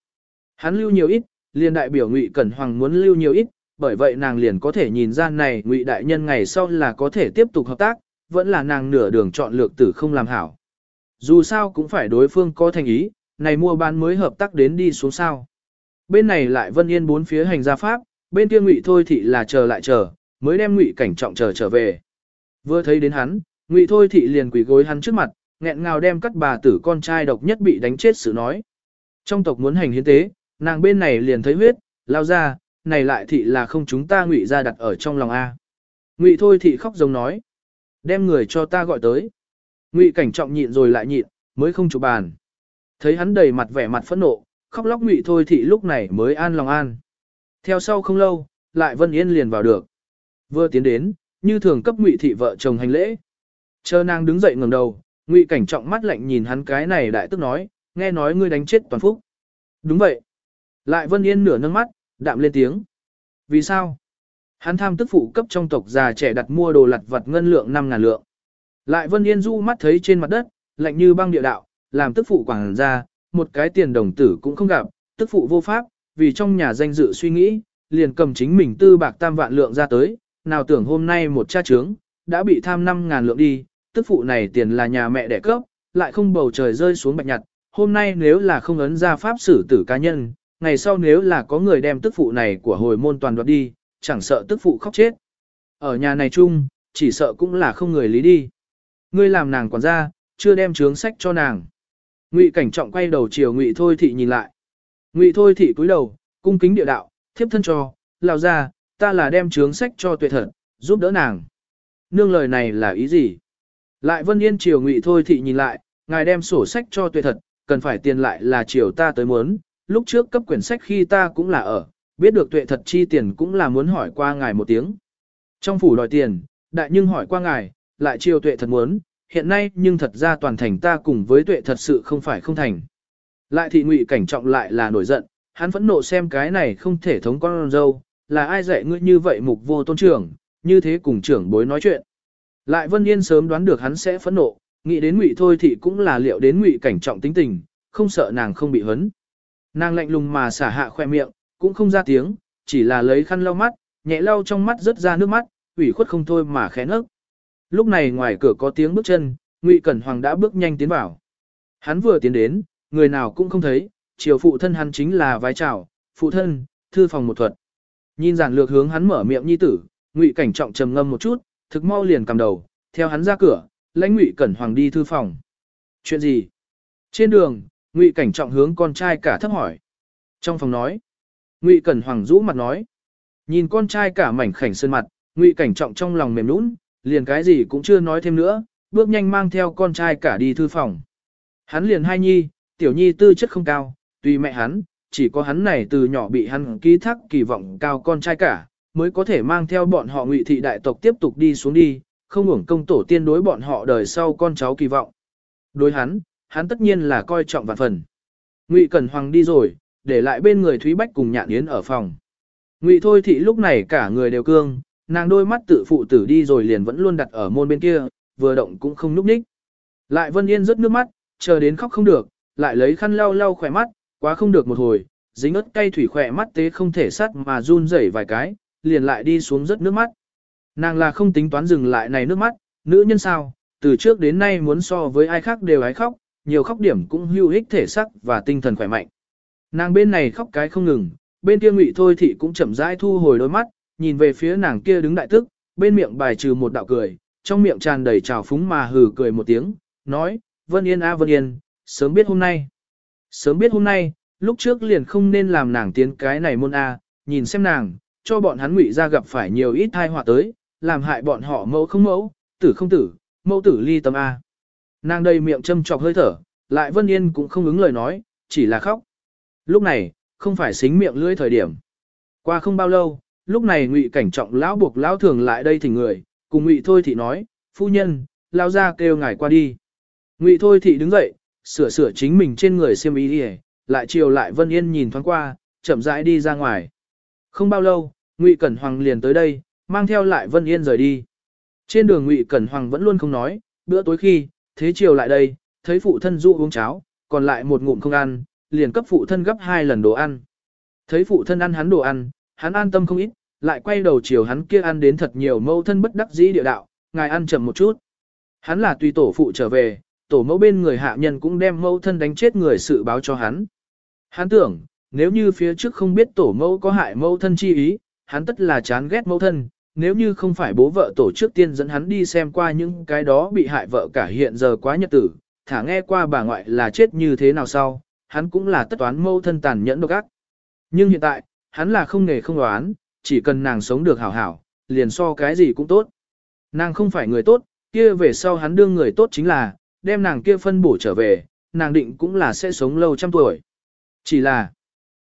Hắn lưu nhiều ít, liền đại biểu Ngụy Cẩn Hoàng muốn lưu nhiều ít, bởi vậy nàng liền có thể nhìn ra này Ngụy đại nhân ngày sau là có thể tiếp tục hợp tác, vẫn là nàng nửa đường chọn lược tử không làm hảo. Dù sao cũng phải đối phương có thành ý, này mua bán mới hợp tác đến đi xuống sao. Bên này lại Vân Yên bốn phía hành gia pháp, bên kia Ngụy Thôi thị là chờ lại chờ, mới đem Ngụy Cảnh Trọng chờ trở về. Vừa thấy đến hắn, Ngụy Thôi thị liền quỳ gối hắn trước mặt, nghẹn ngào đem cắt bà tử con trai độc nhất bị đánh chết sự nói. Trong tộc muốn hành hiến tế, nàng bên này liền thấy huyết, lao ra, này lại thị là không chúng ta ngụy ra đặt ở trong lòng A. Ngụy thôi thị khóc giống nói. Đem người cho ta gọi tới. Ngụy cảnh trọng nhịn rồi lại nhịn, mới không chụp bàn. Thấy hắn đầy mặt vẻ mặt phẫn nộ, khóc lóc ngụy thôi thị lúc này mới an lòng an. Theo sau không lâu, lại Vân Yên liền vào được. Vừa tiến đến, như thường cấp ngụy thị vợ chồng hành lễ. Chờ nàng đứng dậy ngẩng đầu, ngụy cảnh trọng mắt lạnh nhìn hắn cái này đại tức nói, nghe nói ngươi đánh chết toàn phúc. Đúng vậy. Lại Vân Yên nửa nâng mắt, đạm lên tiếng. Vì sao? Hắn tham tức phụ cấp trong tộc già trẻ đặt mua đồ lặt vặt ngân lượng 5 ngàn lượng. Lại Vân Yên du mắt thấy trên mặt đất, lạnh như băng địa đạo, làm tức phụ quảng ra, một cái tiền đồng tử cũng không gặp, tức phụ vô pháp, vì trong nhà danh dự suy nghĩ, liền cầm chính mình tư bạc tam vạn lượng ra tới, nào tưởng hôm nay một cha trướng, đã bị tham 5 ngàn lượng đi, tức phụ này tiền là nhà mẹ đẻ cấp, lại không bầu trời rơi xuống bạch nhặt, hôm nay nếu là không ấn ra pháp xử tử cá nhân, ngày sau nếu là có người đem tức phụ này của hồi môn toàn đoạt đi, chẳng sợ tức phụ khóc chết. Ở nhà này chung, chỉ sợ cũng là không người lý đi. Ngươi làm nàng quản gia, chưa đem trướng sách cho nàng. Ngụy cảnh trọng quay đầu chiều Ngụy Thôi Thị nhìn lại. Ngụy Thôi Thị cúi đầu, cung kính địa đạo, thiếp thân cho, lão ra, ta là đem trướng sách cho tuệ thật, giúp đỡ nàng. Nương lời này là ý gì? Lại Vân Yên triều Ngụy Thôi Thị nhìn lại, ngài đem sổ sách cho tuệ thật, cần phải tiền lại là triều ta tới muốn, lúc trước cấp quyển sách khi ta cũng là ở, biết được tuệ thật chi tiền cũng là muốn hỏi qua ngài một tiếng. Trong phủ đòi tiền, đại nhưng hỏi qua ngài, lại triều tuệ thật muốn, hiện nay nhưng thật ra toàn thành ta cùng với tuệ thật sự không phải không thành. Lại thị ngụy cảnh trọng lại là nổi giận, hắn phẫn nộ xem cái này không thể thống con dâu, là ai dạy ngươi như vậy mục vô tôn trưởng, như thế cùng trưởng bối nói chuyện. Lại Vân Yên sớm đoán được hắn sẽ phẫn nộ, nghĩ đến ngụy thôi thì cũng là liệu đến ngụy cảnh trọng tính tình, không sợ nàng không bị hấn. Nàng lạnh lùng mà xả hạ khoe miệng, cũng không ra tiếng, chỉ là lấy khăn lau mắt, nhẹ lau trong mắt rớt ra nước mắt, ủy khuất không thôi mà khẽ nấc. Lúc này ngoài cửa có tiếng bước chân, Ngụy Cẩn Hoàng đã bước nhanh tiến vào. Hắn vừa tiến đến, người nào cũng không thấy, chiều phụ thân hắn chính là vái chào, phụ thân, thư phòng một thuật. Nhìn giản lược hướng hắn mở miệng nhi tử, Ngụy Cảnh Trọng trầm ngâm một chút, thực mau liền cầm đầu, theo hắn ra cửa, lãnh Ngụy Cẩn Hoàng đi thư phòng. Chuyện gì? Trên đường, Ngụy Cảnh Trọng hướng con trai cả thấp hỏi. Trong phòng nói, Ngụy Cẩn Hoàng rũ mặt nói, nhìn con trai cả mảnh khảnh sơn mặt, Ngụy Cảnh Trọng trong lòng mềm nũng, liền cái gì cũng chưa nói thêm nữa, bước nhanh mang theo con trai cả đi thư phòng. Hắn liền hai nhi, tiểu nhi tư chất không cao, tùy mẹ hắn, chỉ có hắn này từ nhỏ bị hắn ký thác kỳ vọng cao con trai cả, mới có thể mang theo bọn họ ngụy thị đại tộc tiếp tục đi xuống đi, không hưởng công tổ tiên đối bọn họ đời sau con cháu kỳ vọng. Đối hắn, hắn tất nhiên là coi trọng vạn phần. Ngụy Cẩn Hoàng đi rồi, để lại bên người Thúy Bách cùng Nhạn Yến ở phòng. Ngụy Thôi Thị lúc này cả người đều cương, nàng đôi mắt tự phụ tử đi rồi liền vẫn luôn đặt ở môn bên kia, vừa động cũng không núp ních. Lại Vân Yên rớt nước mắt, chờ đến khóc không được, lại lấy khăn lau lau khỏe mắt, quá không được một hồi, dính ớt cay thủy khỏe mắt tế không thể sắt mà run rẩy vài cái, liền lại đi xuống rất nước mắt. Nàng là không tính toán dừng lại này nước mắt, nữ nhân sao, từ trước đến nay muốn so với ai khác đều ái khóc, nhiều khóc điểm cũng hữu ích thể sắc và tinh thần khỏe mạnh. Nàng bên này khóc cái không ngừng, bên kia ngụy thôi thị cũng chậm rãi thu hồi đôi mắt, nhìn về phía nàng kia đứng đại tức, bên miệng bài trừ một đạo cười, trong miệng tràn đầy trào phúng mà hừ cười một tiếng, nói, Vân Yên a Vân Yên, sớm biết hôm nay. Sớm biết hôm nay, lúc trước liền không nên làm nàng tiến cái này môn A, nhìn xem nàng, cho bọn hắn ngụy ra gặp phải nhiều ít thai họa tới, làm hại bọn họ mẫu không mẫu, tử không tử, mẫu tử ly tâm A. Nàng đầy miệng châm chọc hơi thở, lại Vân Yên cũng không ứng lời nói, chỉ là khóc. Lúc này, không phải xính miệng lưỡi thời điểm. Qua không bao lâu, lúc này ngụy cảnh trọng lão buộc lão thường lại đây thỉnh người, cùng ngụy thôi thị nói, phu nhân, lao ra kêu ngài qua đi. Ngụy thôi thị đứng dậy, sửa sửa chính mình trên người xiêm y đi lại chiều lại Vân Yên nhìn thoáng qua, chậm rãi đi ra ngoài. Không bao lâu, Ngụy Cẩn Hoàng liền tới đây, mang theo lại Vân Yên rời đi. Trên đường Ngụy Cẩn Hoàng vẫn luôn không nói, bữa tối khi, thế chiều lại đây, thấy phụ thân dụ uống cháo, còn lại một ngụm không ăn, liền cấp phụ thân gấp hai lần đồ ăn. Thấy phụ thân ăn hắn đồ ăn, hắn an tâm không ít, lại quay đầu chiều hắn kia ăn đến thật nhiều mâu thân bất đắc dĩ địa đạo, ngài ăn chậm một chút. Hắn là tùy tổ phụ trở về, tổ mẫu bên người hạ nhân cũng đem mẫu thân đánh chết người sự báo cho hắn. Hắn tưởng, nếu như phía trước không biết tổ mẫu có hại mẫu thân chi ý, hắn tất là chán ghét mẫu thân, nếu như không phải bố vợ tổ trước tiên dẫn hắn đi xem qua những cái đó bị hại vợ cả hiện giờ quá nhật tử, thả nghe qua bà ngoại là chết như thế nào sau, hắn cũng là tất toán mâu thân tàn nhẫn độc ác. Nhưng hiện tại, hắn là không nghề không đoán, chỉ cần nàng sống được hảo hảo, liền so cái gì cũng tốt. Nàng không phải người tốt, kia về sau hắn đương người tốt chính là, đem nàng kia phân bổ trở về, nàng định cũng là sẽ sống lâu trăm tuổi. Chỉ là,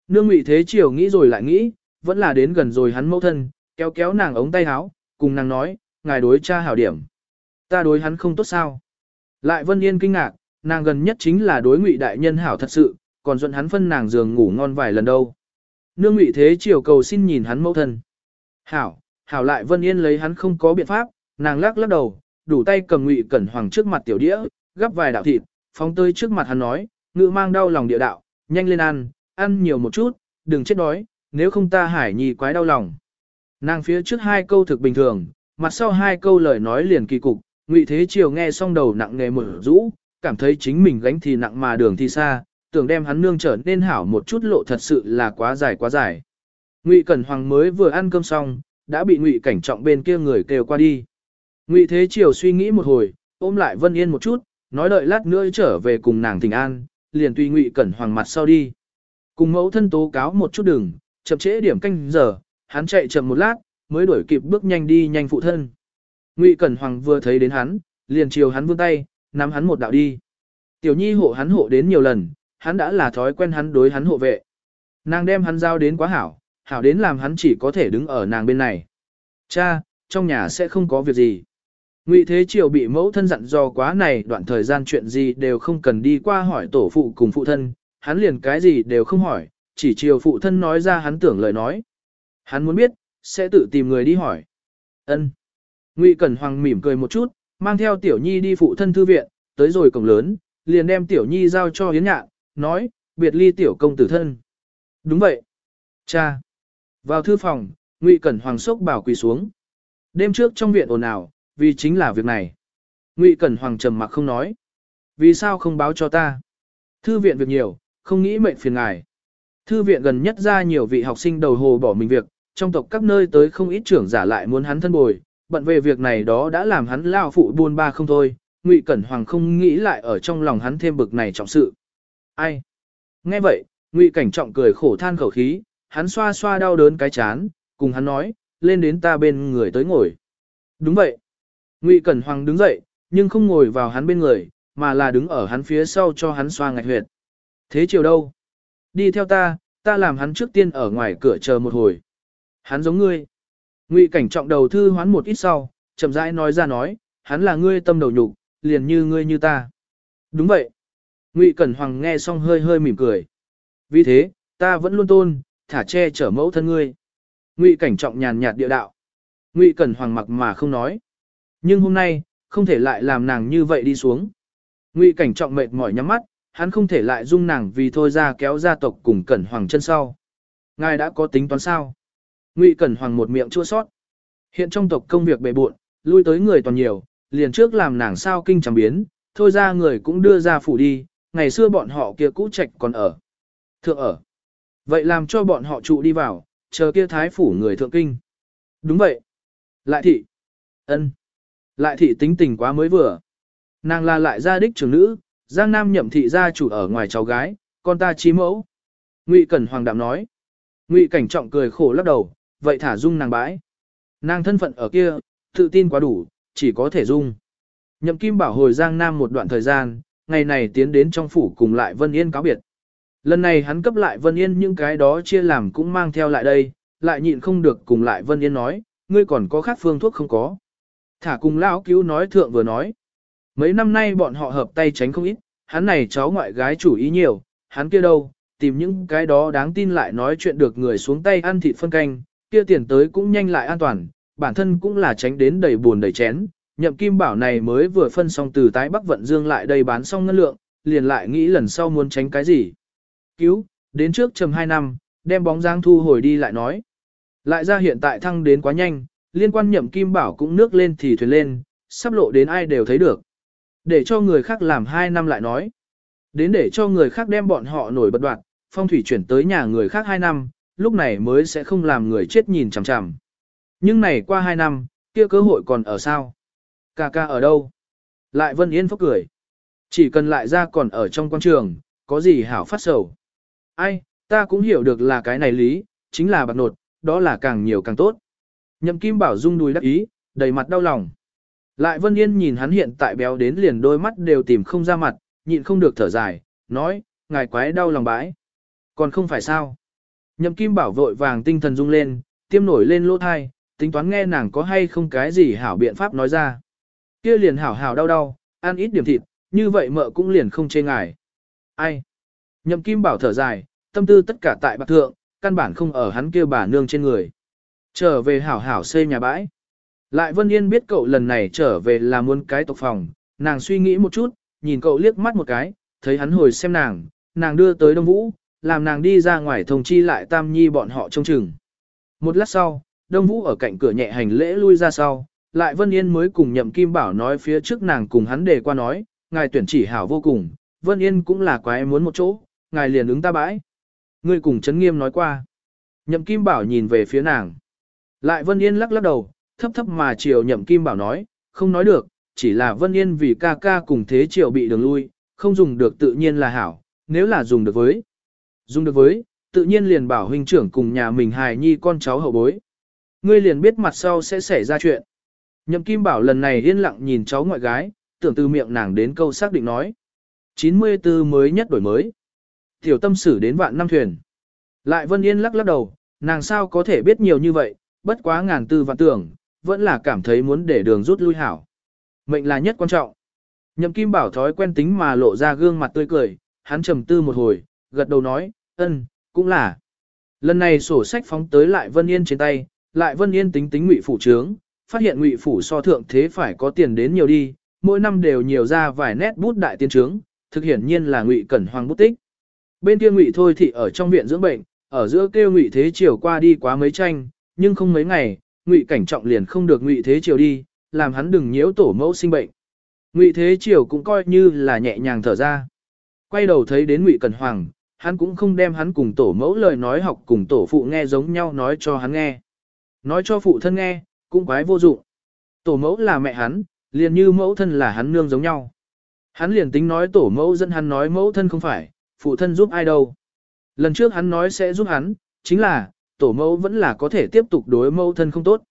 nương ngụy thế chiều nghĩ rồi lại nghĩ, vẫn là đến gần rồi hắn mẫu thân, kéo kéo nàng ống tay áo, cùng nàng nói, ngài đối cha hảo điểm. Ta đối hắn không tốt sao? Lại Vân Yên kinh ngạc, nàng gần nhất chính là đối ngụy đại nhân hảo thật sự, còn dẫn hắn phân nàng giường ngủ ngon vài lần đâu. Nương ngụy thế chiều cầu xin nhìn hắn mẫu thân. Hảo, hảo lại Vân Yên lấy hắn không có biện pháp, nàng lắc lắc đầu, đủ tay cầm Ngụy Cẩn Hoàng trước mặt tiểu đĩa, gắp vài đạo thịt, phóng tới trước mặt hắn nói, ngự mang đau lòng địa đạo, nhanh lên ăn, ăn nhiều một chút, đừng chết đói, nếu không ta hải nhi quái đau lòng. Nàng phía trước hai câu thực bình thường, mặt sau hai câu lời nói liền kỳ cục, Ngụy Thế Triều nghe xong đầu nặng nề mở rũ, cảm thấy chính mình gánh thì nặng mà đường thì xa, tưởng đem hắn nương trở nên hảo một chút lộ thật sự là quá dài quá dài. Ngụy Cẩn Hoàng mới vừa ăn cơm xong, đã bị Ngụy Cảnh Trọng bên kia người kêu qua đi. Ngụy Thế Triều suy nghĩ một hồi, ôm lại Vân Yên một chút, nói đợi lát nữa trở về cùng nàng Thịnh An, liền tùy Ngụy Cẩn Hoàng mặt sau đi. Cùng mẫu thân tố cáo một chút đừng, chậm trễ điểm canh giờ, hắn chạy chậm một lát, mới đuổi kịp bước nhanh đi nhanh phụ thân. Ngụy Cẩn Hoàng vừa thấy đến hắn, liền chiều hắn vươn tay, nắm hắn một đạo đi. Tiểu Nhi hộ hắn hộ đến nhiều lần, hắn đã là thói quen hắn đối hắn hộ vệ. Nàng đem hắn giao đến quá hảo, hảo đến làm hắn chỉ có thể đứng ở nàng bên này. Cha, trong nhà sẽ không có việc gì. Ngụy Thế Triều bị mẫu thân dặn do quá này đoạn thời gian chuyện gì đều không cần đi qua hỏi tổ phụ cùng phụ thân, hắn liền cái gì đều không hỏi, chỉ chiều phụ thân nói ra hắn tưởng lời nói. Hắn muốn biết, sẽ tự tìm người đi hỏi. Ân. Ngụy Cẩn Hoàng mỉm cười một chút, mang theo Tiểu Nhi đi phụ thân thư viện, tới rồi cổng lớn, liền đem Tiểu Nhi giao cho Yến Nhạn, nói, biệt ly Tiểu công tử thân. Đúng vậy. Cha. Vào thư phòng, Ngụy Cẩn Hoàng sốc bảo quỳ xuống. Đêm trước trong viện ồn ào, vì chính là việc này. Ngụy Cẩn Hoàng trầm mặc không nói. Vì sao không báo cho ta? Thư viện việc nhiều, không nghĩ mệnh phiền ngài. Thư viện gần nhất ra nhiều vị học sinh đầu hồ bỏ mình việc, trong tộc các nơi tới không ít trưởng giả lại muốn hắn thân bồi, bận về việc này đó đã làm hắn lao phụ buôn ba không thôi, Ngụy Cẩn Hoàng không nghĩ lại ở trong lòng hắn thêm bực này trọng sự. Ai? Nghe vậy, Ngụy Cảnh Trọng cười khổ than khẩu khí, hắn xoa xoa đau đớn cái chán, cùng hắn nói, lên đến ta bên người tới ngồi. Đúng vậy. Ngụy Cẩn Hoàng đứng dậy, nhưng không ngồi vào hắn bên người, mà là đứng ở hắn phía sau cho hắn xoa ngạch huyệt. Thế chiều đâu? Đi theo ta, ta làm hắn trước tiên ở ngoài cửa chờ một hồi. Hắn giống ngươi. Ngụy cảnh trọng đầu thư hoán một ít sau, chậm rãi nói ra nói, hắn là ngươi tâm đầu nhục, liền như ngươi như ta. Đúng vậy. Ngụy Cẩn Hoàng nghe xong hơi hơi mỉm cười. Vì thế, ta vẫn luôn tôn, thả che chở mẫu thân ngươi. Ngụy cảnh trọng nhàn nhạt địa đạo. Ngụy Cẩn Hoàng mặc mà không nói. Nhưng hôm nay, không thể lại làm nàng như vậy đi xuống. Ngụy cảnh trọng mệt mỏi nhắm mắt, hắn không thể lại dung nàng vì thôi ra kéo gia tộc cùng Cẩn Hoàng chân sau. Ngài đã có tính toán sao? Ngụy Cẩn Hoàng một miệng chua sót. Hiện trong tộc công việc bề bộn, lui tới người toàn nhiều, liền trước làm nàng sao kinh chẳng biến, thôi ra người cũng đưa ra phủ đi, ngày xưa bọn họ kia cũ trạch còn ở. Thượng ở. Vậy làm cho bọn họ trụ đi vào, chờ kia thái phủ người thượng kinh. Đúng vậy. Lại thị. ân, lại thị tính tình quá mới vừa. Nàng là lại gia đích trưởng nữ, Giang Nam nhậm thị gia chủ ở ngoài cháu gái, con ta chí mẫu. Ngụy Cẩn Hoàng đạm nói. Ngụy Cảnh Trọng cười khổ lắc đầu, vậy thả dung nàng bãi. Nàng thân phận ở kia, tự tin quá đủ, chỉ có thể dung. Nhậm Kim bảo hồi Giang Nam một đoạn thời gian, ngày này tiến đến trong phủ cùng lại Vân Yên cáo biệt. Lần này hắn cấp lại Vân Yên những cái đó chia làm cũng mang theo lại đây, lại nhịn không được cùng lại Vân Yên nói, ngươi còn có khác phương thuốc không có. Thả cùng lão cứu nói thượng vừa nói. Mấy năm nay bọn họ hợp tay tránh không ít, hắn này cháu ngoại gái chủ ý nhiều, hắn kia đâu, tìm những cái đó đáng tin lại nói chuyện được người xuống tay ăn thịt phân canh, kia tiền tới cũng nhanh lại an toàn, bản thân cũng là tránh đến đầy buồn đầy chén. Nhậm kim bảo này mới vừa phân xong từ tái bắc vận dương lại đây bán xong ngân lượng, liền lại nghĩ lần sau muốn tránh cái gì. Cứu, đến trước chầm 2 năm, đem bóng dáng thu hồi đi lại nói. Lại ra hiện tại thăng đến quá nhanh, liên quan nhậm kim bảo cũng nước lên thì thuyền lên, sắp lộ đến ai đều thấy được. Để cho người khác làm hai năm lại nói. Đến để cho người khác đem bọn họ nổi bật đoạn, phong thủy chuyển tới nhà người khác hai năm, lúc này mới sẽ không làm người chết nhìn chằm chằm. Nhưng này qua hai năm, kia cơ hội còn ở sao? Ca ca ở đâu? Lại Vân Yên phốc cười. Chỉ cần lại ra còn ở trong quan trường, có gì hảo phát sầu. Ai, ta cũng hiểu được là cái này lý, chính là bạc nột, đó là càng nhiều càng tốt. Nhậm Kim Bảo rung đùi đắc ý, đầy mặt đau lòng. Lại Vân Yên nhìn hắn hiện tại béo đến liền đôi mắt đều tìm không ra mặt, nhịn không được thở dài, nói, ngài quái đau lòng bãi. Còn không phải sao. Nhậm Kim Bảo vội vàng tinh thần rung lên, tiêm nổi lên lỗ thai, tính toán nghe nàng có hay không cái gì hảo biện pháp nói ra. Kia liền hảo hảo đau đau, ăn ít điểm thịt, như vậy mợ cũng liền không chê ngài. Ai? Nhậm Kim Bảo thở dài, tâm tư tất cả tại bạc thượng, căn bản không ở hắn kia bà nương trên người. Trở về hảo hảo xây nhà bãi. Lại Vân Yên biết cậu lần này trở về là muốn cái tộc phòng, nàng suy nghĩ một chút, nhìn cậu liếc mắt một cái, thấy hắn hồi xem nàng, nàng đưa tới Đông Vũ, làm nàng đi ra ngoài thông chi lại Tam Nhi bọn họ trông chừng. Một lát sau, Đông Vũ ở cạnh cửa nhẹ hành lễ lui ra sau, lại Vân Yên mới cùng Nhậm Kim Bảo nói phía trước nàng cùng hắn đề qua nói, ngài tuyển chỉ hảo vô cùng, Vân Yên cũng là quái muốn một chỗ, ngài liền ứng ta bãi. Ngươi cùng trấn nghiêm nói qua. Nhậm Kim Bảo nhìn về phía nàng. Lại Vân Yên lắc lắc đầu, thấp thấp mà chiều Nhậm Kim Bảo nói, không nói được, chỉ là Vân Yên vì ca ca cùng thế chiều bị đường lui, không dùng được tự nhiên là hảo, nếu là dùng được với. Dùng được với, tự nhiên liền bảo huynh trưởng cùng nhà mình hài nhi con cháu hậu bối. Ngươi liền biết mặt sau sẽ xảy ra chuyện. Nhậm Kim Bảo lần này yên lặng nhìn cháu ngoại gái, tưởng từ miệng nàng đến câu xác định nói. 94 mới nhất đổi mới. Tiểu tâm sử đến vạn năm thuyền. Lại Vân Yên lắc lắc đầu, nàng sao có thể biết nhiều như vậy, bất quá ngàn tư vạn tưởng, vẫn là cảm thấy muốn để đường rút lui hảo. Mệnh là nhất quan trọng. Nhậm Kim Bảo thói quen tính mà lộ ra gương mặt tươi cười, hắn trầm tư một hồi, gật đầu nói, ân, cũng là. Lần này sổ sách phóng tới lại Vân Yên trên tay, lại Vân Yên tính tính ngụy phủ trướng, phát hiện ngụy phủ so thượng thế phải có tiền đến nhiều đi, mỗi năm đều nhiều ra vài nét bút đại tiên trướng, thực hiển nhiên là ngụy cẩn hoàng bút tích. Bên kia ngụy thôi thì ở trong viện dưỡng bệnh, ở giữa kêu ngụy thế chiều qua đi quá mấy tranh, nhưng không mấy ngày, ngụy cảnh trọng liền không được ngụy thế triều đi, làm hắn đừng nhiễu tổ mẫu sinh bệnh. Ngụy thế triều cũng coi như là nhẹ nhàng thở ra. Quay đầu thấy đến ngụy cẩn hoàng, hắn cũng không đem hắn cùng tổ mẫu lời nói học cùng tổ phụ nghe giống nhau nói cho hắn nghe. Nói cho phụ thân nghe, cũng quái vô dụng. Tổ mẫu là mẹ hắn, liền như mẫu thân là hắn nương giống nhau. Hắn liền tính nói tổ mẫu dẫn hắn nói mẫu thân không phải, phụ thân giúp ai đâu. Lần trước hắn nói sẽ giúp hắn, chính là, tổ mẫu vẫn là có thể tiếp tục đối mẫu thân không tốt.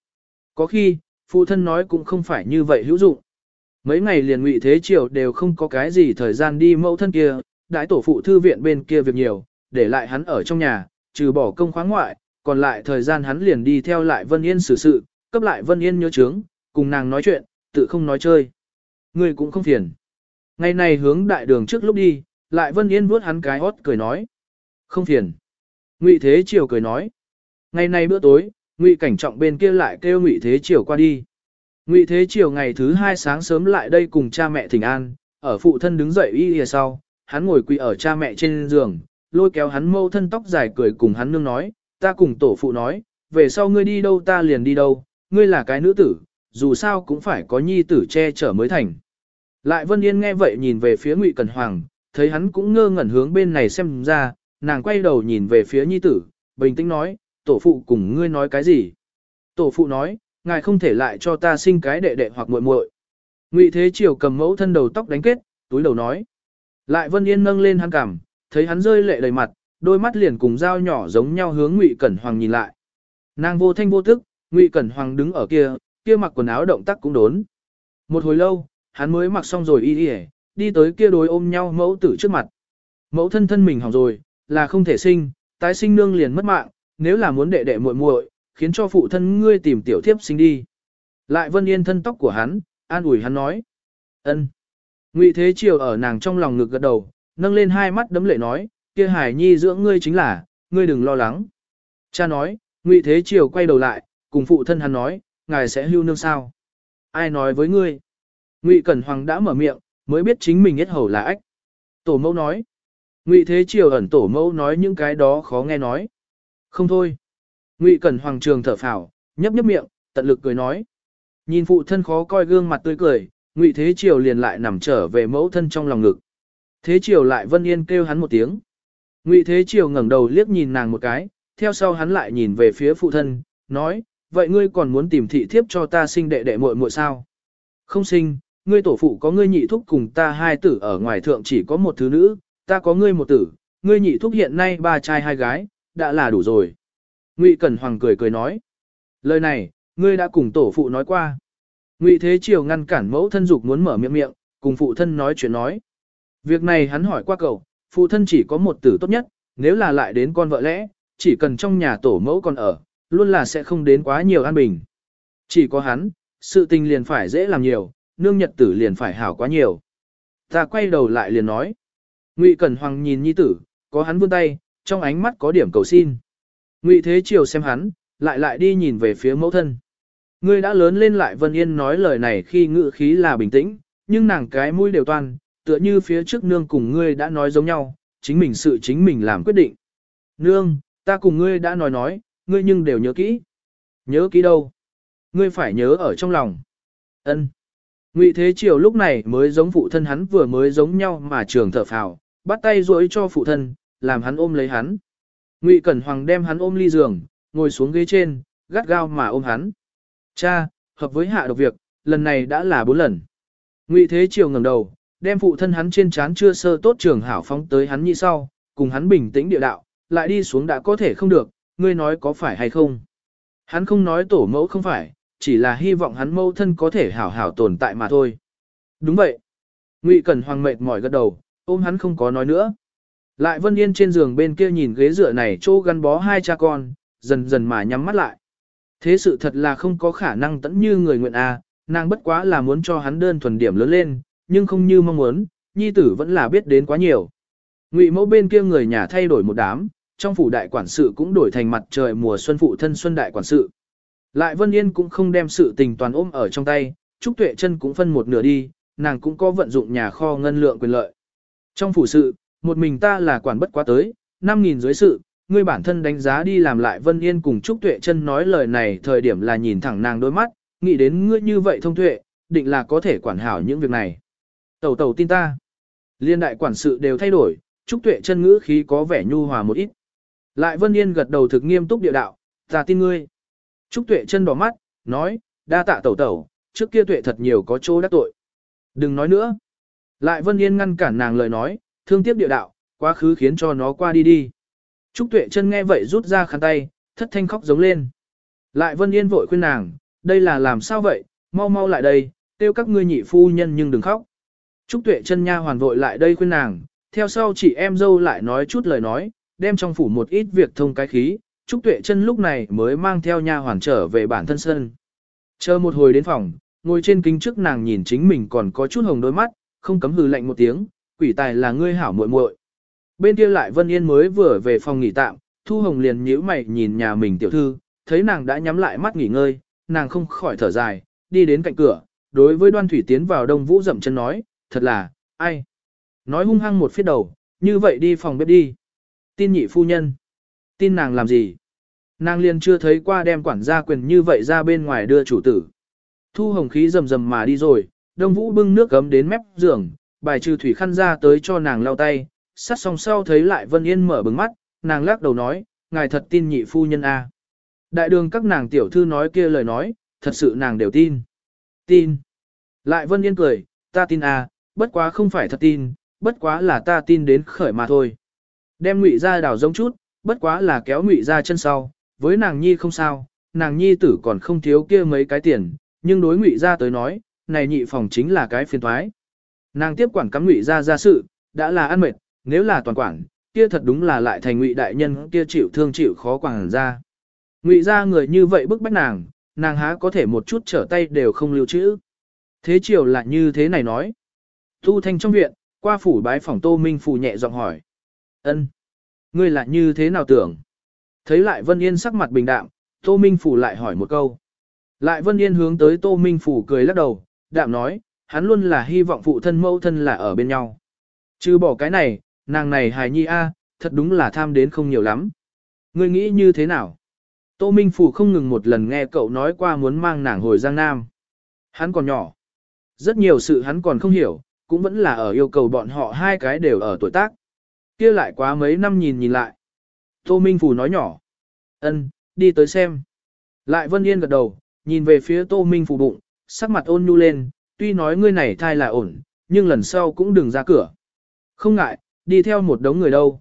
Có khi, phụ thân nói cũng không phải như vậy hữu dụng. Mấy ngày liền ngụy thế triều đều không có cái gì thời gian đi mẫu thân kia, đại tổ phụ thư viện bên kia việc nhiều, để lại hắn ở trong nhà, trừ bỏ công khoáng ngoại, còn lại thời gian hắn liền đi theo lại Vân Yên xử sự, cấp lại Vân Yên nhớ chướng, cùng nàng nói chuyện, tự không nói chơi. Người cũng không phiền. Ngày này hướng đại đường trước lúc đi, lại Vân Yên vuốt hắn cái hót cười nói. Không phiền. Ngụy Thế Triều cười nói. Ngày nay bữa tối, Ngụy Cảnh Trọng bên kia lại kêu Ngụy Thế Triều qua đi. Ngụy Thế Triều ngày thứ hai sáng sớm lại đây cùng cha mẹ thỉnh an, ở phụ thân đứng dậy y lìa sau, hắn ngồi quỳ ở cha mẹ trên giường, lôi kéo hắn mâu thân tóc dài cười cùng hắn nương nói, ta cùng tổ phụ nói, về sau ngươi đi đâu ta liền đi đâu, ngươi là cái nữ tử, dù sao cũng phải có nhi tử che chở mới thành. Lại Vân Yên nghe vậy nhìn về phía Ngụy Cẩn Hoàng, thấy hắn cũng ngơ ngẩn hướng bên này xem ra, nàng quay đầu nhìn về phía nhi tử, bình tĩnh nói, tổ phụ cùng ngươi nói cái gì? Tổ phụ nói, ngài không thể lại cho ta sinh cái đệ đệ hoặc muội muội. Ngụy Thế Triều cầm mẫu thân đầu tóc đánh kết, túi đầu nói. Lại Vân Yên nâng lên hắn cảm, thấy hắn rơi lệ đầy mặt, đôi mắt liền cùng dao nhỏ giống nhau hướng Ngụy Cẩn Hoàng nhìn lại. Nàng vô thanh vô tức, Ngụy Cẩn Hoàng đứng ở kia, kia mặc quần áo động tác cũng đốn. Một hồi lâu, hắn mới mặc xong rồi y y, đi tới kia đối ôm nhau mẫu tử trước mặt. Mẫu thân thân mình hỏng rồi, là không thể sinh, tái sinh nương liền mất mạng, nếu là muốn đệ đệ muội muội, khiến cho phụ thân ngươi tìm tiểu thiếp sinh đi. Lại Vân Yên thân tóc của hắn, an ủi hắn nói. ân. Ngụy Thế Triều ở nàng trong lòng ngực gật đầu, nâng lên hai mắt đấm lệ nói, kia Hải Nhi dưỡng ngươi chính là, ngươi đừng lo lắng. Cha nói, Ngụy Thế Triều quay đầu lại, cùng phụ thân hắn nói, ngài sẽ hưu nương sao? Ai nói với ngươi? Ngụy Cẩn Hoàng đã mở miệng, mới biết chính mình hết hầu là ách. Tổ mẫu nói. Ngụy Thế Triều ẩn tổ mẫu nói những cái đó khó nghe nói. Không thôi. Ngụy Cẩn Hoàng trường thở phào, nhấp nhấp miệng, tận lực cười nói. Nhìn phụ thân khó coi gương mặt tươi cười, Ngụy Thế Triều liền lại nằm trở về mẫu thân trong lòng ngực. Thế Triều lại Vân Yên kêu hắn một tiếng. Ngụy Thế Triều ngẩng đầu liếc nhìn nàng một cái, theo sau hắn lại nhìn về phía phụ thân, nói, vậy ngươi còn muốn tìm thị thiếp cho ta sinh đệ đệ muội muội sao? Không sinh, ngươi tổ phụ có ngươi nhị thúc cùng ta hai tử ở ngoài thượng chỉ có một thứ nữ, ta có ngươi một tử, ngươi nhị thúc hiện nay ba trai hai gái, đã là đủ rồi. Ngụy Cẩn Hoàng cười cười nói. Lời này, ngươi đã cùng tổ phụ nói qua. Ngụy Thế Triều ngăn cản mẫu thân dục muốn mở miệng miệng, cùng phụ thân nói chuyện nói. Việc này hắn hỏi qua cậu, phụ thân chỉ có một tử tốt nhất, nếu là lại đến con vợ lẽ, chỉ cần trong nhà tổ mẫu còn ở, luôn là sẽ không đến quá nhiều an bình. Chỉ có hắn, sự tình liền phải dễ làm nhiều, nương nhật tử liền phải hảo quá nhiều. Ta quay đầu lại liền nói. Ngụy Cẩn Hoàng nhìn nhi tử, có hắn vươn tay, trong ánh mắt có điểm cầu xin. Ngụy Thế Triều xem hắn, lại lại đi nhìn về phía mẫu thân. Ngươi đã lớn lên lại Vân Yên nói lời này khi ngự khí là bình tĩnh, nhưng nàng cái mũi đều toan, tựa như phía trước nương cùng ngươi đã nói giống nhau, chính mình sự chính mình làm quyết định. Nương, ta cùng ngươi đã nói nói, ngươi nhưng đều nhớ kỹ. Nhớ kỹ đâu? Ngươi phải nhớ ở trong lòng. Ân. Ngụy Thế Triều lúc này mới giống phụ thân hắn vừa mới giống nhau mà trường thở phào, bắt tay duỗi cho phụ thân, làm hắn ôm lấy hắn. Ngụy Cẩn Hoàng đem hắn ôm ly giường, ngồi xuống ghế trên, gắt gao mà ôm hắn. Cha, hợp với hạ độc việc, lần này đã là bốn lần. Ngụy Thế Triều ngẩng đầu, đem phụ thân hắn trên trán chưa sơ tốt trường hảo phóng tới hắn như sau, cùng hắn bình tĩnh địa đạo, lại đi xuống đã có thể không được, ngươi nói có phải hay không. Hắn không nói tổ mẫu không phải, chỉ là hy vọng hắn mẫu thân có thể hảo hảo tồn tại mà thôi. Đúng vậy. Ngụy Cẩn Hoàng mệt mỏi gật đầu, ôm hắn không có nói nữa. Lại Vân Yên trên giường bên kia nhìn ghế dựa này chỗ gắn bó hai cha con, dần dần mà nhắm mắt lại. Thế sự thật là không có khả năng tẫn như người nguyện a, nàng bất quá là muốn cho hắn đơn thuần điểm lớn lên, nhưng không như mong muốn, nhi tử vẫn là biết đến quá nhiều. Ngụy mẫu bên kia người nhà thay đổi một đám, trong phủ đại quản sự cũng đổi thành mặt trời mùa xuân phụ thân xuân đại quản sự. Lại Vân Yên cũng không đem sự tình toàn ôm ở trong tay, Trúc Tuệ chân cũng phân một nửa đi, nàng cũng có vận dụng nhà kho ngân lượng quyền lợi. Trong phủ sự, một mình ta là quản bất quá tới, 5.000 dưới sự, ngươi bản thân đánh giá đi làm lại Vân Yên cùng Trúc Tuệ chân nói lời này thời điểm là nhìn thẳng nàng đôi mắt, nghĩ đến ngươi như vậy thông tuệ, định là có thể quản hảo những việc này. Tẩu tẩu tin ta. Liên đại quản sự đều thay đổi, Trúc Tuệ chân ngữ khí có vẻ nhu hòa một ít. Lại Vân Yên gật đầu thực nghiêm túc địa đạo, ta tin ngươi. Trúc Tuệ chân đỏ mắt, nói, đa tạ tẩu tẩu, trước kia Tuệ thật nhiều có chỗ đắc tội. Đừng nói nữa. Lại Vân Yên ngăn cản nàng lời nói, thương tiếc địa đạo, quá khứ khiến cho nó qua đi đi. Trúc Tuệ chân nghe vậy rút ra khăn tay, thất thanh khóc giống lên. Lại Vân Yên vội khuyên nàng, đây là làm sao vậy, mau mau lại đây, tiêu các ngươi nhị phu nhân nhưng đừng khóc. Trúc Tuệ chân nha hoàn vội lại đây khuyên nàng, theo sau chị em dâu lại nói chút lời nói, đem trong phủ một ít việc thông cái khí, Trúc Tuệ chân lúc này mới mang theo nha hoàn trở về bản thân sân. Chờ một hồi đến phòng, ngồi trên kính trước nàng nhìn chính mình còn có chút hồng đôi mắt, không cấm hừ lạnh một tiếng, quỷ tài là ngươi hảo muội muội. Bên kia lại Vân Yên mới vừa về phòng nghỉ tạm, Thu Hồng liền nhíu mày nhìn nhà mình tiểu thư, thấy nàng đã nhắm lại mắt nghỉ ngơi, nàng không khỏi thở dài, đi đến cạnh cửa, đối với Đoan Thủy tiến vào Đông Vũ dậm chân nói, thật là, ai? Nói hung hăng một phía đầu, như vậy đi phòng bếp đi. Tin nhị phu nhân. Tin nàng làm gì? Nàng liền chưa thấy qua đem quản gia quyền như vậy ra bên ngoài đưa chủ tử. Thu hồng khí rầm rầm mà đi rồi, đông vũ bưng nước gấm đến mép giường, bài trừ thủy khăn ra tới cho nàng lau tay, sát song sau thấy lại Vân Yên mở bừng mắt, nàng lắc đầu nói, ngài thật tin nhị phu nhân A. Đại đường các nàng tiểu thư nói kia lời nói, thật sự nàng đều tin. Tin. Lại Vân Yên cười, ta tin A, bất quá không phải thật tin, bất quá là ta tin đến khởi mà thôi. Đem ngụy ra đảo giống chút, bất quá là kéo ngụy ra chân sau, với nàng nhi không sao, nàng nhi tử còn không thiếu kia mấy cái tiền, nhưng đối ngụy ra tới nói, này nhị phòng chính là cái phiền thoái. Nàng tiếp quản cắm ngụy ra ra sự, đã là ăn mệt, nếu là toàn quản, kia thật đúng là lại thành ngụy đại nhân kia chịu thương chịu khó quản ra. Ngụy ra người như vậy bức bách nàng, nàng há có thể một chút trở tay đều không lưu trữ. Thế chiều lại như thế này nói. Thu thanh trong viện, qua phủ bái phòng tô minh phủ nhẹ giọng hỏi. ân Ngươi là như thế nào tưởng? Thấy lại Vân Yên sắc mặt bình đạm, Tô Minh Phủ lại hỏi một câu. Lại Vân Yên hướng tới Tô Minh Phủ cười lắc đầu, đạm nói, hắn luôn là hy vọng phụ thân mẫu thân là ở bên nhau. Chứ bỏ cái này, nàng này hài nhi a, thật đúng là tham đến không nhiều lắm. Ngươi nghĩ như thế nào? Tô Minh Phủ không ngừng một lần nghe cậu nói qua muốn mang nàng hồi Giang Nam. Hắn còn nhỏ. Rất nhiều sự hắn còn không hiểu, cũng vẫn là ở yêu cầu bọn họ hai cái đều ở tuổi tác. kia lại quá mấy năm nhìn nhìn lại. Tô Minh Phủ nói nhỏ. ân, đi tới xem. Lại Vân Yên gật đầu, nhìn về phía Tô Minh Phủ bụng, sắc mặt ôn nhu lên, tuy nói ngươi này thai là ổn, nhưng lần sau cũng đừng ra cửa. Không ngại, đi theo một đống người đâu.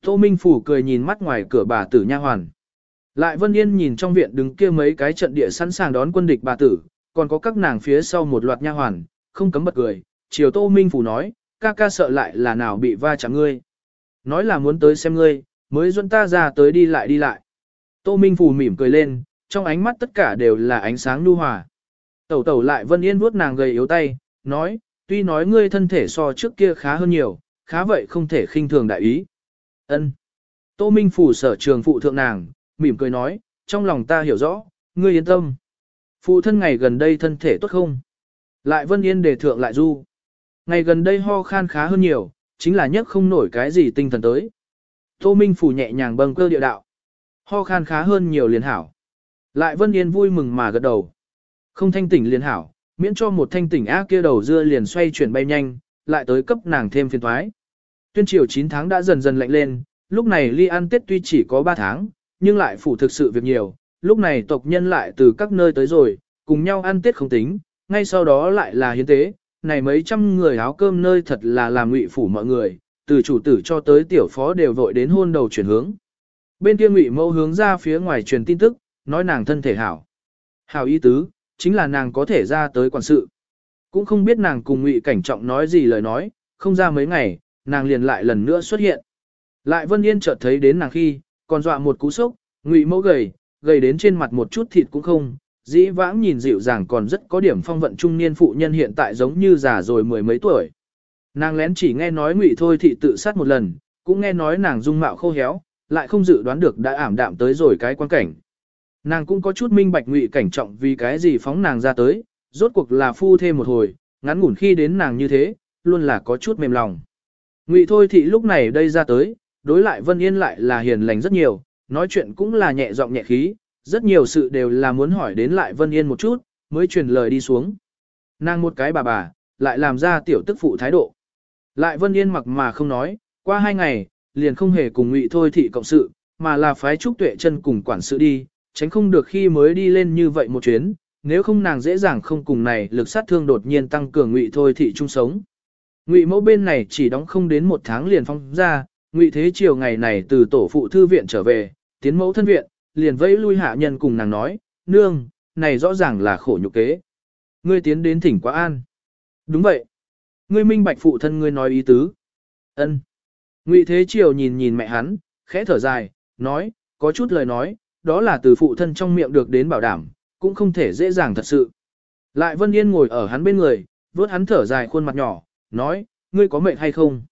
Tô Minh Phủ cười nhìn mắt ngoài cửa bà tử nha hoàn. Lại Vân Yên nhìn trong viện đứng kia mấy cái trận địa sẵn sàng đón quân địch bà tử, còn có các nàng phía sau một loạt nha hoàn, không cấm bật cười. Chiều Tô Minh Phủ nói, ca ca sợ lại là nào bị va chạm ngươi. Nói là muốn tới xem ngươi, mới dẫn ta ra tới đi lại đi lại. Tô Minh Phủ mỉm cười lên, trong ánh mắt tất cả đều là ánh sáng nhu hòa. Tẩu tẩu lại Vân Yên vuốt nàng gầy yếu tay, nói, tuy nói ngươi thân thể so trước kia khá hơn nhiều, khá vậy không thể khinh thường đại ý. Ân. Tô Minh Phủ sở trường phụ thượng nàng, mỉm cười nói, trong lòng ta hiểu rõ, ngươi yên tâm. Phụ thân ngày gần đây thân thể tốt không? Lại Vân Yên đề thượng lại du. Ngày gần đây ho khan khá hơn nhiều, chính là nhất không nổi cái gì tinh thần tới. Tô Minh Phủ nhẹ nhàng bâng cơ địa đạo. Ho khan khá hơn nhiều liền hảo. Lại Vân Yên vui mừng mà gật đầu. Không thanh tỉnh liền hảo, miễn cho một thanh tỉnh á kia đầu dưa liền xoay chuyển bay nhanh, lại tới cấp nàng thêm phiền thoái. Tuyên triều 9 tháng đã dần dần lạnh lên, lúc này ly ăn Tết tuy chỉ có 3 tháng, nhưng lại phủ thực sự việc nhiều, lúc này tộc nhân lại từ các nơi tới rồi, cùng nhau ăn Tết không tính, ngay sau đó lại là hiến tế, này mấy trăm người áo cơm nơi thật là làm ngụy phủ mọi người, từ chủ tử cho tới tiểu phó đều vội đến hôn đầu chuyển hướng. Bên kia ngụy mẫu hướng ra phía ngoài truyền tin tức, nói nàng thân thể hảo. Hảo y tứ, chính là nàng có thể ra tới quản sự. Cũng không biết nàng cùng ngụy cảnh trọng nói gì lời nói, không ra mấy ngày, nàng liền lại lần nữa xuất hiện. Lại Vân Yên chợt thấy đến nàng khi, còn dọa một cú sốc, ngụy mẫu gầy, gầy đến trên mặt một chút thịt cũng không, dĩ vãng nhìn dịu dàng còn rất có điểm phong vận trung niên phụ nhân hiện tại giống như già rồi mười mấy tuổi. Nàng lén chỉ nghe nói ngụy thôi thị tự sát một lần, cũng nghe nói nàng dung mạo khô héo, lại không dự đoán được đã ảm đạm tới rồi cái quan cảnh. Nàng cũng có chút minh bạch ngụy cảnh trọng vì cái gì phóng nàng ra tới, rốt cuộc là phu thêm một hồi, ngắn ngủn khi đến nàng như thế, luôn là có chút mềm lòng. Ngụy thôi thị lúc này đây ra tới, đối lại Vân Yên lại là hiền lành rất nhiều, nói chuyện cũng là nhẹ giọng nhẹ khí, rất nhiều sự đều là muốn hỏi đến lại Vân Yên một chút, mới truyền lời đi xuống. Nàng một cái bà bà, lại làm ra tiểu tức phụ thái độ. Lại Vân Yên mặc mà không nói, qua hai ngày, liền không hề cùng ngụy thôi thị cộng sự, mà là phái trúc tuệ chân cùng quản sự đi, tránh không được khi mới đi lên như vậy một chuyến, nếu không nàng dễ dàng không cùng này lực sát thương đột nhiên tăng cường ngụy thôi thị chung sống. Ngụy mẫu bên này chỉ đóng không đến một tháng liền phong ra, ngụy thế chiều ngày này từ tổ phụ thư viện trở về, tiến mẫu thân viện, liền vẫy lui hạ nhân cùng nàng nói, nương, này rõ ràng là khổ nhục kế. Ngươi tiến đến thỉnh quá an. Đúng vậy. Ngươi minh bạch phụ thân ngươi nói ý tứ. ân Ngụy Thế Triều nhìn nhìn mẹ hắn, khẽ thở dài, nói, có chút lời nói, đó là từ phụ thân trong miệng được đến bảo đảm, cũng không thể dễ dàng thật sự. Lại Vân Yên ngồi ở hắn bên người, vớt hắn thở dài khuôn mặt nhỏ, nói, ngươi có mệt hay không?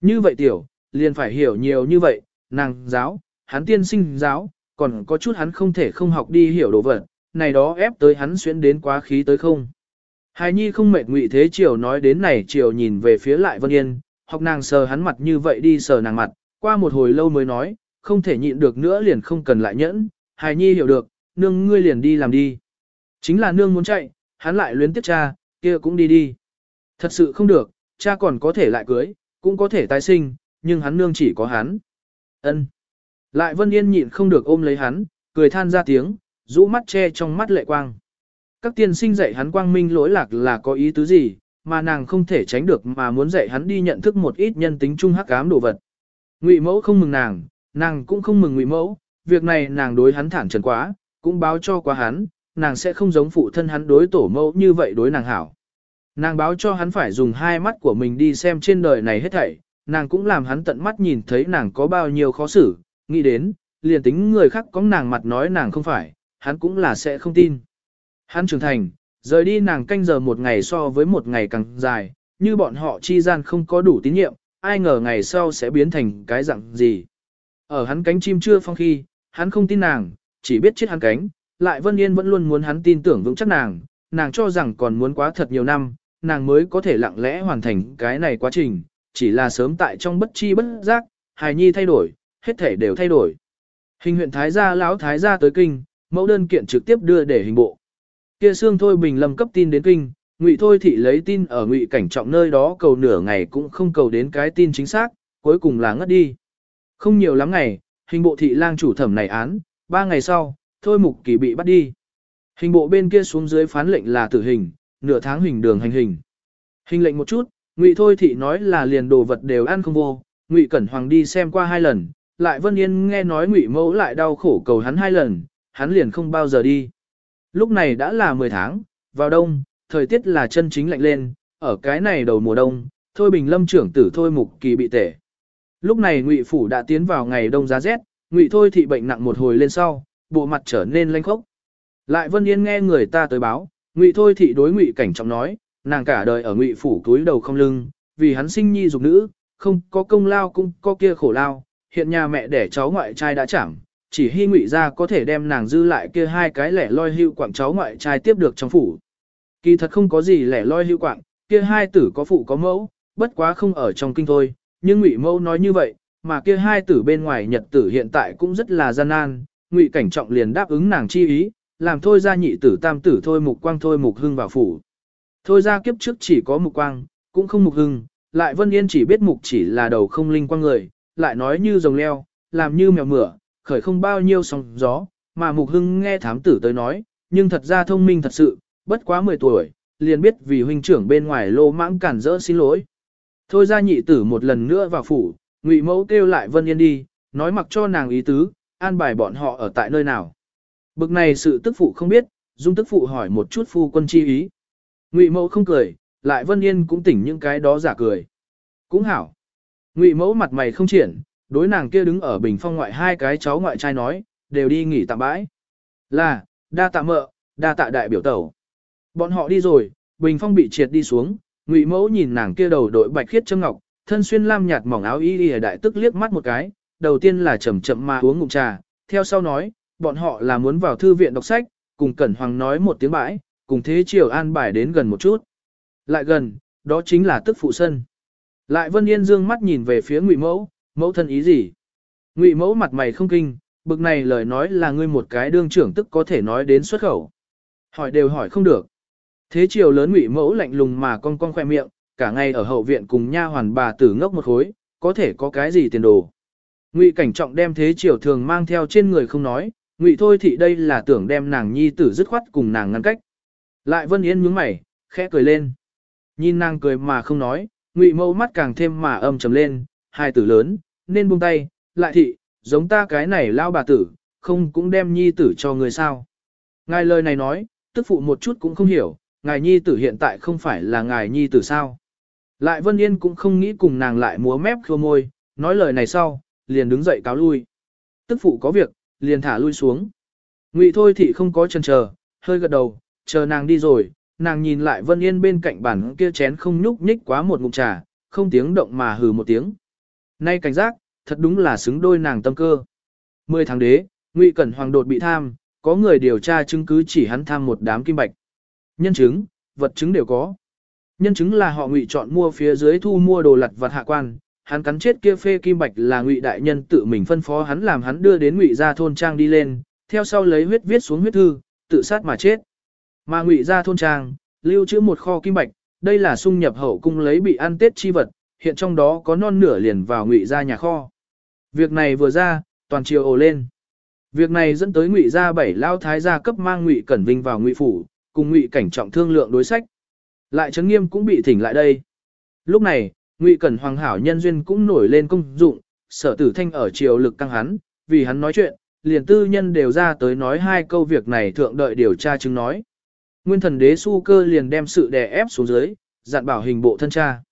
Như vậy tiểu, liền phải hiểu nhiều như vậy, nàng giáo, hắn tiên sinh giáo, còn có chút hắn không thể không học đi hiểu đồ vật, này đó ép tới hắn xuyến đến quá khí tới không. Hài nhi không mệt ngụy thế chiều nói đến này chiều nhìn về phía lại Vân Yên, học nàng sờ hắn mặt như vậy đi sờ nàng mặt, qua một hồi lâu mới nói, không thể nhịn được nữa liền không cần lại nhẫn, hài nhi hiểu được, nương ngươi liền đi làm đi. Chính là nương muốn chạy, hắn lại luyến tiếp cha, kia cũng đi đi. Thật sự không được, cha còn có thể lại cưới, cũng có thể tái sinh, nhưng hắn nương chỉ có hắn. ân Lại Vân Yên nhịn không được ôm lấy hắn, cười than ra tiếng, rũ mắt che trong mắt lệ quang. Các tiên sinh dạy hắn quang minh lỗi lạc là có ý tứ gì, mà nàng không thể tránh được mà muốn dạy hắn đi nhận thức một ít nhân tính trung hắc ám đồ vật. Ngụy mẫu không mừng nàng, nàng cũng không mừng ngụy mẫu, việc này nàng đối hắn thản trần quá, cũng báo cho quá hắn, nàng sẽ không giống phụ thân hắn đối tổ mẫu như vậy đối nàng hảo. Nàng báo cho hắn phải dùng hai mắt của mình đi xem trên đời này hết thảy, nàng cũng làm hắn tận mắt nhìn thấy nàng có bao nhiêu khó xử, nghĩ đến, liền tính người khác có nàng mặt nói nàng không phải, hắn cũng là sẽ không tin. Hắn trưởng thành, rời đi nàng canh giờ một ngày so với một ngày càng dài, như bọn họ chi gian không có đủ tín nhiệm, ai ngờ ngày sau sẽ biến thành cái dạng gì. Ở hắn cánh chim chưa phong khi, hắn không tin nàng, chỉ biết chết hắn cánh, lại Vân Yên vẫn luôn muốn hắn tin tưởng vững chắc nàng, nàng cho rằng còn muốn quá thật nhiều năm, nàng mới có thể lặng lẽ hoàn thành cái này quá trình, chỉ là sớm tại trong bất chi bất giác, hài nhi thay đổi, hết thể đều thay đổi. Hình huyện thái gia lão thái gia tới kinh, mẫu đơn kiện trực tiếp đưa để hình bộ. Kia xương thôi bình lâm cấp tin đến kinh, ngụy thôi thị lấy tin ở ngụy cảnh trọng nơi đó cầu nửa ngày cũng không cầu đến cái tin chính xác, cuối cùng là ngất đi. Không nhiều lắm ngày, hình bộ thị lang chủ thẩm này án, ba ngày sau, thôi mục kỳ bị bắt đi. Hình bộ bên kia xuống dưới phán lệnh là tử hình, nửa tháng hình đường hành hình. Hình lệnh một chút, ngụy thôi thị nói là liền đồ vật đều ăn không vô, ngụy cẩn hoàng đi xem qua hai lần, lại vân yên nghe nói ngụy mẫu lại đau khổ cầu hắn hai lần, hắn liền không bao giờ đi. Lúc này đã là 10 tháng, vào đông, thời tiết là chân chính lạnh lên, ở cái này đầu mùa đông, Thôi Bình Lâm trưởng tử Thôi Mục Kỳ bị tể. Lúc này Ngụy phủ đã tiến vào ngày đông giá rét, Ngụy Thôi thị bệnh nặng một hồi lên sau, bộ mặt trở nên lanh khốc. Lại Vân Yên nghe người ta tới báo, Ngụy Thôi thị đối Ngụy Cảnh trọng nói, nàng cả đời ở Ngụy phủ túi đầu không lưng, vì hắn sinh nhi dục nữ, không có công lao cũng có kia khổ lao, hiện nhà mẹ đẻ cháu ngoại trai đã chẳng, chỉ hy ngụy ra có thể đem nàng dư lại kia hai cái lẻ loi hưu quảng cháu ngoại trai tiếp được trong phủ. Kỳ thật không có gì lẻ loi hưu quảng, kia hai tử có phụ có mẫu, bất quá không ở trong kinh thôi, nhưng ngụy mẫu nói như vậy, mà kia hai tử bên ngoài nhật tử hiện tại cũng rất là gian nan, ngụy cảnh trọng liền đáp ứng nàng chi ý, làm thôi ra nhị tử tam tử thôi mục quang thôi mục hưng vào phủ. Thôi ra kiếp trước chỉ có mục quang, cũng không mục hưng, lại vân yên chỉ biết mục chỉ là đầu không linh quang người, lại nói như rồng leo, làm như mèo mửa, khởi không bao nhiêu sóng gió, mà mục hưng nghe thám tử tới nói, nhưng thật ra thông minh thật sự, bất quá 10 tuổi, liền biết vì huynh trưởng bên ngoài lô mãng cản rỡ xin lỗi. Thôi ra nhị tử một lần nữa vào phủ, ngụy mẫu kêu lại Vân Yên đi, nói mặc cho nàng ý tứ, an bài bọn họ ở tại nơi nào. Bực này sự tức phụ không biết, dung tức phụ hỏi một chút phu quân chi ý. Ngụy mẫu không cười, lại Vân Yên cũng tỉnh những cái đó giả cười. Cũng hảo. Ngụy mẫu mặt mày không triển, đối nàng kia đứng ở bình phong ngoại hai cái cháu ngoại trai nói, đều đi nghỉ tạm bãi. Là, đa tạ mợ, đa tạ đại biểu tẩu. Bọn họ đi rồi, bình phong bị triệt đi xuống, ngụy mẫu nhìn nàng kia đầu đội bạch khiết châm ngọc, thân xuyên lam nhạt mỏng áo y y đại tức liếc mắt một cái, đầu tiên là chậm chậm mà uống ngụm trà, theo sau nói, bọn họ là muốn vào thư viện đọc sách, cùng Cẩn Hoàng nói một tiếng bãi, cùng thế triều an bài đến gần một chút. Lại gần, đó chính là tức phụ sân. Lại Vân Yên dương mắt nhìn về phía Ngụy Mẫu, mẫu thân ý gì? Ngụy Mẫu mặt mày không kinh, bực này lời nói là ngươi một cái đương trưởng tức có thể nói đến xuất khẩu. Hỏi đều hỏi không được. Thế triều lớn Ngụy Mẫu lạnh lùng mà con con khoe miệng, cả ngày ở hậu viện cùng nha hoàn bà tử ngốc một khối, có thể có cái gì tiền đồ. Ngụy cảnh trọng đem thế triều thường mang theo trên người không nói, Ngụy thôi thì đây là tưởng đem nàng nhi tử dứt khoát cùng nàng ngăn cách. Lại Vân Yên nhướng mày, khẽ cười lên. Nhìn nàng cười mà không nói, Ngụy mẫu mắt càng thêm mà âm trầm lên, hai tử lớn, nên buông tay, lại thị, giống ta cái này lao bà tử, không cũng đem nhi tử cho người sao. Ngài lời này nói, tức phụ một chút cũng không hiểu, ngài nhi tử hiện tại không phải là ngài nhi tử sao. Lại Vân Yên cũng không nghĩ cùng nàng lại múa mép khô môi, nói lời này sau, liền đứng dậy cáo lui. Tức phụ có việc, liền thả lui xuống. Ngụy thôi thì không có chần chờ, hơi gật đầu, chờ nàng đi rồi, nàng nhìn lại Vân Yên bên cạnh bản kia chén không nhúc nhích quá một ngụm trà, không tiếng động mà hừ một tiếng. Nay cảnh giác, thật đúng là xứng đôi nàng tâm cơ. Mười tháng đế, Ngụy Cẩn Hoàng đột bị tham, có người điều tra chứng cứ chỉ hắn tham một đám kim bạch. Nhân chứng, vật chứng đều có. Nhân chứng là họ Ngụy chọn mua phía dưới thu mua đồ lặt vật hạ quan, hắn cắn chết kia phê kim bạch là Ngụy đại nhân tự mình phân phó hắn làm hắn đưa đến Ngụy gia thôn trang đi lên, theo sau lấy huyết viết xuống huyết thư, tự sát mà chết. Mà ngụy gia thôn trang, lưu trữ một kho kim bạch, đây là sung nhập hậu cung lấy bị ăn tết chi vật, hiện trong đó có non nửa liền vào ngụy gia nhà kho. Việc này vừa ra, toàn triều ồ lên. Việc này dẫn tới ngụy gia bảy lao thái gia cấp mang ngụy cẩn vinh vào ngụy phủ, cùng ngụy cảnh trọng thương lượng đối sách. Lại trấn nghiêm cũng bị thỉnh lại đây. Lúc này, ngụy cẩn hoàng hảo nhân duyên cũng nổi lên công dụng, sở tử thanh ở triều lực căng hắn, vì hắn nói chuyện, liền tư nhân đều ra tới nói hai câu việc này thượng đợi điều tra chứng nói. Nguyên thần đế su cơ liền đem sự đè ép xuống dưới, dặn bảo hình bộ thân cha.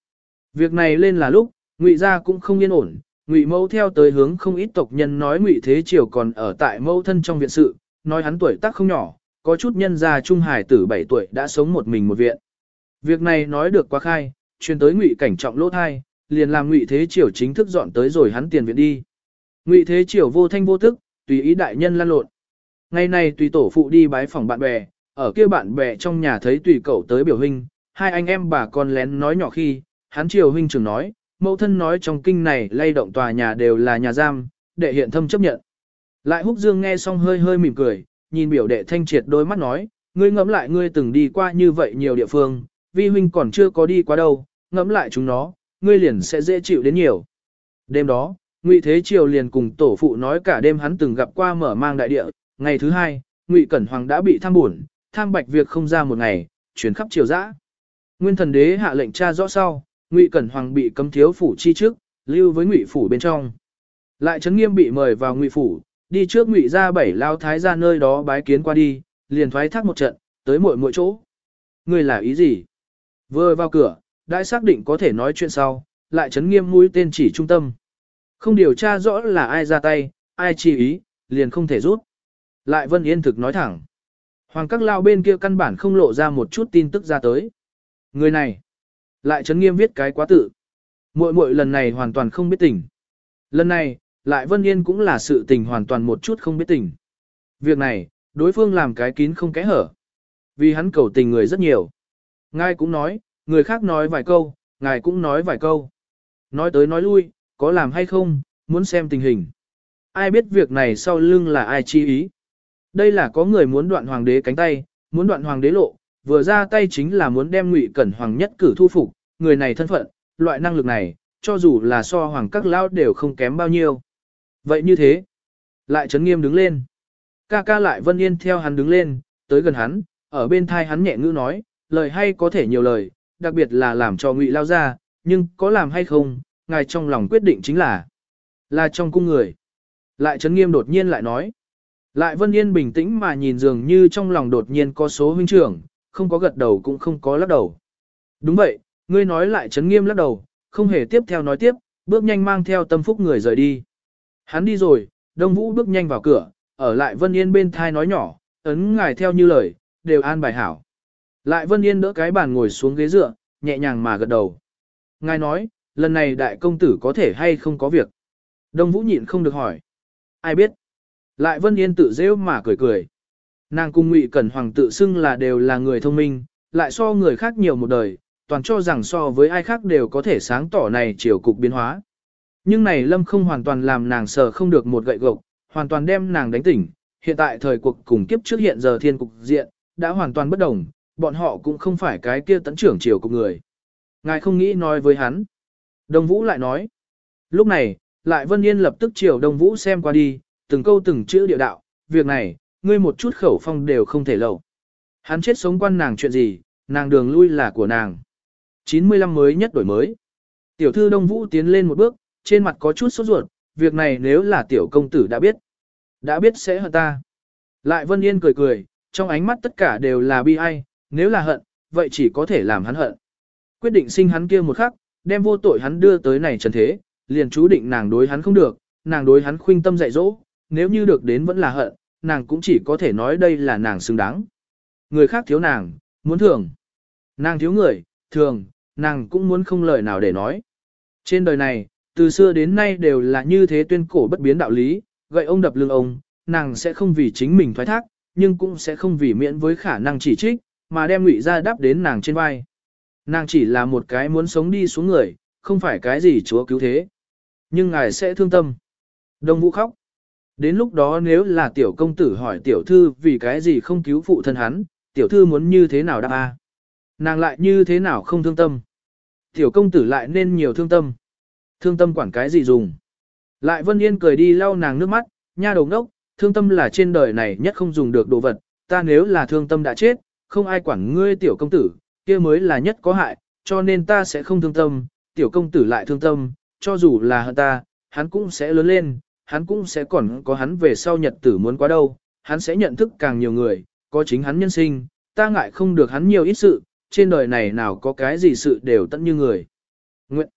Việc này lên là lúc, ngụy gia cũng không yên ổn, ngụy mẫu theo tới hướng không ít tộc nhân nói ngụy thế triều còn ở tại mẫu thân trong viện sự, nói hắn tuổi tác không nhỏ, có chút nhân gia trung hải tử 7 tuổi đã sống một mình một viện. Việc này nói được quá khai, truyền tới ngụy cảnh trọng lỗ thai, liền làm ngụy thế triều chính thức dọn tới rồi hắn tiền viện đi. Ngụy thế triều vô thanh vô tức, tùy ý đại nhân lan lộn. Ngày này tùy tổ phụ đi bái phòng bạn bè, ở kia bạn bè trong nhà thấy tùy cậu tới biểu hình, hai anh em bà con lén nói nhỏ khi, hắn triều huynh trưởng nói, mẫu thân nói trong kinh này lay động tòa nhà đều là nhà giam, đệ hiện thâm chấp nhận. Lại húc dương nghe xong hơi hơi mỉm cười, nhìn biểu đệ thanh triệt đôi mắt nói, ngươi ngẫm lại ngươi từng đi qua như vậy nhiều địa phương, vi huynh còn chưa có đi qua đâu, ngẫm lại chúng nó, ngươi liền sẽ dễ chịu đến nhiều. Đêm đó, Ngụy Thế Triều liền cùng tổ phụ nói cả đêm hắn từng gặp qua mở mang đại địa, ngày thứ hai, Ngụy Cẩn Hoàng đã bị tham buồn, tham bạch việc không ra một ngày, chuyển khắp triều dã. Nguyên thần đế hạ lệnh tra rõ sau, Ngụy Cẩn Hoàng bị cấm thiếu phủ chi trước, lưu với Ngụy phủ bên trong. Lại Trấn Nghiêm bị mời vào Ngụy phủ, đi trước Ngụy ra bảy lao thái ra nơi đó bái kiến qua đi, liền thoái thác một trận, tới mỗi mỗi chỗ. Ngươi là ý gì? Vừa vào cửa, đã xác định có thể nói chuyện sau, lại chấn Nghiêm mũi tên chỉ trung tâm. Không điều tra rõ là ai ra tay, ai chi ý, liền không thể rút. Lại Vân Yên thực nói thẳng. Hoàng các lao bên kia căn bản không lộ ra một chút tin tức ra tới. Người này, lại chấn nghiêm viết cái quá tự. Muội muội lần này hoàn toàn không biết tỉnh. Lần này, lại Vân Yên cũng là sự tình hoàn toàn một chút không biết tình. Việc này, đối phương làm cái kín không kẽ hở. Vì hắn cầu tình người rất nhiều. Ngài cũng nói, người khác nói vài câu, ngài cũng nói vài câu. Nói tới nói lui, có làm hay không, muốn xem tình hình. Ai biết việc này sau lưng là ai chi ý. Đây là có người muốn đoạn hoàng đế cánh tay, muốn đoạn hoàng đế lộ, vừa ra tay chính là muốn đem ngụy cẩn hoàng nhất cử thu phục, người này thân phận, loại năng lực này, cho dù là so hoàng các lao đều không kém bao nhiêu. Vậy như thế, lại chấn nghiêm đứng lên. Ca ca lại vân yên theo hắn đứng lên, tới gần hắn, ở bên thai hắn nhẹ ngữ nói, lời hay có thể nhiều lời, đặc biệt là làm cho ngụy lao ra, nhưng có làm hay không, ngài trong lòng quyết định chính là, là trong cung người. Lại chấn nghiêm đột nhiên lại nói, lại Vân Yên bình tĩnh mà nhìn dường như trong lòng đột nhiên có số huynh trưởng, không có gật đầu cũng không có lắc đầu. Đúng vậy, ngươi nói lại chấn nghiêm lắc đầu, không hề tiếp theo nói tiếp, bước nhanh mang theo tâm phúc người rời đi. Hắn đi rồi, Đông Vũ bước nhanh vào cửa, ở lại Vân Yên bên thai nói nhỏ, ấn ngài theo như lời, đều an bài hảo. Lại Vân Yên đỡ cái bàn ngồi xuống ghế dựa, nhẹ nhàng mà gật đầu. Ngài nói, lần này đại công tử có thể hay không có việc. Đông Vũ nhịn không được hỏi. Ai biết? Lại Vân Yên tự rêu mà cười cười. Nàng cung Ngụy Cẩn Hoàng tự xưng là đều là người thông minh, lại so người khác nhiều một đời, toàn cho rằng so với ai khác đều có thể sáng tỏ này chiều cục biến hóa. Nhưng này Lâm không hoàn toàn làm nàng sờ không được một gậy gộc, hoàn toàn đem nàng đánh tỉnh. Hiện tại thời cuộc cùng kiếp trước hiện giờ thiên cục diện, đã hoàn toàn bất đồng, bọn họ cũng không phải cái kia tấn trưởng chiều của người. Ngài không nghĩ nói với hắn. Đông Vũ lại nói. Lúc này, lại Vân Yên lập tức chiều Đông Vũ xem qua đi, từng câu từng chữ địa đạo, việc này, ngươi một chút khẩu phong đều không thể lậu. Hắn chết sống quan nàng chuyện gì, nàng đường lui là của nàng. 95 mới nhất đổi mới. Tiểu thư Đông Vũ tiến lên một bước, trên mặt có chút sốt ruột, việc này nếu là tiểu công tử đã biết. Đã biết sẽ hận ta. Lại Vân Yên cười cười, trong ánh mắt tất cả đều là bi ai, nếu là hận, vậy chỉ có thể làm hắn hận. Quyết định sinh hắn kia một khắc, đem vô tội hắn đưa tới này trần thế, liền chú định nàng đối hắn không được, nàng đối hắn khuynh tâm dạy dỗ, nếu như được đến vẫn là hận, nàng cũng chỉ có thể nói đây là nàng xứng đáng. Người khác thiếu nàng, muốn thường. Nàng thiếu người, thường, nàng cũng muốn không lời nào để nói. Trên đời này, từ xưa đến nay đều là như thế tuyên cổ bất biến đạo lý, gậy ông đập lưng ông, nàng sẽ không vì chính mình thoái thác, nhưng cũng sẽ không vì miễn với khả năng chỉ trích, mà đem ngụy ra đáp đến nàng trên vai. Nàng chỉ là một cái muốn sống đi xuống người, không phải cái gì chúa cứu thế. Nhưng ngài sẽ thương tâm. Đông Vũ khóc. Đến lúc đó nếu là tiểu công tử hỏi tiểu thư vì cái gì không cứu phụ thân hắn, tiểu thư muốn như thế nào đáp a? Nàng lại như thế nào không thương tâm? Tiểu công tử lại nên nhiều thương tâm. Thương tâm quản cái gì dùng? Lại Vân Yên cười đi lau nàng nước mắt, nha đầu ngốc, thương tâm là trên đời này nhất không dùng được đồ vật, ta nếu là thương tâm đã chết, không ai quản ngươi tiểu công tử, kia mới là nhất có hại, cho nên ta sẽ không thương tâm, tiểu công tử lại thương tâm, cho dù là hơn ta, hắn cũng sẽ lớn lên, hắn cũng sẽ còn có hắn về sau nhật tử muốn quá đâu, hắn sẽ nhận thức càng nhiều người, có chính hắn nhân sinh, ta ngại không được hắn nhiều ít sự, trên đời này nào có cái gì sự đều tận như người. Nguyện.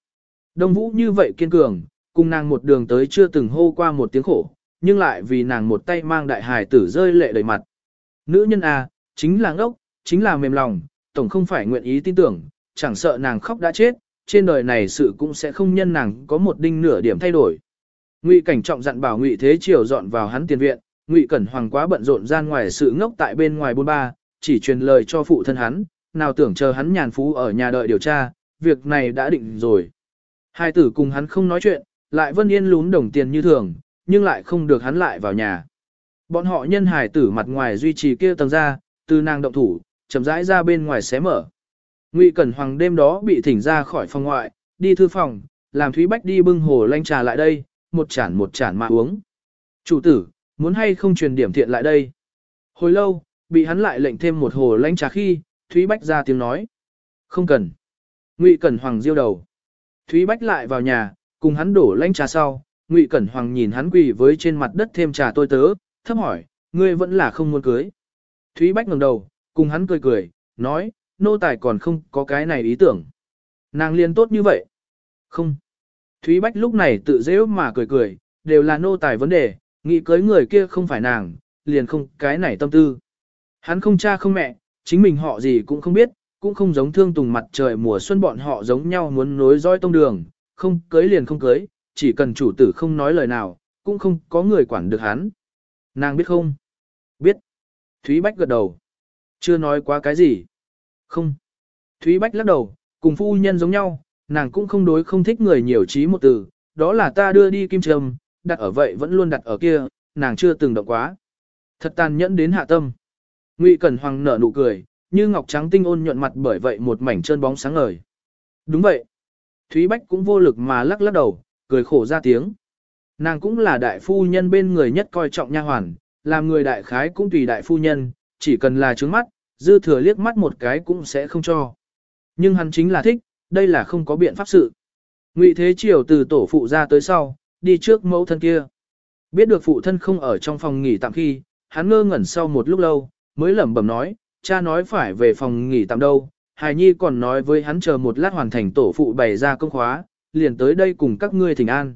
Đông Vũ như vậy kiên cường, cùng nàng một đường tới chưa từng hô qua một tiếng khổ, nhưng lại vì nàng một tay mang đại hài tử rơi lệ đầy mặt. Nữ nhân à, chính là ngốc, chính là mềm lòng, tổng không phải nguyện ý tin tưởng, chẳng sợ nàng khóc đã chết, trên đời này sự cũng sẽ không nhân nàng có một đinh nửa điểm thay đổi. Ngụy Cảnh Trọng dặn bảo Ngụy Thế Triều dọn vào hắn tiền viện, Ngụy Cẩn Hoàng quá bận rộn gian ngoài sự ngốc tại bên ngoài bôn ba, chỉ truyền lời cho phụ thân hắn, nào tưởng chờ hắn nhàn phú ở nhà đợi điều tra, việc này đã định rồi. Hai tử cùng hắn không nói chuyện, lại Vân Yên lún đồng tiền như thường, nhưng lại không được hắn lại vào nhà. Bọn họ nhân hài tử mặt ngoài duy trì kia tầng ra, từ nàng động thủ, chậm rãi ra bên ngoài xé mở. Ngụy Cẩn Hoàng đêm đó bị thỉnh ra khỏi phòng ngoại, đi thư phòng, làm Thúy Bách đi bưng hồ lanh trà lại đây, một chản một chản mà uống. Chủ tử, muốn hay không truyền điểm thiện lại đây. Hồi lâu, bị hắn lại lệnh thêm một hồ lanh trà khi, Thúy Bách ra tiếng nói. Không cần. Ngụy Cẩn Hoàng diêu đầu. Thúy Bách lại vào nhà, cùng hắn đổ lanh trà sau. Ngụy Cẩn Hoàng nhìn hắn quỳ với trên mặt đất thêm trà tôi tớ, thấp hỏi, ngươi vẫn là không muốn cưới. Thúy Bách ngẩng đầu, cùng hắn cười cười, nói, nô tài còn không có cái này ý tưởng. Nàng liên tốt như vậy. Không. Thúy Bách lúc này tự dễ mà cười cười, đều là nô tài vấn đề, nghĩ cưới người kia không phải nàng, liền không cái này tâm tư. Hắn không cha không mẹ, chính mình họ gì cũng không biết, cũng không giống thương tùng mặt trời mùa xuân bọn họ giống nhau muốn nối dõi tông đường, không cưới liền không cưới, chỉ cần chủ tử không nói lời nào, cũng không có người quản được hắn. Nàng biết không? Biết. Thúy Bách gật đầu. Chưa nói quá cái gì. Không. Thúy Bách lắc đầu, cùng phu nhân giống nhau, nàng cũng không đối không thích người nhiều trí một từ, đó là ta đưa đi kim trầm, đặt ở vậy vẫn luôn đặt ở kia, nàng chưa từng động quá. Thật tàn nhẫn đến hạ tâm. Ngụy Cẩn Hoàng nở nụ cười, như ngọc trắng tinh ôn nhuận mặt bởi vậy một mảnh trơn bóng sáng ngời. Đúng vậy. Thúy Bách cũng vô lực mà lắc lắc đầu, cười khổ ra tiếng. Nàng cũng là đại phu nhân bên người nhất coi trọng nha hoàn, làm người đại khái cũng tùy đại phu nhân, chỉ cần là trướng mắt, dư thừa liếc mắt một cái cũng sẽ không cho. Nhưng hắn chính là thích, đây là không có biện pháp sự. Ngụy Thế Triều từ tổ phụ ra tới sau, đi trước mẫu thân kia. Biết được phụ thân không ở trong phòng nghỉ tạm khi, hắn ngơ ngẩn sau một lúc lâu, mới lẩm bẩm nói, cha nói phải về phòng nghỉ tạm đâu. Hải Nhi còn nói với hắn chờ một lát hoàn thành tổ phụ bày ra công khóa, liền tới đây cùng các ngươi thỉnh an.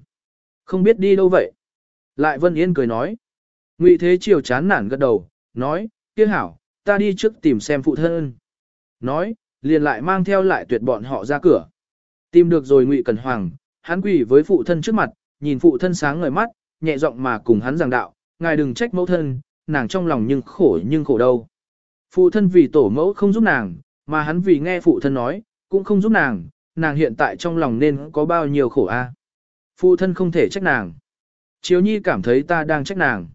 Không biết đi đâu vậy? Lại Vân Yên cười nói. Ngụy Thế Triều chán nản gật đầu, nói, kia hảo, ta đi trước tìm xem phụ thân. Nói, liền lại mang theo lại tuyệt bọn họ ra cửa. Tìm được rồi Ngụy Cẩn Hoàng, hắn quỳ với phụ thân trước mặt, nhìn phụ thân sáng ngời mắt, nhẹ giọng mà cùng hắn giảng đạo, ngài đừng trách mẫu thân, nàng trong lòng nhưng khổ nhưng khổ đâu. Phụ thân vì tổ mẫu không giúp nàng, mà hắn vì nghe phụ thân nói, cũng không giúp nàng, nàng hiện tại trong lòng nên có bao nhiêu khổ a? Phụ thân không thể trách nàng. Chiếu nhi cảm thấy ta đang trách nàng.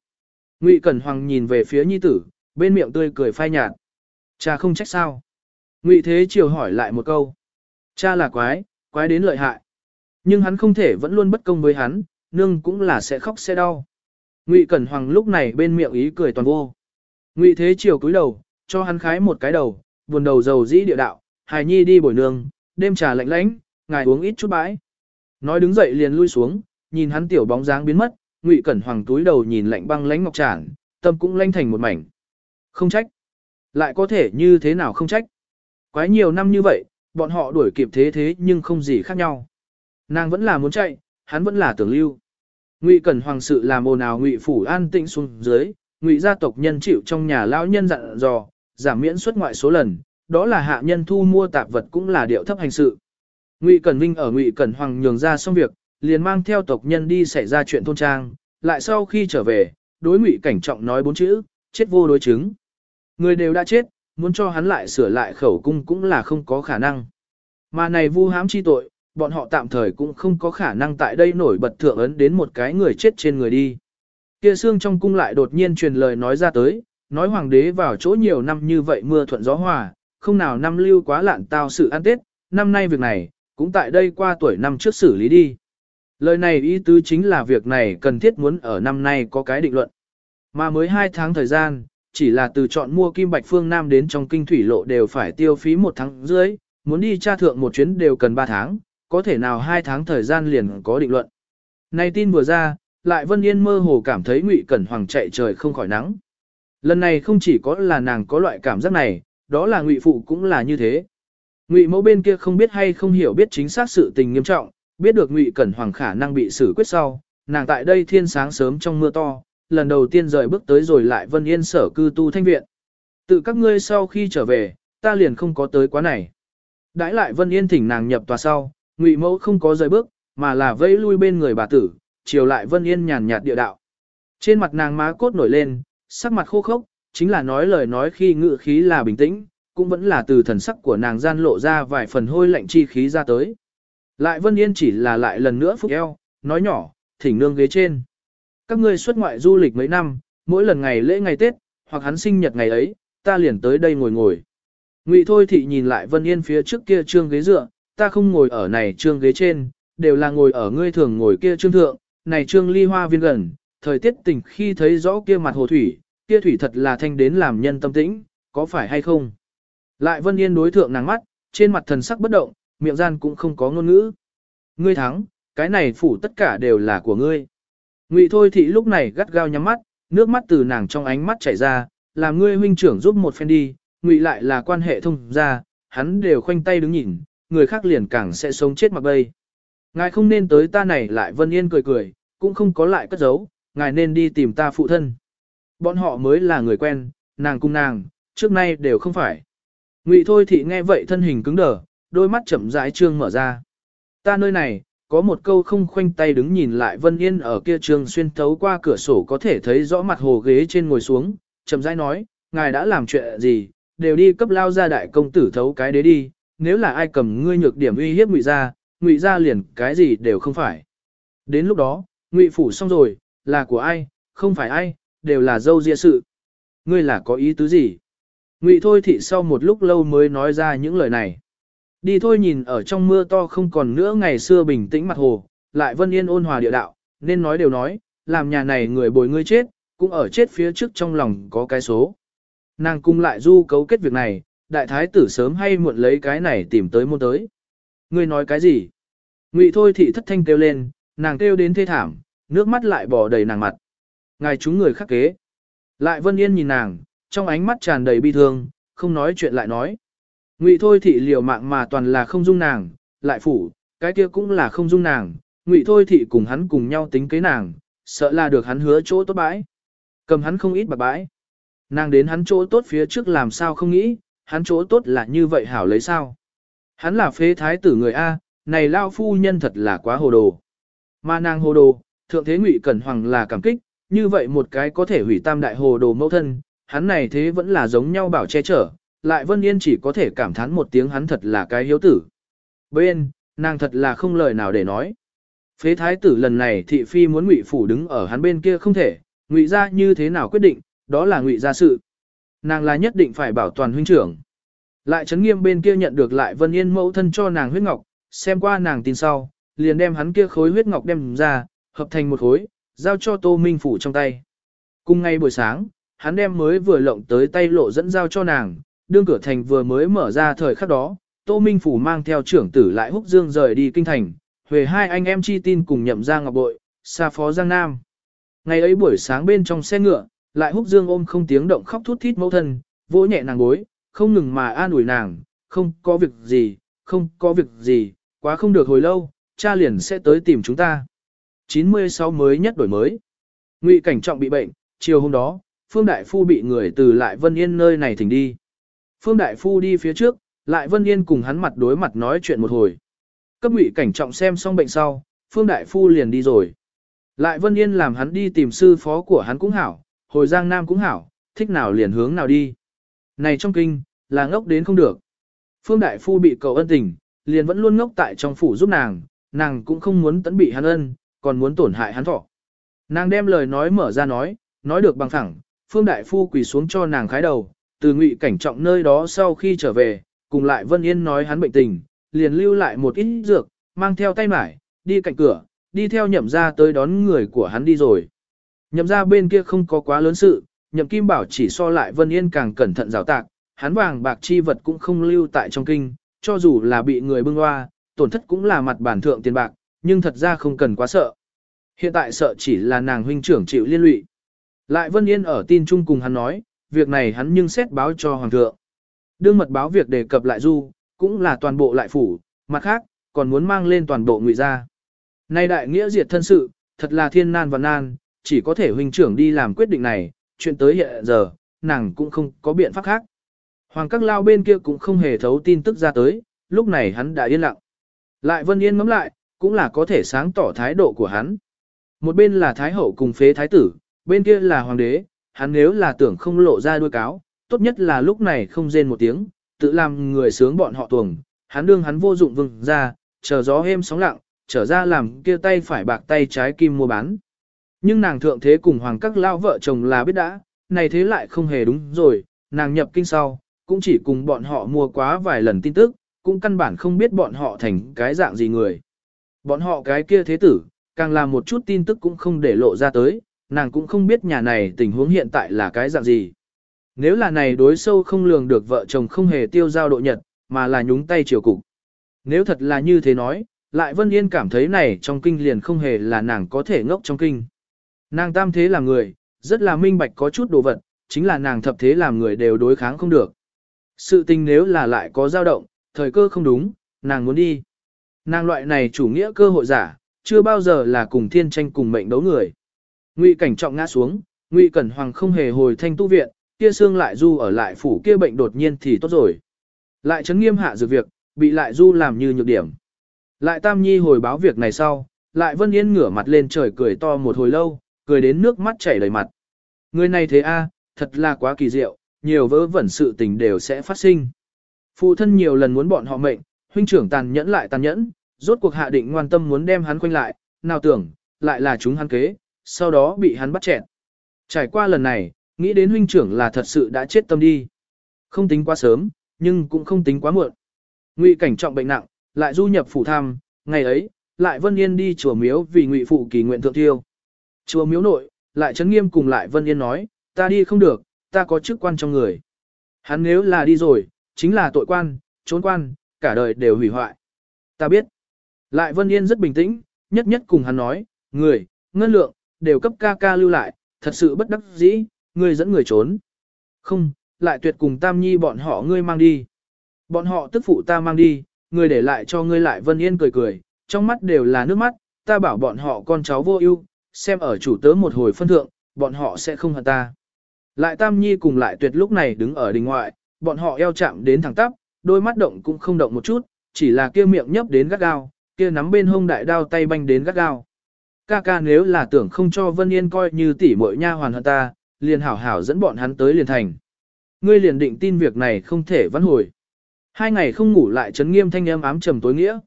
Ngụy Cẩn Hoàng nhìn về phía nhi tử, bên miệng tươi cười phai nhạt. Cha không trách sao? Ngụy Thế Triều hỏi lại một câu. Cha là quái, quái đến lợi hại. Nhưng hắn không thể vẫn luôn bất công với hắn, nương cũng là sẽ khóc sẽ đau. Ngụy Cẩn Hoàng lúc này bên miệng ý cười toàn vô. Ngụy Thế Triều cúi đầu, cho hắn khái một cái đầu, buồn đầu dầu dĩ địa đạo, hài nhi đi bồi nương, đêm trà lạnh lãnh, ngài uống ít chút bãi. Nói đứng dậy liền lui xuống, nhìn hắn tiểu bóng dáng biến mất, Ngụy Cẩn Hoàng túi đầu nhìn lạnh băng lãnh ngọc tràn, tâm cũng lanh thành một mảnh. Không trách. Lại có thể như thế nào không trách. Quái nhiều năm như vậy, bọn họ đuổi kịp thế thế nhưng không gì khác nhau. Nàng vẫn là muốn chạy, hắn vẫn là tưởng lưu. Ngụy Cẩn Hoàng sự làm ồn ào Ngụy phủ an tĩnh xuống dưới, Ngụy gia tộc nhân chịu trong nhà lão nhân dặn dò, giảm miễn xuất ngoại số lần, đó là hạ nhân thu mua tạp vật cũng là điệu thấp hành sự. Ngụy Cẩn Vinh ở Ngụy Cẩn Hoàng nhường ra xong việc, liền mang theo tộc nhân đi xảy ra chuyện thôn trang, lại sau khi trở về, đối Ngụy Cảnh Trọng nói bốn chữ, chết vô đối chứng. Người đều đã chết, muốn cho hắn lại sửa lại khẩu cung cũng là không có khả năng. Mà này vu hãm chi tội, bọn họ tạm thời cũng không có khả năng tại đây nổi bật thượng ấn đến một cái người chết trên người đi. Kia xương trong cung lại đột nhiên truyền lời nói ra tới, nói hoàng đế vào chỗ nhiều năm như vậy mưa thuận gió hòa, không nào năm lưu quá lạn tao sự ăn tết, năm nay việc này, cũng tại đây qua tuổi năm trước xử lý đi. Lời này ý tứ chính là việc này cần thiết muốn ở năm nay có cái định luận. Mà mới 2 tháng thời gian, chỉ là từ chọn mua kim bạch phương Nam đến trong kinh thủy lộ đều phải tiêu phí một tháng dưới, muốn đi tra thượng một chuyến đều cần 3 tháng, có thể nào 2 tháng thời gian liền có định luận. Này tin vừa ra, lại Vân Yên mơ hồ cảm thấy Ngụy Cẩn Hoàng chạy trời không khỏi nắng. Lần này không chỉ có là nàng có loại cảm giác này, đó là Ngụy phụ cũng là như thế. Ngụy mẫu bên kia không biết hay không hiểu biết chính xác sự tình nghiêm trọng, biết được Ngụy Cẩn Hoàng khả năng bị xử quyết sau, nàng tại đây thiên sáng sớm trong mưa to, lần đầu tiên rời bước tới rồi lại Vân Yên sở cư tu thanh viện. Tự các ngươi sau khi trở về, ta liền không có tới quá này. Đãi lại Vân Yên thỉnh nàng nhập tòa sau, Ngụy Mẫu không có rời bước, mà là vẫy lui bên người bà tử, chiều lại Vân Yên nhàn nhạt địa đạo. Trên mặt nàng má cốt nổi lên, sắc mặt khô khốc, chính là nói lời nói khi ngự khí là bình tĩnh, cũng vẫn là từ thần sắc của nàng gian lộ ra vài phần hôi lạnh chi khí ra tới. Lại Vân Yên chỉ là lại lần nữa phúc eo, nói nhỏ, thỉnh nương ghế trên. Các ngươi xuất ngoại du lịch mấy năm, mỗi lần ngày lễ ngày Tết, hoặc hắn sinh nhật ngày ấy, ta liền tới đây ngồi ngồi. Ngụy Thôi Thị nhìn lại Vân Yên phía trước kia trương ghế dựa, ta không ngồi ở này trương ghế trên, đều là ngồi ở ngươi thường ngồi kia trương thượng, này trương ly hoa viên gần, thời tiết tỉnh khi thấy rõ kia mặt hồ thủy, kia thủy thật là thanh đến làm nhân tâm tĩnh, có phải hay không? Lại Vân Yên đối thượng nàng mắt, trên mặt thần sắc bất động, miệng gian cũng không có ngôn ngữ. Ngươi thắng, cái này phủ tất cả đều là của ngươi. Ngụy Thôi Thị lúc này gắt gao nhắm mắt, nước mắt từ nàng trong ánh mắt chảy ra, làm ngươi huynh trưởng giúp một phen đi, Ngụy lại là quan hệ thông gia, hắn đều khoanh tay đứng nhìn, người khác liền càng sẽ sống chết mặc bay. Ngài không nên tới ta này lại Vân Yên cười cười, cũng không có lại cất giấu, ngài nên đi tìm ta phụ thân. Bọn họ mới là người quen, nàng cùng nàng, trước nay đều không phải. Ngụy Thôi Thị nghe vậy thân hình cứng đờ, đôi mắt chậm rãi trương mở ra. Ta nơi này, có một câu không khoanh tay đứng nhìn lại Vân Yên ở kia trường xuyên thấu qua cửa sổ có thể thấy rõ mặt hồ ghế trên ngồi xuống, chậm rãi nói, ngài đã làm chuyện gì, đều đi cấp lao ra đại công tử thấu cái đấy đi, nếu là ai cầm ngươi nhược điểm uy hiếp ngụy ra, ngụy ra liền cái gì đều không phải. Đến lúc đó, ngụy phủ xong rồi, là của ai, không phải ai, đều là dâu ria sự. Ngươi là có ý tứ gì? Ngụy thôi thị sau một lúc lâu mới nói ra những lời này. Đi thôi nhìn ở trong mưa to không còn nữa ngày xưa bình tĩnh mặt hồ, lại vân yên ôn hòa địa đạo, nên nói đều nói, làm nhà này người bồi ngươi chết, cũng ở chết phía trước trong lòng có cái số. Nàng cung lại du cấu kết việc này, đại thái tử sớm hay muộn lấy cái này tìm tới môn tới. Ngươi nói cái gì? Ngụy thôi thị thất thanh kêu lên, nàng kêu đến thê thảm, nước mắt lại bỏ đầy nàng mặt. Ngài chúng người khắc kế. Lại vân yên nhìn nàng, trong ánh mắt tràn đầy bi thương, không nói chuyện lại nói. Ngụy thôi thị liều mạng mà toàn là không dung nàng, lại phủ, cái kia cũng là không dung nàng, ngụy thôi thị cùng hắn cùng nhau tính kế nàng, sợ là được hắn hứa chỗ tốt bãi. Cầm hắn không ít bạc bãi. Nàng đến hắn chỗ tốt phía trước làm sao không nghĩ, hắn chỗ tốt là như vậy hảo lấy sao. Hắn là phế thái tử người A, này lao phu nhân thật là quá hồ đồ. Mà nàng hồ đồ, thượng thế ngụy cẩn hoàng là cảm kích, như vậy một cái có thể hủy tam đại hồ đồ mẫu thân, hắn này thế vẫn là giống nhau bảo che chở, lại Vân Yên chỉ có thể cảm thán một tiếng hắn thật là cái hiếu tử. Bên, nàng thật là không lời nào để nói. Phế thái tử lần này thị phi muốn ngụy phủ đứng ở hắn bên kia không thể, ngụy ra như thế nào quyết định, đó là ngụy gia sự. Nàng là nhất định phải bảo toàn huynh trưởng. Lại chấn nghiêm bên kia nhận được lại Vân Yên mẫu thân cho nàng huyết ngọc, xem qua nàng tin sau, liền đem hắn kia khối huyết ngọc đem ra, hợp thành một khối, giao cho Tô Minh Phủ trong tay. Cùng ngay buổi sáng, hắn đem mới vừa lộng tới tay lộ dẫn giao cho nàng, đương cửa thành vừa mới mở ra thời khắc đó, Tô Minh Phủ mang theo trưởng tử lại húc dương rời đi kinh thành, về hai anh em chi tin cùng nhậm ra ngọc bội, xa phó Giang Nam. Ngày ấy buổi sáng bên trong xe ngựa, lại húc dương ôm không tiếng động khóc thút thít mẫu thân, vỗ nhẹ nàng gối, không ngừng mà an ủi nàng, không có việc gì, không có việc gì, quá không được hồi lâu, cha liền sẽ tới tìm chúng ta. 96 mới nhất đổi mới. Ngụy cảnh trọng bị bệnh, chiều hôm đó, Phương Đại Phu bị người từ lại Vân Yên nơi này thỉnh đi. Phương Đại Phu đi phía trước, lại Vân Yên cùng hắn mặt đối mặt nói chuyện một hồi. Cấp Ngụy cảnh trọng xem xong bệnh sau, Phương Đại Phu liền đi rồi. Lại Vân Yên làm hắn đi tìm sư phó của hắn cũng hảo, hồi Giang Nam cũng hảo, thích nào liền hướng nào đi. Này trong kinh, là ngốc đến không được. Phương Đại Phu bị cầu ân tình, liền vẫn luôn ngốc tại trong phủ giúp nàng, nàng cũng không muốn tấn bị hắn ân, còn muốn tổn hại hắn thọ. Nàng đem lời nói mở ra nói, nói được bằng thẳng, Phương Đại Phu quỳ xuống cho nàng khái đầu, từ ngụy cảnh trọng nơi đó sau khi trở về, cùng lại Vân Yên nói hắn bệnh tình, liền lưu lại một ít dược, mang theo tay mải, đi cạnh cửa, đi theo nhậm ra tới đón người của hắn đi rồi. Nhậm ra bên kia không có quá lớn sự, nhậm kim bảo chỉ so lại Vân Yên càng cẩn thận rào tạc, hắn vàng bạc chi vật cũng không lưu tại trong kinh, cho dù là bị người bưng hoa, tổn thất cũng là mặt bản thượng tiền bạc, nhưng thật ra không cần quá sợ. Hiện tại sợ chỉ là nàng huynh trưởng chịu liên lụy. Lại Vân Yên ở tin chung cùng hắn nói, việc này hắn nhưng xét báo cho Hoàng thượng. Đương mật báo việc đề cập lại du, cũng là toàn bộ lại phủ, mặt khác, còn muốn mang lên toàn bộ ngụy gia Nay đại nghĩa diệt thân sự, thật là thiên nan và nan, chỉ có thể huynh trưởng đi làm quyết định này, chuyện tới hiện giờ, nàng cũng không có biện pháp khác. Hoàng các lao bên kia cũng không hề thấu tin tức ra tới, lúc này hắn đã yên lặng. Lại Vân Yên ngắm lại, cũng là có thể sáng tỏ thái độ của hắn. Một bên là Thái Hậu cùng phế Thái Tử, bên kia là Hoàng đế, hắn nếu là tưởng không lộ ra đuôi cáo, tốt nhất là lúc này không rên một tiếng, tự làm người sướng bọn họ tuồng, hắn đương hắn vô dụng vừng ra, chờ gió êm sóng lặng, trở ra làm kia tay phải bạc tay trái kim mua bán. Nhưng nàng thượng thế cùng hoàng các lao vợ chồng là biết đã, này thế lại không hề đúng rồi, nàng nhập kinh sau, cũng chỉ cùng bọn họ mua quá vài lần tin tức, cũng căn bản không biết bọn họ thành cái dạng gì người. Bọn họ cái kia thế tử, càng là một chút tin tức cũng không để lộ ra tới, nàng cũng không biết nhà này tình huống hiện tại là cái dạng gì. Nếu là này đối sâu không lường được vợ chồng không hề tiêu giao độ nhật, mà là nhúng tay chiều cục. Nếu thật là như thế nói, lại Vân Yên cảm thấy này trong kinh liền không hề là nàng có thể ngốc trong kinh. Nàng tam thế làm người, rất là minh bạch có chút đồ vật, chính là nàng thập thế làm người đều đối kháng không được. Sự tình nếu là lại có dao động, thời cơ không đúng, nàng muốn đi. Nàng loại này chủ nghĩa cơ hội giả, chưa bao giờ là cùng thiên tranh cùng mệnh đấu người. Ngụy cảnh trọng ngã xuống, Ngụy Cẩn Hoàng không hề hồi thanh tu viện, kia xương lại du ở lại phủ kia bệnh đột nhiên thì tốt rồi. Lại chấn nghiêm hạ dược việc, bị lại du làm như nhược điểm. Lại Tam Nhi hồi báo việc này sau, lại Vân Yên ngửa mặt lên trời cười to một hồi lâu, cười đến nước mắt chảy đầy mặt. Người này thế a, thật là quá kỳ diệu, nhiều vớ vẩn sự tình đều sẽ phát sinh. Phụ thân nhiều lần muốn bọn họ mệnh, huynh trưởng tàn nhẫn lại tàn nhẫn, rốt cuộc hạ định ngoan tâm muốn đem hắn quanh lại, nào tưởng, lại là chúng hắn kế, sau đó bị hắn bắt chẹn. Trải qua lần này, nghĩ đến huynh trưởng là thật sự đã chết tâm đi. Không tính quá sớm, nhưng cũng không tính quá muộn. Ngụy cảnh trọng bệnh nặng, lại du nhập phủ tham, ngày ấy, lại Vân Yên đi chùa miếu vì Ngụy phụ kỳ nguyện thượng tiêu. Chùa miếu nội, lại trấn nghiêm cùng lại Vân Yên nói, ta đi không được, ta có chức quan trong người. Hắn nếu là đi rồi, chính là tội quan, trốn quan, cả đời đều hủy hoại. Ta biết. Lại Vân Yên rất bình tĩnh, nhất nhất cùng hắn nói, người, ngân lượng, đều cấp ca ca lưu lại, thật sự bất đắc dĩ, ngươi dẫn người trốn. Không, lại tuyệt cùng Tam Nhi bọn họ ngươi mang đi. Bọn họ tức phụ ta mang đi, ngươi để lại cho ngươi lại Vân Yên cười cười, trong mắt đều là nước mắt, ta bảo bọn họ con cháu vô ưu, xem ở chủ tớ một hồi phân thượng, bọn họ sẽ không hận ta. Lại Tam Nhi cùng lại tuyệt lúc này đứng ở đình ngoại, bọn họ eo chạm đến thẳng tắp, đôi mắt động cũng không động một chút, chỉ là kia miệng nhấp đến gắt gao, kia nắm bên hông đại đao tay banh đến gắt gao. Ca ca nếu là tưởng không cho Vân Yên coi như tỷ muội nha hoàn hận ta, liền hảo hảo dẫn bọn hắn tới liền thành. Ngươi liền định tin việc này không thể vãn hồi. Hai ngày không ngủ lại chấn nghiêm thanh âm ám trầm tối nghĩa.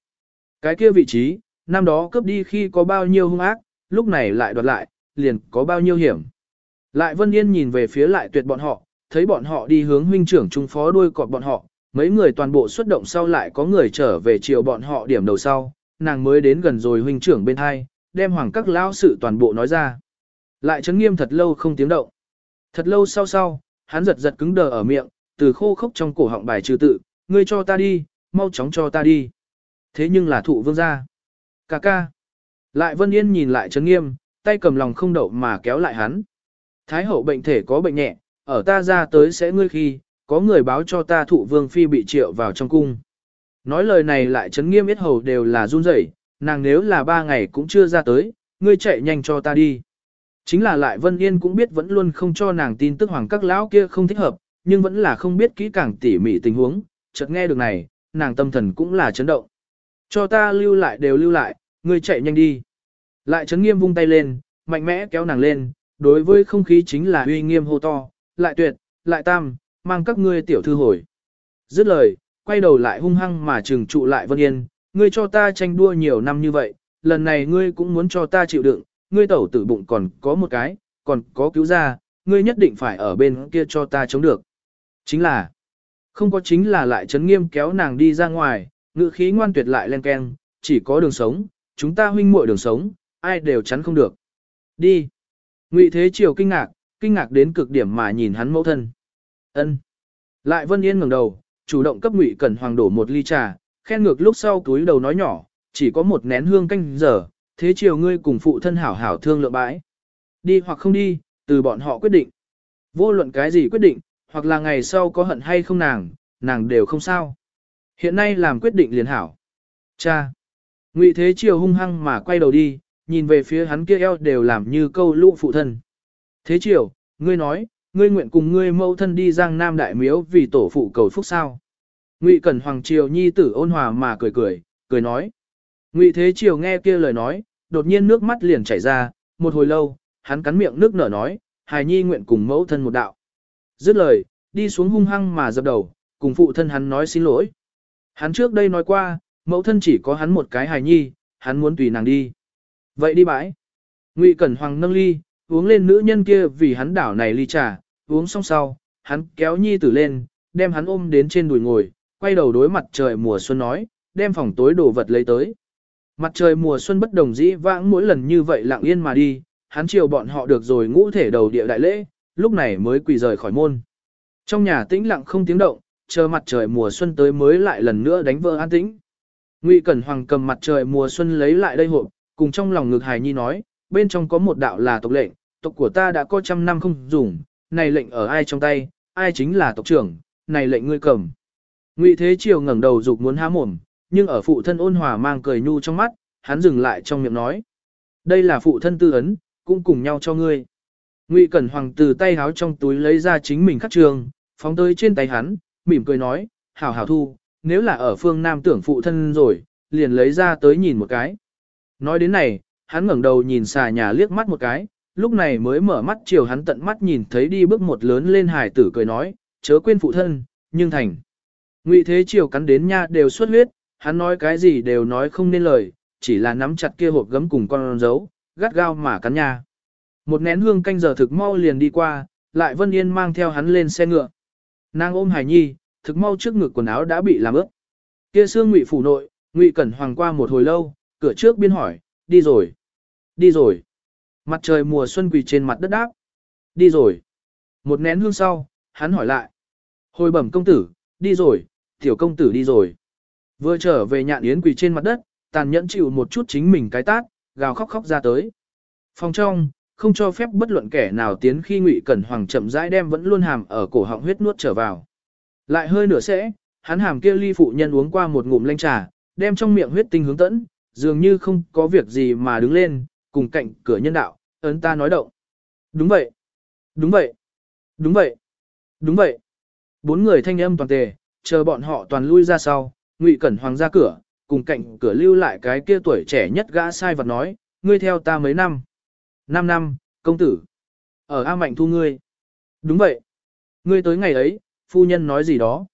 Cái kia vị trí, năm đó cướp đi khi có bao nhiêu hung ác, lúc này lại đoạt lại, liền có bao nhiêu hiểm. Lại Vân Yên nhìn về phía lại tuyệt bọn họ, thấy bọn họ đi hướng huynh trưởng trung phó đuôi cọt bọn họ, mấy người toàn bộ xuất động sau lại có người trở về chiều bọn họ điểm đầu sau, nàng mới đến gần rồi huynh trưởng bên hai, đem hoàng các lao sự toàn bộ nói ra. Lại chấn nghiêm thật lâu không tiếng động. Thật lâu sau sau, hắn giật giật cứng đờ ở miệng, từ khô khốc trong cổ họng bài trừ tự, ngươi cho ta đi, mau chóng cho ta đi. Thế nhưng là thụ vương gia. Cà ca. Lại Vân Yên nhìn lại chấn nghiêm, tay cầm lòng không đậu mà kéo lại hắn. Thái hậu bệnh thể có bệnh nhẹ, ở ta ra tới sẽ ngươi khi, có người báo cho ta thụ vương phi bị triệu vào trong cung. Nói lời này lại chấn nghiêm biết hầu đều là run rẩy, nàng nếu là ba ngày cũng chưa ra tới, ngươi chạy nhanh cho ta đi. Chính là lại Vân Yên cũng biết vẫn luôn không cho nàng tin tức hoàng các lão kia không thích hợp, nhưng vẫn là không biết kỹ càng tỉ mỉ tình huống, chợt nghe được này, nàng tâm thần cũng là chấn động. Cho ta lưu lại đều lưu lại, ngươi chạy nhanh đi. Lại chấn nghiêm vung tay lên, mạnh mẽ kéo nàng lên, đối với không khí chính là uy nghiêm hô to, lại tuyệt, lại tam, mang các ngươi tiểu thư hồi. Dứt lời, quay đầu lại hung hăng mà trừng trụ lại Vân Yên, ngươi cho ta tranh đua nhiều năm như vậy, lần này ngươi cũng muốn cho ta chịu đựng, ngươi tẩu tử bụng còn có một cái, còn có cứu ra, ngươi nhất định phải ở bên kia cho ta chống được. Chính là, không có chính là lại chấn nghiêm kéo nàng đi ra ngoài, ngự khí ngoan tuyệt lại len keng, chỉ có đường sống, chúng ta huynh muội đường sống, ai đều chắn không được. Đi. Ngụy Thế Triều kinh ngạc, kinh ngạc đến cực điểm mà nhìn hắn mẫu thân. Ân. Lại Vân Yên ngẩng đầu, chủ động cấp Ngụy Cẩn Hoàng đổ một ly trà, khen ngược lúc sau túi đầu nói nhỏ, chỉ có một nén hương canh giờ, thế chiều ngươi cùng phụ thân hảo hảo thương lượng bãi. Đi hoặc không đi, từ bọn họ quyết định. Vô luận cái gì quyết định, hoặc là ngày sau có hận hay không nàng, nàng đều không sao. Hiện nay làm quyết định liền hảo. Cha. Ngụy Thế Triều hung hăng mà quay đầu đi, nhìn về phía hắn kia eo đều làm như câu lũ phụ thân. Thế Triều, ngươi nói, ngươi nguyện cùng ngươi mẫu thân đi Giang Nam Đại Miếu vì tổ phụ cầu phúc sao. Ngụy Cẩn Hoàng Triều nhi tử ôn hòa mà cười cười, cười nói. Ngụy Thế Triều nghe kia lời nói, đột nhiên nước mắt liền chảy ra, một hồi lâu, hắn cắn miệng nước nở nói, hài nhi nguyện cùng mẫu thân một đạo. Dứt lời, đi xuống hung hăng mà dập đầu, cùng phụ thân hắn nói xin lỗi. Hắn trước đây nói qua, mẫu thân chỉ có hắn một cái hài nhi, hắn muốn tùy nàng đi. Vậy đi bãi. Ngụy Cẩn Hoàng nâng ly, uống lên nữ nhân kia vì hắn đảo này ly trà, uống xong sau, hắn kéo nhi tử lên, đem hắn ôm đến trên đùi ngồi, quay đầu đối mặt trời mùa xuân nói, đem phòng tối đồ vật lấy tới. Mặt trời mùa xuân bất đồng dĩ vãng mỗi lần như vậy lặng yên mà đi, hắn chiều bọn họ được rồi ngũ thể đầu địa đại lễ, lúc này mới quỳ rời khỏi môn. Trong nhà tĩnh lặng không tiếng động, chờ mặt trời mùa xuân tới mới lại lần nữa đánh vỡ an tĩnh. Ngụy Cẩn Hoàng cầm mặt trời mùa xuân lấy lại đây hộp, cùng trong lòng ngực hài nhi nói, bên trong có một đạo là tộc lệnh, tộc của ta đã có trăm năm không dùng, này lệnh ở ai trong tay, ai chính là tộc trưởng, này lệnh ngươi cầm. Ngụy Thế Triều ngẩng đầu dục muốn há mồm, nhưng ở phụ thân ôn hòa mang cười nhu trong mắt, hắn dừng lại trong miệng nói. Đây là phụ thân tư ấn, cũng cùng nhau cho ngươi. Ngụy Cẩn Hoàng từ tay háo trong túi lấy ra chính mình khắc trường, phóng tới trên tay hắn, mỉm cười nói, hảo hảo thu, nếu là ở phương Nam tưởng phụ thân rồi, liền lấy ra tới nhìn một cái. Nói đến này, hắn ngẩng đầu nhìn xà nhà liếc mắt một cái, lúc này mới mở mắt chiều hắn tận mắt nhìn thấy đi bước một lớn lên hải tử cười nói, chớ quên phụ thân, nhưng thành. Ngụy thế chiều cắn đến nha đều xuất huyết, hắn nói cái gì đều nói không nên lời, chỉ là nắm chặt kia hộp gấm cùng con dấu, gắt gao mà cắn nha. Một nén hương canh giờ thực mau liền đi qua, lại Vân Yên mang theo hắn lên xe ngựa. Nàng ôm Hải Nhi, thực mau trước ngực quần áo đã bị làm ướt. Kia xương Ngụy phủ nội, Ngụy Cẩn Hoàng qua một hồi lâu, cửa trước biên hỏi, đi rồi, đi rồi. Mặt trời mùa xuân quỳ trên mặt đất đáp. Đi rồi. Một nén hương sau, hắn hỏi lại. Hồi bẩm công tử, đi rồi, tiểu công tử đi rồi. Vừa trở về nhạn yến quỳ trên mặt đất, tàn nhẫn chịu một chút chính mình cái tát, gào khóc khóc ra tới. Phòng trong, không cho phép bất luận kẻ nào tiến khi ngụy cẩn hoàng chậm rãi đem vẫn luôn hàm ở cổ họng huyết nuốt trở vào. Lại hơi nửa sẽ, hắn hàm kia ly phụ nhân uống qua một ngụm lanh trà, đem trong miệng huyết tinh hướng tẫn, dường như không có việc gì mà đứng lên, cùng cạnh cửa nhân đạo, ấn ta nói động. Đúng vậy, đúng vậy, đúng vậy, đúng vậy. Bốn người thanh âm toàn tề, chờ bọn họ toàn lui ra sau, Ngụy Cẩn Hoàng ra cửa, cùng cạnh cửa lưu lại cái kia tuổi trẻ nhất gã sai vật nói, ngươi theo ta mấy năm? Năm năm, công tử. Ở A Mạnh thu ngươi. Đúng vậy. Ngươi tới ngày ấy, phu nhân nói gì đó.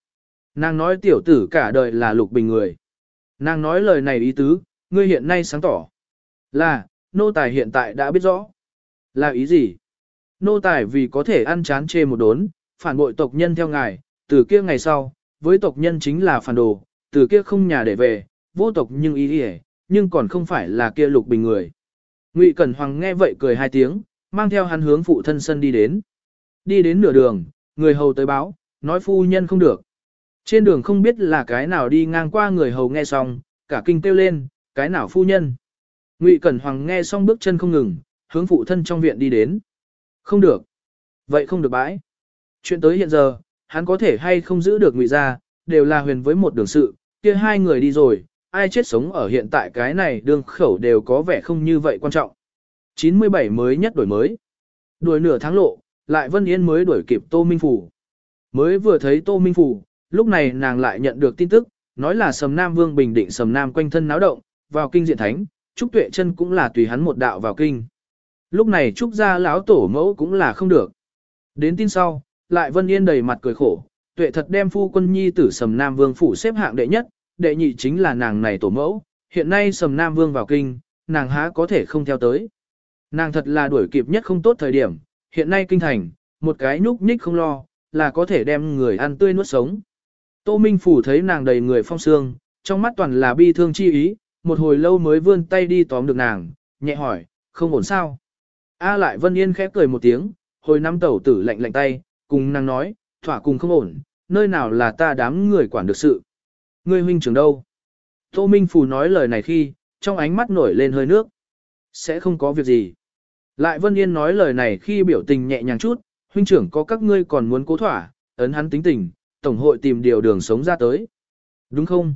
Nàng nói tiểu tử cả đời là lục bình người. Nàng nói lời này ý tứ, ngươi hiện nay sáng tỏ. Là, nô tài hiện tại đã biết rõ. Là ý gì? Nô tài vì có thể ăn chán chê một đốn, phản bội tộc nhân theo ngài, từ kia ngày sau, với tộc nhân chính là phản đồ, từ kia không nhà để về, vô tộc nhưng ý ý, nhưng còn không phải là kia lục bình người. Ngụy Cẩn Hoàng nghe vậy cười hai tiếng, mang theo hắn hướng phụ thân sân đi đến. Đi đến nửa đường, người hầu tới báo, nói phu nhân không được. Trên đường không biết là cái nào đi ngang qua người hầu nghe xong, cả kinh kêu lên, cái nào phu nhân. Ngụy Cẩn Hoàng nghe xong bước chân không ngừng, hướng phụ thân trong viện đi đến. Không được. Vậy không được bãi. Chuyện tới hiện giờ, hắn có thể hay không giữ được Ngụy gia, đều là huyền với một đường sự, kia hai người đi rồi, ai chết sống ở hiện tại cái này đường khẩu đều có vẻ không như vậy quan trọng. 97 mới nhất đổi mới. Đuổi nửa tháng lộ, lại Vân Yên mới đuổi kịp Tô Minh Phủ. Mới vừa thấy Tô Minh Phủ, lúc này nàng lại nhận được tin tức, nói là Sầm Nam Vương bình định Sầm Nam quanh thân náo động, vào kinh diện thánh, Trúc Tuệ chân cũng là tùy hắn một đạo vào kinh. Lúc này Trúc gia lão tổ mẫu cũng là không được. Đến tin sau, lại Vân Yên đầy mặt cười khổ, Tuệ thật đem phu quân nhi tử Sầm Nam Vương phủ xếp hạng đệ nhất, đệ nhị chính là nàng này tổ mẫu, hiện nay Sầm Nam Vương vào kinh, nàng há có thể không theo tới. Nàng thật là đuổi kịp nhất không tốt thời điểm, hiện nay kinh thành, một cái nhúc nhích không lo, là có thể đem người ăn tươi nuốt sống. Tô Minh Phủ thấy nàng đầy người phong sương, trong mắt toàn là bi thương chi ý, một hồi lâu mới vươn tay đi tóm được nàng, nhẹ hỏi, không ổn sao? A lại Vân Yên khẽ cười một tiếng, hồi năm tẩu tử lạnh lạnh tay, cùng nàng nói, thỏa cùng không ổn, nơi nào là ta đám người quản được sự. Ngươi huynh trưởng đâu? Tô Minh Phù nói lời này khi, trong ánh mắt nổi lên hơi nước. Sẽ không có việc gì. Lại Vân Yên nói lời này khi biểu tình nhẹ nhàng chút, huynh trưởng có các ngươi còn muốn cố thỏa, ấn hắn tính tình, tổng hội tìm điều đường sống ra tới. Đúng không?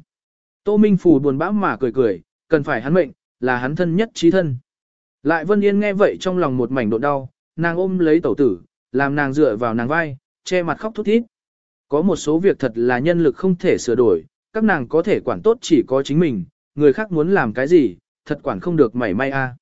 Tô Minh Phù buồn bã mà cười cười, cần phải hắn mệnh, là hắn thân nhất trí thân. Lại Vân Yên nghe vậy trong lòng một mảnh độ đau, nàng ôm lấy tẩu tử, làm nàng dựa vào nàng vai, che mặt khóc thút thít. Có một số việc thật là nhân lực không thể sửa đổi, các nàng có thể quản tốt chỉ có chính mình, người khác muốn làm cái gì, thật quản không được mảy may a. À.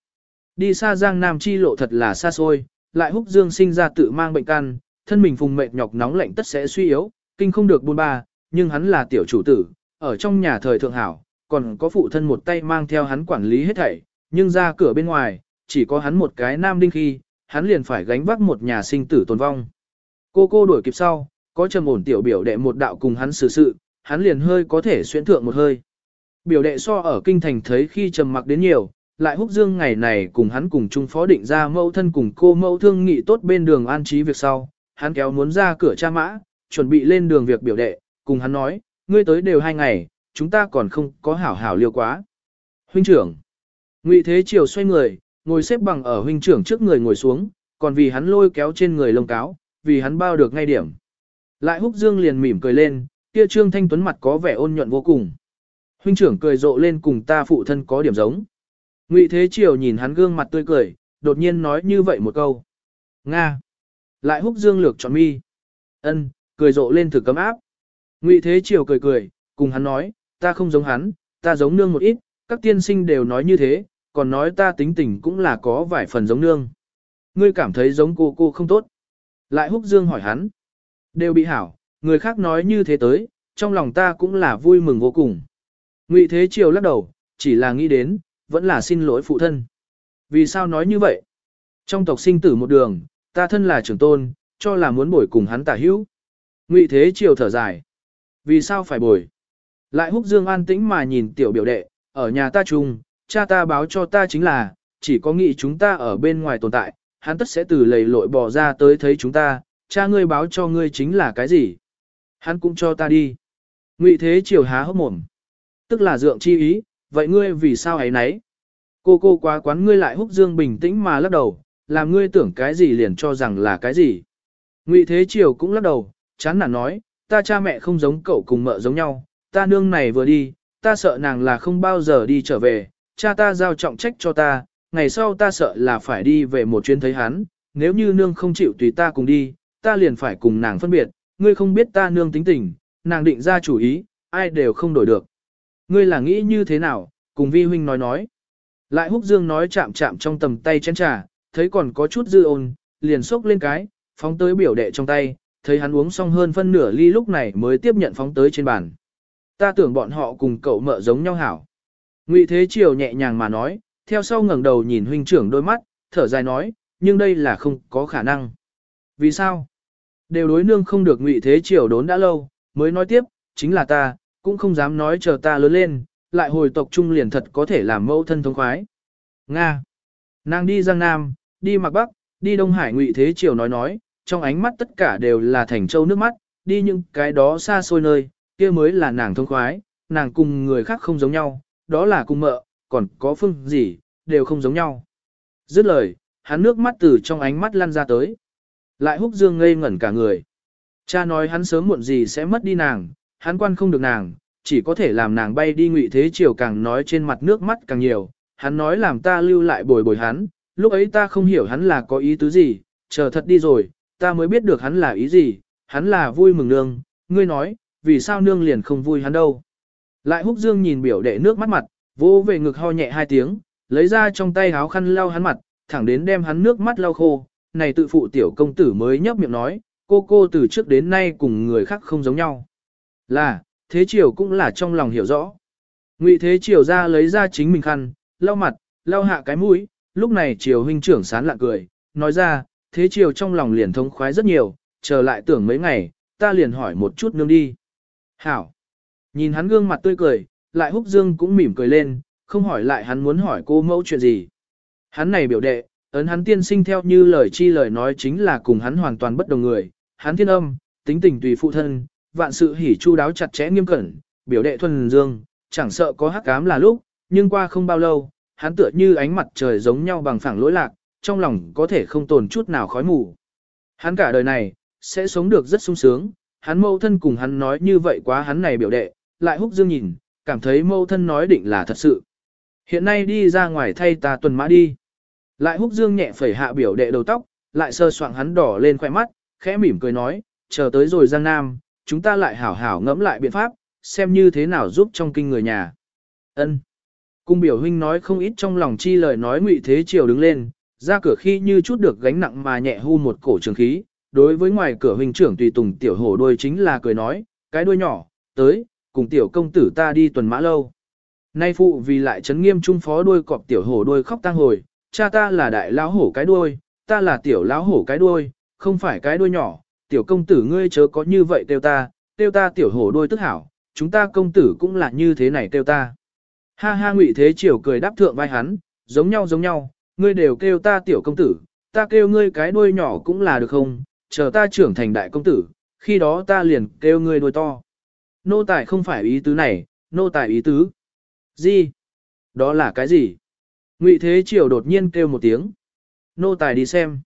Đi xa Giang Nam chi lộ thật là xa xôi, lại húc dương sinh ra tự mang bệnh căn, thân mình phùng mệt nhọc nóng lạnh tất sẽ suy yếu, kinh không được buôn ba, nhưng hắn là tiểu chủ tử, ở trong nhà thời thượng hảo, còn có phụ thân một tay mang theo hắn quản lý hết thảy, nhưng ra cửa bên ngoài, chỉ có hắn một cái nam đinh khi, hắn liền phải gánh vác một nhà sinh tử tồn vong. Cô cô đuổi kịp sau, có trầm ổn tiểu biểu đệ một đạo cùng hắn xử sự, hắn liền hơi có thể xuyên thượng một hơi. Biểu đệ so ở kinh thành thấy khi trầm mặc đến nhiều, lại húc dương ngày này cùng hắn cùng chung phó định ra mẫu thân cùng cô mẫu thương nghị tốt bên đường an trí việc sau, hắn kéo muốn ra cửa cha mã, chuẩn bị lên đường việc biểu đệ, cùng hắn nói, ngươi tới đều hai ngày, chúng ta còn không có hảo hảo liêu quá. Huynh trưởng, ngụy thế chiều xoay người, ngồi xếp bằng ở huynh trưởng trước người ngồi xuống, còn vì hắn lôi kéo trên người lông cáo, vì hắn bao được ngay điểm. Lại húc dương liền mỉm cười lên, kia trương thanh tuấn mặt có vẻ ôn nhuận vô cùng. Huynh trưởng cười rộ lên cùng ta phụ thân có điểm giống. Ngụy Thế Triều nhìn hắn gương mặt tươi cười, đột nhiên nói như vậy một câu. Nga. Lại húc dương lược chọn mi. Ân, cười rộ lên thử cấm áp. Ngụy Thế Triều cười cười, cùng hắn nói, ta không giống hắn, ta giống nương một ít, các tiên sinh đều nói như thế, còn nói ta tính tình cũng là có vài phần giống nương. Ngươi cảm thấy giống cô cô không tốt. Lại húc dương hỏi hắn. Đều bị hảo, người khác nói như thế tới, trong lòng ta cũng là vui mừng vô cùng. Ngụy Thế Triều lắc đầu, chỉ là nghĩ đến, vẫn là xin lỗi phụ thân. Vì sao nói như vậy? Trong tộc sinh tử một đường, ta thân là trưởng tôn, cho là muốn bồi cùng hắn tả hữu. Ngụy Thế Triều thở dài. Vì sao phải bồi? Lại húc dương an tĩnh mà nhìn tiểu biểu đệ, ở nhà ta chung, cha ta báo cho ta chính là, chỉ có nghĩ chúng ta ở bên ngoài tồn tại, hắn tất sẽ từ lầy lội bỏ ra tới thấy chúng ta, cha ngươi báo cho ngươi chính là cái gì? Hắn cũng cho ta đi. Ngụy Thế Triều há hốc mồm. Tức là dượng chi ý, vậy ngươi vì sao ấy nấy? Cô cô quá quán ngươi lại húc dương bình tĩnh mà lắc đầu, làm ngươi tưởng cái gì liền cho rằng là cái gì. Ngụy Thế Triều cũng lắc đầu, chán nản nói, ta cha mẹ không giống cậu cùng mợ giống nhau, ta nương này vừa đi, ta sợ nàng là không bao giờ đi trở về, cha ta giao trọng trách cho ta, ngày sau ta sợ là phải đi về một chuyến thấy hắn, nếu như nương không chịu tùy ta cùng đi, ta liền phải cùng nàng phân biệt, ngươi không biết ta nương tính tình, nàng định ra chủ ý, ai đều không đổi được. Ngươi là nghĩ như thế nào, cùng vi huynh nói nói. Lại húc dương nói chạm chạm trong tầm tay chén trà, thấy còn có chút dư ôn, liền xốc lên cái, phóng tới biểu đệ trong tay, thấy hắn uống xong hơn phân nửa ly lúc này mới tiếp nhận phóng tới trên bàn. Ta tưởng bọn họ cùng cậu mợ giống nhau hảo. Ngụy Thế Triều nhẹ nhàng mà nói, theo sau ngẩng đầu nhìn huynh trưởng đôi mắt, thở dài nói, nhưng đây là không có khả năng. Vì sao? Đều đối nương không được Ngụy Thế Triều đốn đã lâu, mới nói tiếp, chính là ta, cũng không dám nói chờ ta lớn lên, lại hồi tộc trung liền thật có thể làm mẫu thân thống khoái. Nga. Nàng đi Giang Nam, đi Mạc Bắc, đi Đông Hải Ngụy Thế Triều nói nói, trong ánh mắt tất cả đều là thành châu nước mắt, đi những cái đó xa xôi nơi, kia mới là nàng thông khoái, nàng cùng người khác không giống nhau, đó là cùng mợ, còn có phương gì, đều không giống nhau. Dứt lời, hắn nước mắt từ trong ánh mắt lăn ra tới. Lại húc dương ngây ngẩn cả người. Cha nói hắn sớm muộn gì sẽ mất đi nàng, hắn quan không được nàng, chỉ có thể làm nàng bay đi ngụy thế chiều càng nói trên mặt nước mắt càng nhiều. Hắn nói làm ta lưu lại bồi bồi hắn, lúc ấy ta không hiểu hắn là có ý tứ gì, chờ thật đi rồi, ta mới biết được hắn là ý gì, hắn là vui mừng nương, ngươi nói, vì sao nương liền không vui hắn đâu. Lại húc dương nhìn biểu đệ nước mắt mặt, vô về ngực ho nhẹ hai tiếng, lấy ra trong tay áo khăn lau hắn mặt, thẳng đến đem hắn nước mắt lau khô, này tự phụ tiểu công tử mới nhấp miệng nói, cô cô từ trước đến nay cùng người khác không giống nhau. Là, thế triều cũng là trong lòng hiểu rõ. Ngụy thế triều ra lấy ra chính mình khăn, lau mặt, lau hạ cái mũi, lúc này triều huynh trưởng sán lạ cười, nói ra, thế chiều trong lòng liền thông khoái rất nhiều, chờ lại tưởng mấy ngày, ta liền hỏi một chút nương đi. Hảo. Nhìn hắn gương mặt tươi cười, lại húc dương cũng mỉm cười lên, không hỏi lại hắn muốn hỏi cô mẫu chuyện gì. Hắn này biểu đệ, ấn hắn tiên sinh theo như lời chi lời nói chính là cùng hắn hoàn toàn bất đồng người, hắn thiên âm, tính tình tùy phụ thân, vạn sự hỉ chu đáo chặt chẽ nghiêm cẩn, biểu đệ thuần dương, chẳng sợ có hắc cám là lúc, nhưng qua không bao lâu, hắn tựa như ánh mặt trời giống nhau bằng phẳng lỗi lạc, trong lòng có thể không tồn chút nào khói mù. Hắn cả đời này, sẽ sống được rất sung sướng, hắn mâu thân cùng hắn nói như vậy quá hắn này biểu đệ, lại húc dương nhìn, cảm thấy mâu thân nói định là thật sự. Hiện nay đi ra ngoài thay ta tuần mã đi. Lại húc dương nhẹ phẩy hạ biểu đệ đầu tóc, lại sơ soạng hắn đỏ lên khoẻ mắt, khẽ mỉm cười nói, chờ tới rồi Giang Nam, chúng ta lại hảo hảo ngẫm lại biện pháp, xem như thế nào giúp trong kinh người nhà. Ân. Cung biểu huynh nói không ít trong lòng chi lời nói ngụy thế triều đứng lên, ra cửa khi như chút được gánh nặng mà nhẹ hu một cổ trường khí, đối với ngoài cửa huynh trưởng tùy tùng tiểu hổ đuôi chính là cười nói, cái đuôi nhỏ, tới, cùng tiểu công tử ta đi tuần mã lâu. Nay phụ vì lại chấn nghiêm trung phó đuôi cọp tiểu hổ đuôi khóc tang hồi, cha ta là đại lão hổ cái đuôi, ta là tiểu lão hổ cái đuôi, không phải cái đuôi nhỏ, tiểu công tử ngươi chớ có như vậy tiêu ta, tiêu ta tiểu hổ đuôi tức hảo, chúng ta công tử cũng là như thế này tiêu ta. Ha ha ngụy thế triều cười đáp thượng vai hắn, giống nhau giống nhau, ngươi đều kêu ta tiểu công tử, ta kêu ngươi cái đuôi nhỏ cũng là được không, chờ ta trưởng thành đại công tử, khi đó ta liền kêu ngươi đuôi to. Nô tài không phải ý tứ này, nô tài ý tứ. Gì? Đó là cái gì? Ngụy Thế Triều đột nhiên kêu một tiếng. Nô tài đi xem.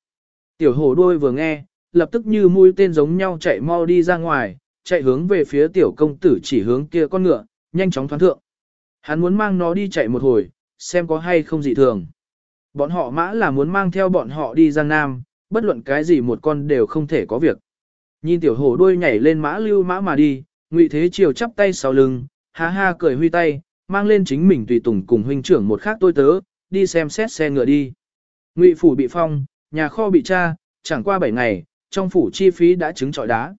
Tiểu hổ đuôi vừa nghe, lập tức như mũi tên giống nhau chạy mau đi ra ngoài, chạy hướng về phía tiểu công tử chỉ hướng kia con ngựa, nhanh chóng thoán thượng. Hắn muốn mang nó đi chạy một hồi, xem có hay không dị thường. Bọn họ mã là muốn mang theo bọn họ đi Giang Nam, bất luận cái gì một con đều không thể có việc. Nhìn tiểu hổ đuôi nhảy lên mã lưu mã mà đi, Ngụy Thế chiều chắp tay sau lưng, ha ha cười huy tay, mang lên chính mình tùy tùng cùng huynh trưởng một khác tôi tớ, đi xem xét xe ngựa đi. Ngụy phủ bị phong, nhà kho bị tra, chẳng qua 7 ngày, trong phủ chi phí đã chứng trọi đá.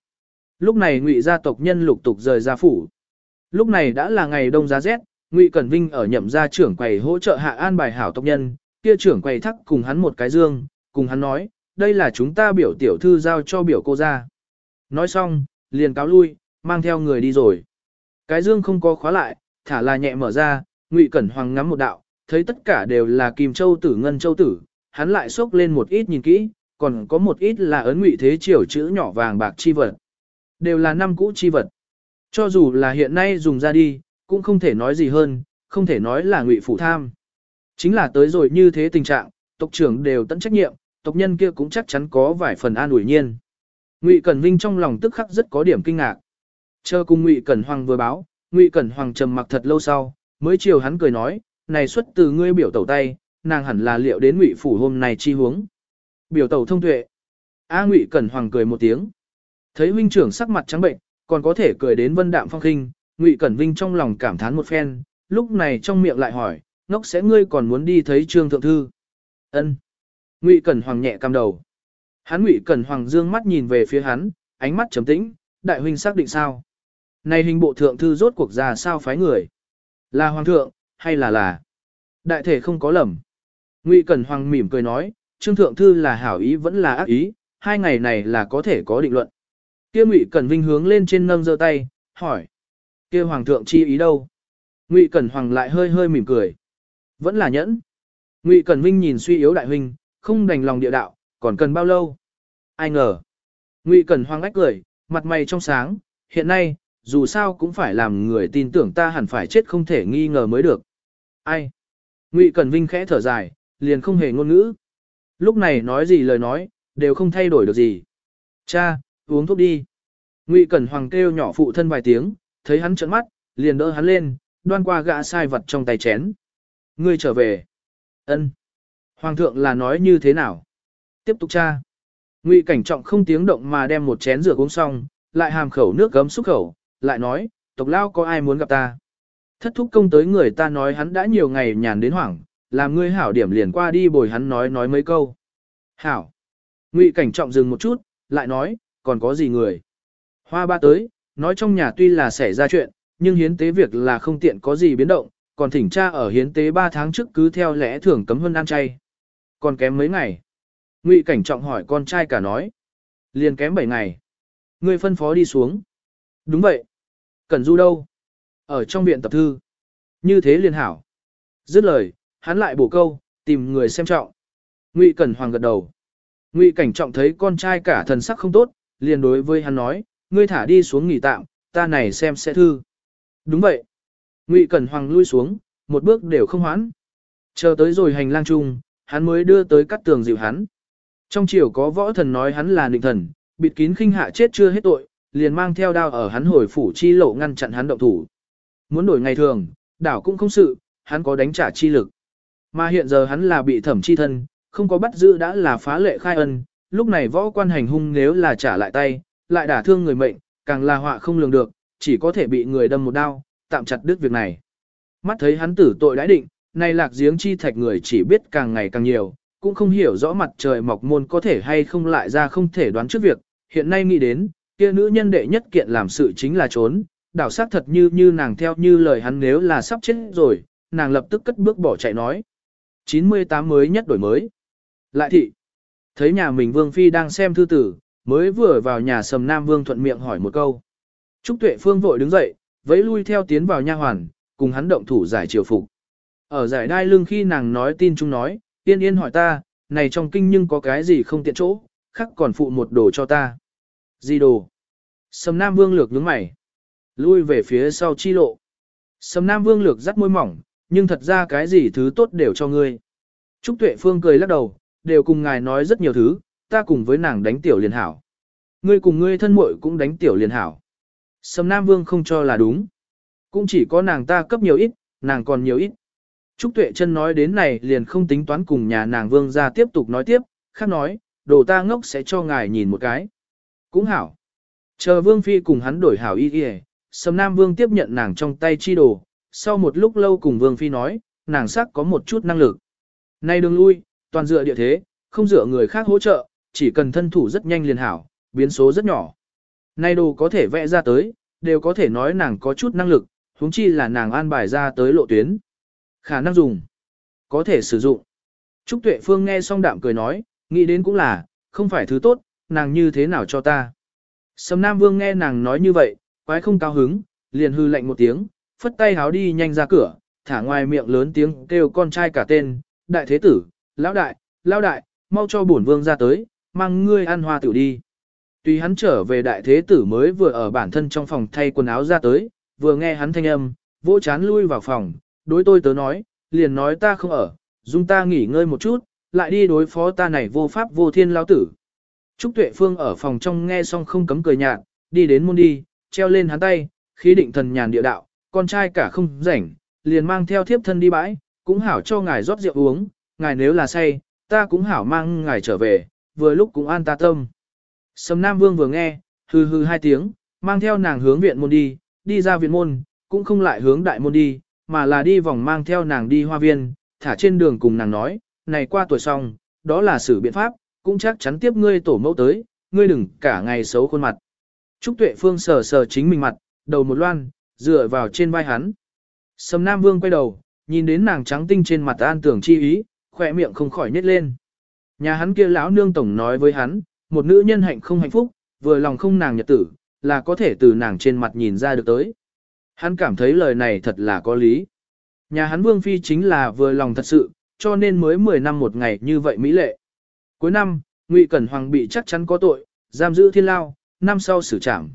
Lúc này Ngụy gia tộc nhân lục tục rời ra phủ. Lúc này đã là ngày đông giá rét, Ngụy Cẩn Vinh ở nhậm gia trưởng quầy hỗ trợ hạ an bài hảo tộc nhân, kia trưởng quầy thắc cùng hắn một cái dương, cùng hắn nói, đây là chúng ta biểu tiểu thư giao cho biểu cô ra. Nói xong, liền cáo lui, mang theo người đi rồi. Cái dương không có khóa lại, thả là nhẹ mở ra, Ngụy Cẩn Hoàng ngắm một đạo, thấy tất cả đều là kim châu tử ngân châu tử, hắn lại xốc lên một ít nhìn kỹ, còn có một ít là ấn Ngụy thế triều chữ nhỏ vàng bạc chi vật. Đều là năm cũ chi vật. Cho dù là hiện nay dùng ra đi, cũng không thể nói gì hơn, không thể nói là Ngụy phủ tham. Chính là tới rồi như thế tình trạng, tộc trưởng đều tận trách nhiệm, tộc nhân kia cũng chắc chắn có vài phần an ủi nhiên. Ngụy Cẩn Vinh trong lòng tức khắc rất có điểm kinh ngạc. Chờ cùng Ngụy Cẩn Hoàng vừa báo, Ngụy Cẩn Hoàng trầm mặc thật lâu sau, mới chiều hắn cười nói, này xuất từ ngươi biểu tẩu tay, nàng hẳn là liệu đến Ngụy phủ hôm nay chi huống. Biểu tẩu thông tuệ. A Ngụy Cẩn Hoàng cười một tiếng. Thấy huynh trưởng sắc mặt trắng bệnh, còn có thể cười đến vân đạm phong khinh, Ngụy Cẩn Vinh trong lòng cảm thán một phen, lúc này trong miệng lại hỏi, ngốc sẽ ngươi còn muốn đi thấy Trương thượng thư? Ân. Ngụy Cẩn Hoàng nhẹ cam đầu. Hắn Ngụy Cẩn Hoàng dương mắt nhìn về phía hắn, ánh mắt trầm tĩnh, đại huynh xác định sao? Này hình bộ thượng thư rốt cuộc ra sao phái người? Là hoàng thượng, hay là là? Đại thể không có lầm. Ngụy Cẩn Hoàng mỉm cười nói, Trương thượng thư là hảo ý vẫn là ác ý, hai ngày này là có thể có định luận. Kia Ngụy Cẩn Vinh hướng lên trên nâng giơ tay, hỏi: "Kia hoàng thượng chi ý đâu?" Ngụy Cẩn Hoàng lại hơi hơi mỉm cười. Vẫn là nhẫn. Ngụy Cẩn Vinh nhìn suy yếu đại huynh, không đành lòng địa đạo, còn cần bao lâu? Ai ngờ. Ngụy Cẩn hoang ách cười, mặt mày trong sáng, hiện nay, dù sao cũng phải làm người tin tưởng ta hẳn phải chết không thể nghi ngờ mới được. Ai? Ngụy Cẩn Vinh khẽ thở dài, liền không hề ngôn ngữ. Lúc này nói gì lời nói, đều không thay đổi được gì. Cha, uống thuốc đi. Ngụy Cẩn Hoàng kêu nhỏ phụ thân vài tiếng, thấy hắn trợn mắt, liền đỡ hắn lên, đoan qua gã sai vật trong tay chén. Ngươi trở về. Ân. Hoàng thượng là nói như thế nào? Tiếp tục tra. Ngụy cảnh trọng không tiếng động mà đem một chén rửa uống xong, lại hàm khẩu nước gấm xúc khẩu, lại nói, tộc lao có ai muốn gặp ta? Thất thúc công tới người ta nói hắn đã nhiều ngày nhàn đến hoảng, làm ngươi hảo điểm liền qua đi bồi hắn nói nói mấy câu. Hảo. Ngụy cảnh trọng dừng một chút, lại nói, còn có gì người? Hoa ba tới, nói trong nhà tuy là xảy ra chuyện, nhưng hiến tế việc là không tiện có gì biến động, còn thỉnh cha ở hiến tế 3 tháng trước cứ theo lẽ thường cấm hơn ăn chay. Còn kém mấy ngày. Ngụy cảnh trọng hỏi con trai cả nói. Liền kém 7 ngày. Ngươi phân phó đi xuống. Đúng vậy. Cần du đâu? Ở trong viện tập thư. Như thế liền hảo. Dứt lời, hắn lại bổ câu, tìm người xem trọng. Ngụy Cẩn Hoàng gật đầu. Ngụy Cảnh Trọng thấy con trai cả thần sắc không tốt, liền đối với hắn nói, ngươi thả đi xuống nghỉ tạm, ta này xem sẽ thư. Đúng vậy. Ngụy Cẩn Hoàng lui xuống, một bước đều không hoãn. Chờ tới rồi hành lang chung, hắn mới đưa tới cắt tường dịu hắn. Trong chiều có võ thần nói hắn là định thần, bịt kín khinh hạ chết chưa hết tội, liền mang theo đao ở hắn hồi phủ chi lộ ngăn chặn hắn động thủ. Muốn đổi ngày thường, đảo cũng không sự, hắn có đánh trả chi lực. Mà hiện giờ hắn là bị thẩm chi thân, không có bắt giữ đã là phá lệ khai ân, lúc này võ quan hành hung nếu là trả lại tay, lại đả thương người mệnh, càng là họa không lường được, chỉ có thể bị người đâm một đao, tạm chặt đứt việc này. Mắt thấy hắn tử tội đã định, nay lạc giếng chi thạch người chỉ biết càng ngày càng nhiều, cũng không hiểu rõ mặt trời mọc môn có thể hay không lại ra không thể đoán trước việc, hiện nay nghĩ đến, kia nữ nhân đệ nhất kiện làm sự chính là trốn, đảo sát thật như như nàng theo như lời hắn nếu là sắp chết rồi, nàng lập tức cất bước bỏ chạy nói. 98 mới nhất đổi mới. Lại thị, thấy nhà mình Vương Phi đang xem thư tử, mới vừa vào nhà sầm Nam Vương thuận miệng hỏi một câu. Trúc Tuệ Phương vội đứng dậy, vẫy lui theo tiến vào nha hoàn, cùng hắn động thủ giải triều phục. Ở giải đai lưng khi nàng nói tin chung nói, tiên yên hỏi ta, này trong kinh nhưng có cái gì không tiện chỗ, khắc còn phụ một đồ cho ta. Gì đồ? Sầm Nam Vương lược nhướng mày. Lui về phía sau chi lộ. Sầm Nam Vương lược rắt môi mỏng, nhưng thật ra cái gì thứ tốt đều cho ngươi. Trúc Tuệ Phương cười lắc đầu, đều cùng ngài nói rất nhiều thứ, ta cùng với nàng đánh tiểu liền hảo. Ngươi cùng ngươi thân muội cũng đánh tiểu liền hảo. Sầm Nam Vương không cho là đúng. Cũng chỉ có nàng ta cấp nhiều ít, nàng còn nhiều ít. Trúc Tuệ chân nói đến này liền không tính toán cùng nhà nàng Vương ra tiếp tục nói tiếp, khác nói, đồ ta ngốc sẽ cho ngài nhìn một cái. Cũng hảo. Chờ Vương Phi cùng hắn đổi hảo y y Sầm Nam Vương tiếp nhận nàng trong tay chi đồ, sau một lúc lâu cùng Vương Phi nói, nàng sắc có một chút năng lực. Nay đừng lui, toàn dựa địa thế, không dựa người khác hỗ trợ, chỉ cần thân thủ rất nhanh liền hảo, biến số rất nhỏ. Nay đồ có thể vẽ ra tới, đều có thể nói nàng có chút năng lực, huống chi là nàng an bài ra tới lộ tuyến. Khả năng dùng, có thể sử dụng. Trúc Tuệ Phương nghe xong đạm cười nói, nghĩ đến cũng là, không phải thứ tốt, nàng như thế nào cho ta. Sầm Nam Vương nghe nàng nói như vậy, quái không cao hứng, liền hư lạnh một tiếng, phất tay háo đi nhanh ra cửa, thả ngoài miệng lớn tiếng kêu con trai cả tên, đại thế tử, lão đại, lão đại, mau cho bổn vương ra tới, mang ngươi ăn hoa tiểu đi. Tuy hắn trở về đại thế tử mới vừa ở bản thân trong phòng thay quần áo ra tới, vừa nghe hắn thanh âm, vỗ chán lui vào phòng, đối tôi tớ nói, liền nói ta không ở, dung ta nghỉ ngơi một chút, lại đi đối phó ta này vô pháp vô thiên lao tử. Trúc Tuệ Phương ở phòng trong nghe xong không cấm cười nhạt, đi đến môn đi, treo lên hắn tay, khí định thần nhàn địa đạo, con trai cả không rảnh, liền mang theo thiếp thân đi bãi, cũng hảo cho ngài rót rượu uống, ngài nếu là say, ta cũng hảo mang ngài trở về, vừa lúc cũng an ta tâm. Sầm Nam Vương vừa nghe, hừ hừ hai tiếng, mang theo nàng hướng viện môn đi, đi ra viện môn, cũng không lại hướng đại môn đi, mà là đi vòng mang theo nàng đi hoa viên, thả trên đường cùng nàng nói, này qua tuổi xong, đó là xử biện pháp, cũng chắc chắn tiếp ngươi tổ mẫu tới, ngươi đừng cả ngày xấu khuôn mặt. Trúc Tuệ Phương sờ sờ chính mình mặt, đầu một loan, dựa vào trên vai hắn. Sầm Nam Vương quay đầu, nhìn đến nàng trắng tinh trên mặt an tưởng chi ý, khỏe miệng không khỏi nhếch lên. Nhà hắn kia lão nương tổng nói với hắn, một nữ nhân hạnh không hạnh phúc, vừa lòng không nàng nhật tử, là có thể từ nàng trên mặt nhìn ra được tới. Hắn cảm thấy lời này thật là có lý. Nhà hắn Vương Phi chính là vừa lòng thật sự, cho nên mới 10 năm một ngày như vậy mỹ lệ. Cuối năm, Ngụy Cẩn Hoàng bị chắc chắn có tội, giam giữ thiên lao, năm sau xử trảm.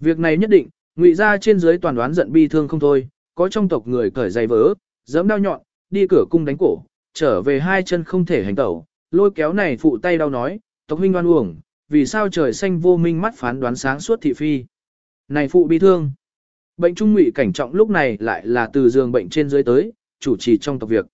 Việc này nhất định, Ngụy ra trên dưới toàn đoán giận bi thương không thôi, có trong tộc người cởi giày vỡ, giẫm đau nhọn, đi cửa cung đánh cổ, trở về hai chân không thể hành tẩu, lôi kéo này phụ tay đau nói, tộc huynh oan uổng, vì sao trời xanh vô minh mắt phán đoán sáng suốt thị phi. Này phụ bi thương. Bệnh trung ngụy cảnh trọng lúc này lại là từ giường bệnh trên dưới tới, chủ trì trong tộc việc.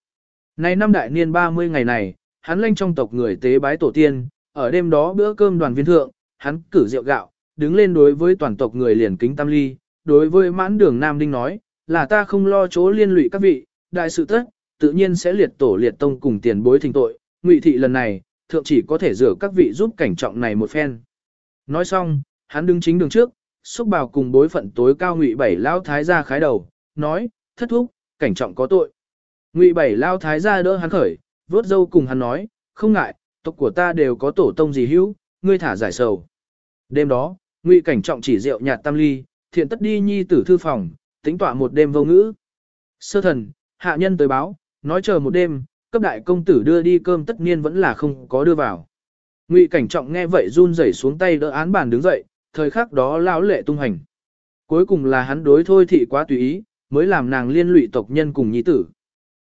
Này năm đại niên 30 ngày này, hắn lanh trong tộc người tế bái tổ tiên, ở đêm đó bữa cơm đoàn viên thượng, hắn cử rượu gạo, đứng lên đối với toàn tộc người liền kính tam ly, đối với mãn đường Nam Đinh nói, là ta không lo chỗ liên lụy các vị, đại sự tất, tự nhiên sẽ liệt tổ liệt tông cùng tiền bối thỉnh tội, ngụy thị lần này, thượng chỉ có thể rửa các vị giúp cảnh trọng này một phen. Nói xong, hắn đứng chính đường trước, xúc bào cùng bối phận tối cao ngụy bảy lao thái gia khái đầu, nói, thất thúc, cảnh trọng có tội. Ngụy bảy lao thái gia đỡ hắn khởi, vớt dâu cùng hắn nói, không ngại, tộc của ta đều có tổ tông gì hữu, ngươi thả giải sầu. Đêm đó, ngụy cảnh trọng chỉ rượu nhạt tam ly, thiện tất đi nhi tử thư phòng, tính tọa một đêm vô ngữ. Sơ thần, hạ nhân tới báo, nói chờ một đêm, cấp đại công tử đưa đi cơm tất nhiên vẫn là không có đưa vào. Ngụy cảnh trọng nghe vậy run rẩy xuống tay đỡ án bàn đứng dậy, thời khắc đó lão lệ tung hành. Cuối cùng là hắn đối thôi thị quá tùy ý, mới làm nàng liên lụy tộc nhân cùng nhi tử.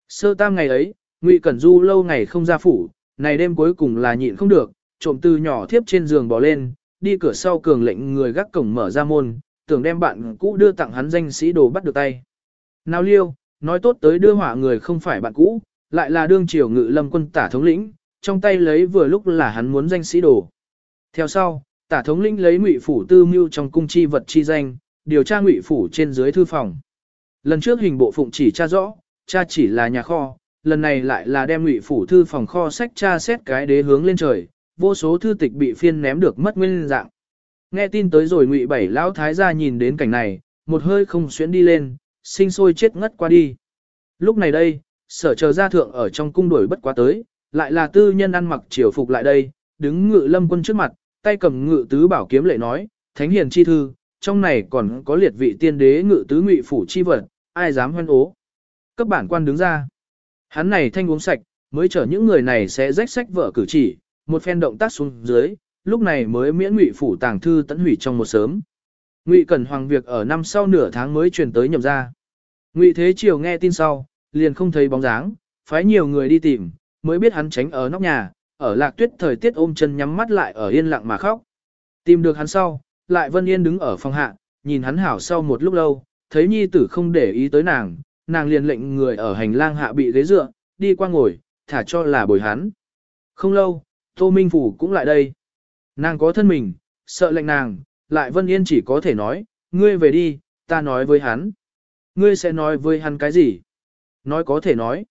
Sơ tam ngày ấy, Ngụy Cẩn Du lâu ngày không ra phủ, này đêm cuối cùng là nhịn không được, trộm từ nhỏ thiếp trên giường bỏ lên, đi cửa sau cường lệnh người gác cổng mở ra môn, tưởng đem bạn cũ đưa tặng hắn danh sĩ đồ bắt được tay. Nào liêu, nói tốt tới đưa hỏa người không phải bạn cũ, lại là đương triều ngự lâm quân tả thống lĩnh, trong tay lấy vừa lúc là hắn muốn danh sĩ đồ. Theo sau, tả thống lĩnh lấy ngụy phủ tư mưu trong cung chi vật chi danh, điều tra ngụy phủ trên dưới thư phòng. Lần trước hình bộ phụng chỉ tra rõ, cha chỉ là nhà kho, lần này lại là đem ngụy phủ thư phòng kho sách tra xét cái đế hướng lên trời, vô số thư tịch bị phiên ném được mất nguyên dạng. Nghe tin tới rồi ngụy bảy lão thái gia nhìn đến cảnh này, một hơi không xuyến đi lên, sinh sôi chết ngất qua đi. Lúc này đây, sở chờ gia thượng ở trong cung đuổi bất quá tới, lại là tư nhân ăn mặc triều phục lại đây, đứng ngự lâm quân trước mặt, tay cầm ngự tứ bảo kiếm lệ nói, thánh hiền chi thư, trong này còn có liệt vị tiên đế ngự tứ ngụy phủ chi vật, ai dám hoan ố. Cấp bản quan đứng ra. Hắn này thanh uống sạch, mới chở những người này sẽ rách sách vợ cử chỉ, một phen động tác xuống dưới, lúc này mới miễn ngụy phủ tàng thư tận hủy trong một sớm. Ngụy Cẩn Hoàng việc ở năm sau nửa tháng mới truyền tới nhậm ra. Ngụy Thế Triều nghe tin sau, liền không thấy bóng dáng, phái nhiều người đi tìm, mới biết hắn tránh ở nóc nhà, ở lạc tuyết thời tiết ôm chân nhắm mắt lại ở yên lặng mà khóc. Tìm được hắn sau, lại Vân Yên đứng ở phòng hạ, nhìn hắn hảo sau một lúc lâu, thấy nhi tử không để ý tới nàng, nàng liền lệnh người ở hành lang hạ bị ghế dựa, đi qua ngồi, thả cho là bồi hắn. Không lâu, Tô Minh Phủ cũng lại đây. Nàng có thân mình, sợ lệnh nàng, lại Vân Yên chỉ có thể nói, ngươi về đi, ta nói với hắn. Ngươi sẽ nói với hắn cái gì? Nói có thể nói.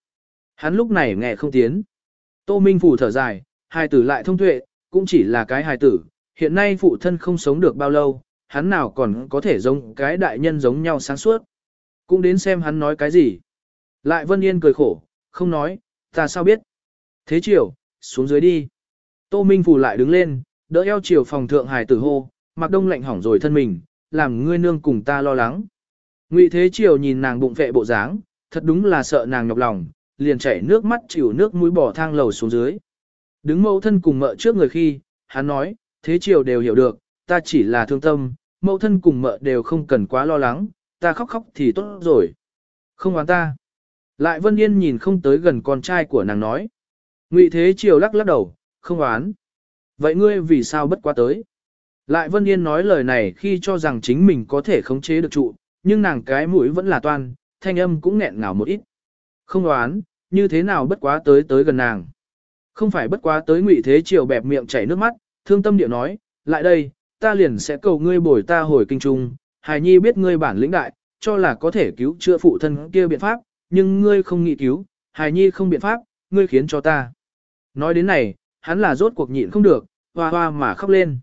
Hắn lúc này nghe không tiến. Tô Minh Phủ thở dài, hài tử lại thông tuệ, cũng chỉ là cái hài tử. Hiện nay phụ thân không sống được bao lâu, hắn nào còn có thể giống cái đại nhân giống nhau sáng suốt. Cũng đến xem hắn nói cái gì. Lại Vân Yên cười khổ, không nói, ta sao biết. Thế chiều, xuống dưới đi. Tô Minh Phủ lại đứng lên, đỡ eo chiều phòng thượng hài tử hô, mặc đông lạnh hỏng rồi thân mình, làm ngươi nương cùng ta lo lắng. Ngụy Thế Triều nhìn nàng bụng vệ bộ dáng, thật đúng là sợ nàng nhọc lòng, liền chảy nước mắt chịu nước mũi bỏ thang lầu xuống dưới. Đứng mẫu thân cùng mợ trước người khi, hắn nói, Thế Triều đều hiểu được, ta chỉ là thương tâm, mẫu thân cùng mợ đều không cần quá lo lắng, ta khóc khóc thì tốt rồi. Không oán ta. Lại Vân Yên nhìn không tới gần con trai của nàng nói. Ngụy Thế Triều lắc lắc đầu, không oán. Vậy ngươi vì sao bất quá tới? Lại Vân Yên nói lời này khi cho rằng chính mình có thể khống chế được trụ, nhưng nàng cái mũi vẫn là toan, thanh âm cũng nghẹn ngào một ít. Không đoán, như thế nào bất quá tới tới gần nàng. Không phải bất quá tới ngụy thế chiều bẹp miệng chảy nước mắt, thương tâm điệu nói, lại đây, ta liền sẽ cầu ngươi bồi ta hồi kinh trung, hài nhi biết ngươi bản lĩnh đại, cho là có thể cứu chữa phụ thân kia biện pháp, nhưng ngươi không nghĩ cứu, hài nhi không biện pháp, ngươi khiến cho ta. Nói đến này, hắn là rốt cuộc nhịn không được, hoa hoa mà khóc lên.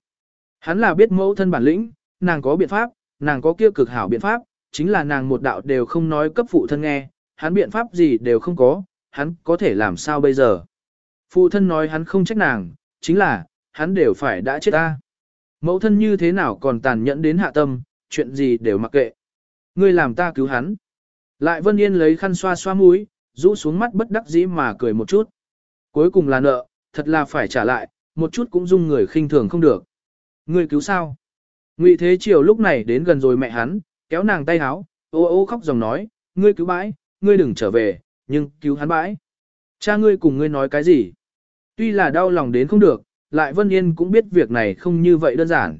Hắn là biết mẫu thân bản lĩnh, nàng có biện pháp, nàng có kia cực hảo biện pháp, chính là nàng một đạo đều không nói cấp phụ thân nghe, hắn biện pháp gì đều không có, hắn có thể làm sao bây giờ. Phụ thân nói hắn không trách nàng, chính là, hắn đều phải đã chết ta. Mẫu thân như thế nào còn tàn nhẫn đến hạ tâm, chuyện gì đều mặc kệ. Ngươi làm ta cứu hắn. Lại Vân Yên lấy khăn xoa xoa mũi, rũ xuống mắt bất đắc dĩ mà cười một chút. Cuối cùng là nợ, thật là phải trả lại, một chút cũng dung người khinh thường không được. Ngươi cứu sao? Ngụy Thế Triều lúc này đến gần rồi mẹ hắn, kéo nàng tay háo, ô ô khóc dòng nói, ngươi cứu bãi, ngươi đừng trở về, nhưng cứu hắn bãi. Cha ngươi cùng ngươi nói cái gì? Tuy là đau lòng đến không được, lại Vân Yên cũng biết việc này không như vậy đơn giản.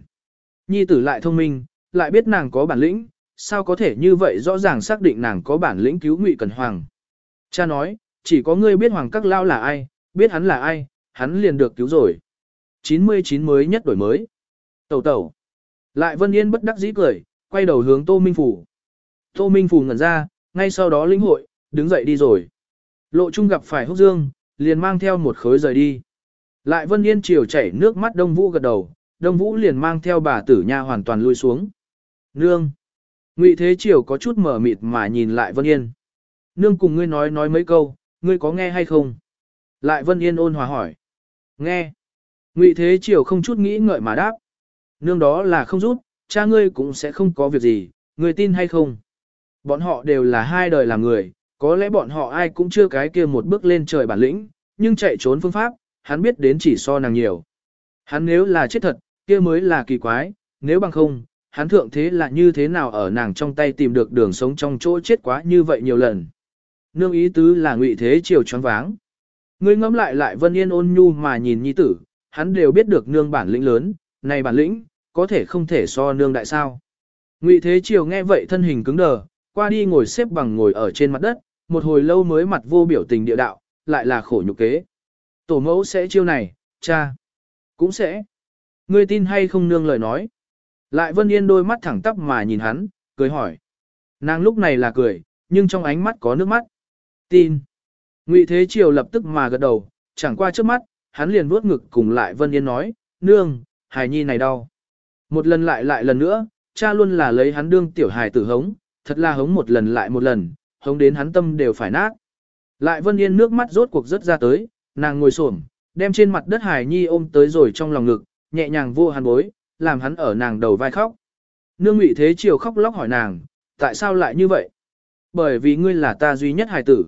Nhi tử lại thông minh, lại biết nàng có bản lĩnh, sao có thể như vậy rõ ràng xác định nàng có bản lĩnh cứu Ngụy Cẩn Hoàng. Cha nói, chỉ có ngươi biết Hoàng Các Lao là ai, biết hắn là ai, hắn liền được cứu rồi. 99 mới nhất đổi mới. Tẩu tẩu. Lại Vân Yên bất đắc dĩ cười, quay đầu hướng Tô Minh Phủ. Tô Minh Phủ ngẩn ra, ngay sau đó lĩnh hội, đứng dậy đi rồi. Lộ Trung gặp phải Húc Dương, liền mang theo một khối rời đi. Lại Vân Yên chiều chảy nước mắt Đông Vũ gật đầu, Đông Vũ liền mang theo bà tử nha hoàn toàn lui xuống. Nương. Ngụy Thế Triều có chút mở mịt mà nhìn lại Vân Yên. Nương cùng ngươi nói nói mấy câu, ngươi có nghe hay không? Lại Vân Yên ôn hòa hỏi. Nghe. Ngụy Thế Triều không chút nghĩ ngợi mà đáp. Nương đó là không rút, cha ngươi cũng sẽ không có việc gì, ngươi tin hay không? Bọn họ đều là hai đời làm người, có lẽ bọn họ ai cũng chưa cái kia một bước lên trời bản lĩnh, nhưng chạy trốn phương pháp, hắn biết đến chỉ so nàng nhiều. Hắn nếu là chết thật, kia mới là kỳ quái, nếu bằng không, hắn thượng thế là như thế nào ở nàng trong tay tìm được đường sống trong chỗ chết quá như vậy nhiều lần. Nương ý tứ là ngụy thế chiều choáng váng. Ngươi ngẫm lại lại Vân Yên ôn nhu mà nhìn nhi tử, hắn đều biết được nương bản lĩnh lớn, này bản lĩnh, có thể không thể so nương đại sao. Ngụy Thế Triều nghe vậy thân hình cứng đờ, qua đi ngồi xếp bằng ngồi ở trên mặt đất, một hồi lâu mới mặt vô biểu tình địa đạo, lại là khổ nhục kế. Tổ mẫu sẽ chiêu này, cha. Cũng sẽ. Ngươi tin hay không nương lời nói. Lại Vân Yên đôi mắt thẳng tắp mà nhìn hắn, cười hỏi. Nàng lúc này là cười, nhưng trong ánh mắt có nước mắt. Tin. Ngụy Thế Triều lập tức mà gật đầu, chẳng qua trước mắt, hắn liền vuốt ngực cùng lại Vân Yên nói, nương, hài nhi này đau. Một lần lại lại lần nữa, cha luôn là lấy hắn đương tiểu hài tử hống, thật là hống một lần lại một lần, hống đến hắn tâm đều phải nát. Lại Vân Yên nước mắt rốt cuộc rớt ra tới, nàng ngồi xổm, đem trên mặt đất hài nhi ôm tới rồi trong lòng ngực, nhẹ nhàng vô hắn bối, làm hắn ở nàng đầu vai khóc. Nương Ngụy Thế Triều khóc lóc hỏi nàng, tại sao lại như vậy? Bởi vì ngươi là ta duy nhất hài tử.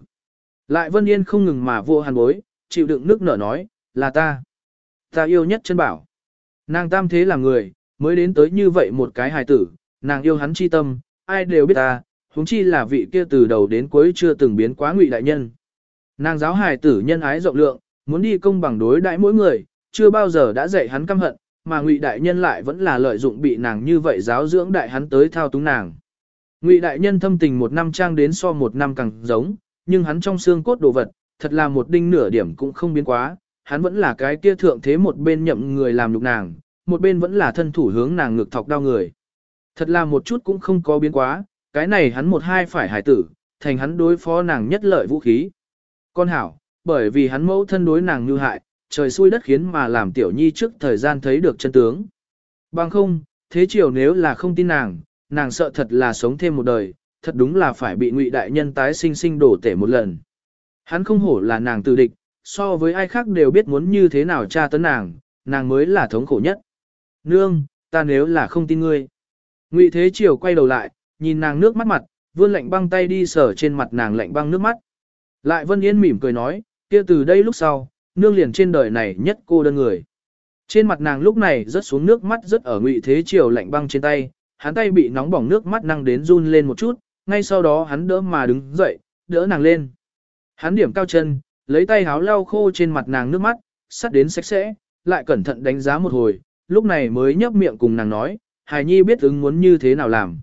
Lại Vân Yên không ngừng mà vô hàn bối, chịu đựng nước nở nói, là ta. Ta yêu nhất chân bảo. Nàng tam thế là người, mới đến tới như vậy một cái hài tử, nàng yêu hắn chi tâm, ai đều biết ta, huống chi là vị kia từ đầu đến cuối chưa từng biến quá ngụy đại nhân. Nàng giáo hài tử nhân ái rộng lượng, muốn đi công bằng đối đãi mỗi người, chưa bao giờ đã dạy hắn căm hận, mà ngụy đại nhân lại vẫn là lợi dụng bị nàng như vậy giáo dưỡng đại hắn tới thao túng nàng. Ngụy đại nhân thâm tình một năm trang đến so một năm càng giống, nhưng hắn trong xương cốt đồ vật, thật là một đinh nửa điểm cũng không biến quá, hắn vẫn là cái kia thượng thế một bên nhậm người làm nhục nàng, một bên vẫn là thân thủ hướng nàng ngực thọc đau người. Thật là một chút cũng không có biến quá, cái này hắn một hai phải hài tử, thành hắn đối phó nàng nhất lợi vũ khí. Con hảo, bởi vì hắn mẫu thân đối nàng như hại, trời xui đất khiến mà làm tiểu nhi trước thời gian thấy được chân tướng. Bằng không, thế chiều nếu là không tin nàng, nàng sợ thật là sống thêm một đời, thật đúng là phải bị ngụy đại nhân tái sinh sinh đổ tể một lần. Hắn không hổ là nàng từ địch, so với ai khác đều biết muốn như thế nào tra tấn nàng, nàng mới là thống khổ nhất. Nương, ta nếu là không tin ngươi. Ngụy Thế Triều quay đầu lại, nhìn nàng nước mắt mặt, vươn lạnh băng tay đi sờ trên mặt nàng lạnh băng nước mắt. Lại Vân Yên mỉm cười nói, kia từ đây lúc sau, nương liền trên đời này nhất cô đơn người. Trên mặt nàng lúc này rớt xuống nước mắt rất ở Ngụy Thế Triều lạnh băng trên tay, hắn tay bị nóng bỏng nước mắt năng đến run lên một chút, ngay sau đó hắn đỡ mà đứng dậy, đỡ nàng lên. Hắn điểm cao chân, lấy tay háo lau khô trên mặt nàng nước mắt, sắt đến sạch sẽ, lại cẩn thận đánh giá một hồi, lúc này mới nhấp miệng cùng nàng nói, Hải Nhi biết ứng muốn như thế nào làm.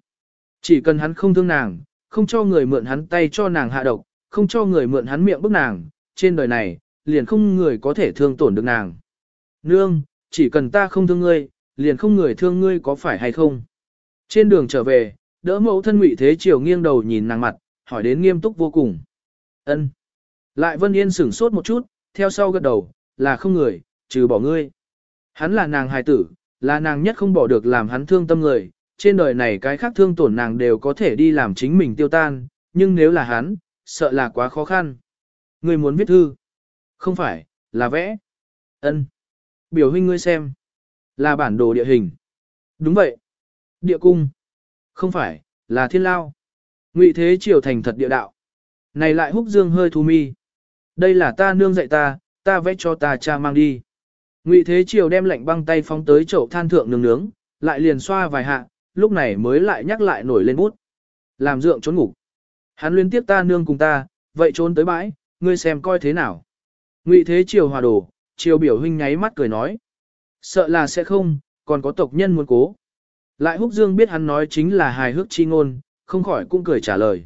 Chỉ cần hắn không thương nàng, không cho người mượn hắn tay cho nàng hạ độc, không cho người mượn hắn miệng bức nàng, trên đời này, liền không người có thể thương tổn được nàng. Nương, chỉ cần ta không thương ngươi, liền không người thương ngươi có phải hay không. Trên đường trở về, đỡ mẫu thân ngụy thế chiều nghiêng đầu nhìn nàng mặt, hỏi đến nghiêm túc vô cùng. ân Lại Vân Yên sửng sốt một chút, theo sau gật đầu, là không người, trừ bỏ ngươi. Hắn là nàng hài tử, là nàng nhất không bỏ được làm hắn thương tâm người, trên đời này cái khác thương tổn nàng đều có thể đi làm chính mình tiêu tan, nhưng nếu là hắn, sợ là quá khó khăn. Ngươi muốn viết thư? Không phải, là vẽ. Ân. Biểu huynh ngươi xem. Là bản đồ địa hình. Đúng vậy. Địa cung. Không phải, là thiên lao. Ngụy thế triều thành thật địa đạo. Này lại húc dương hơi thu mi. Đây là ta nương dạy ta, ta vẽ cho ta cha mang đi. Ngụy Thế Triều đem lạnh băng tay phóng tới chậu than thượng nướng nướng, lại liền xoa vài hạ, lúc này mới lại nhắc lại nổi lên bút. Làm dượng trốn ngủ. Hắn liên tiếp ta nương cùng ta, vậy trốn tới bãi, ngươi xem coi thế nào. Ngụy Thế Triều hòa đồ, Triều biểu huynh nháy mắt cười nói. Sợ là sẽ không, còn có tộc nhân muốn cố. Lại húc dương biết hắn nói chính là hài hước chi ngôn, không khỏi cũng cười trả lời.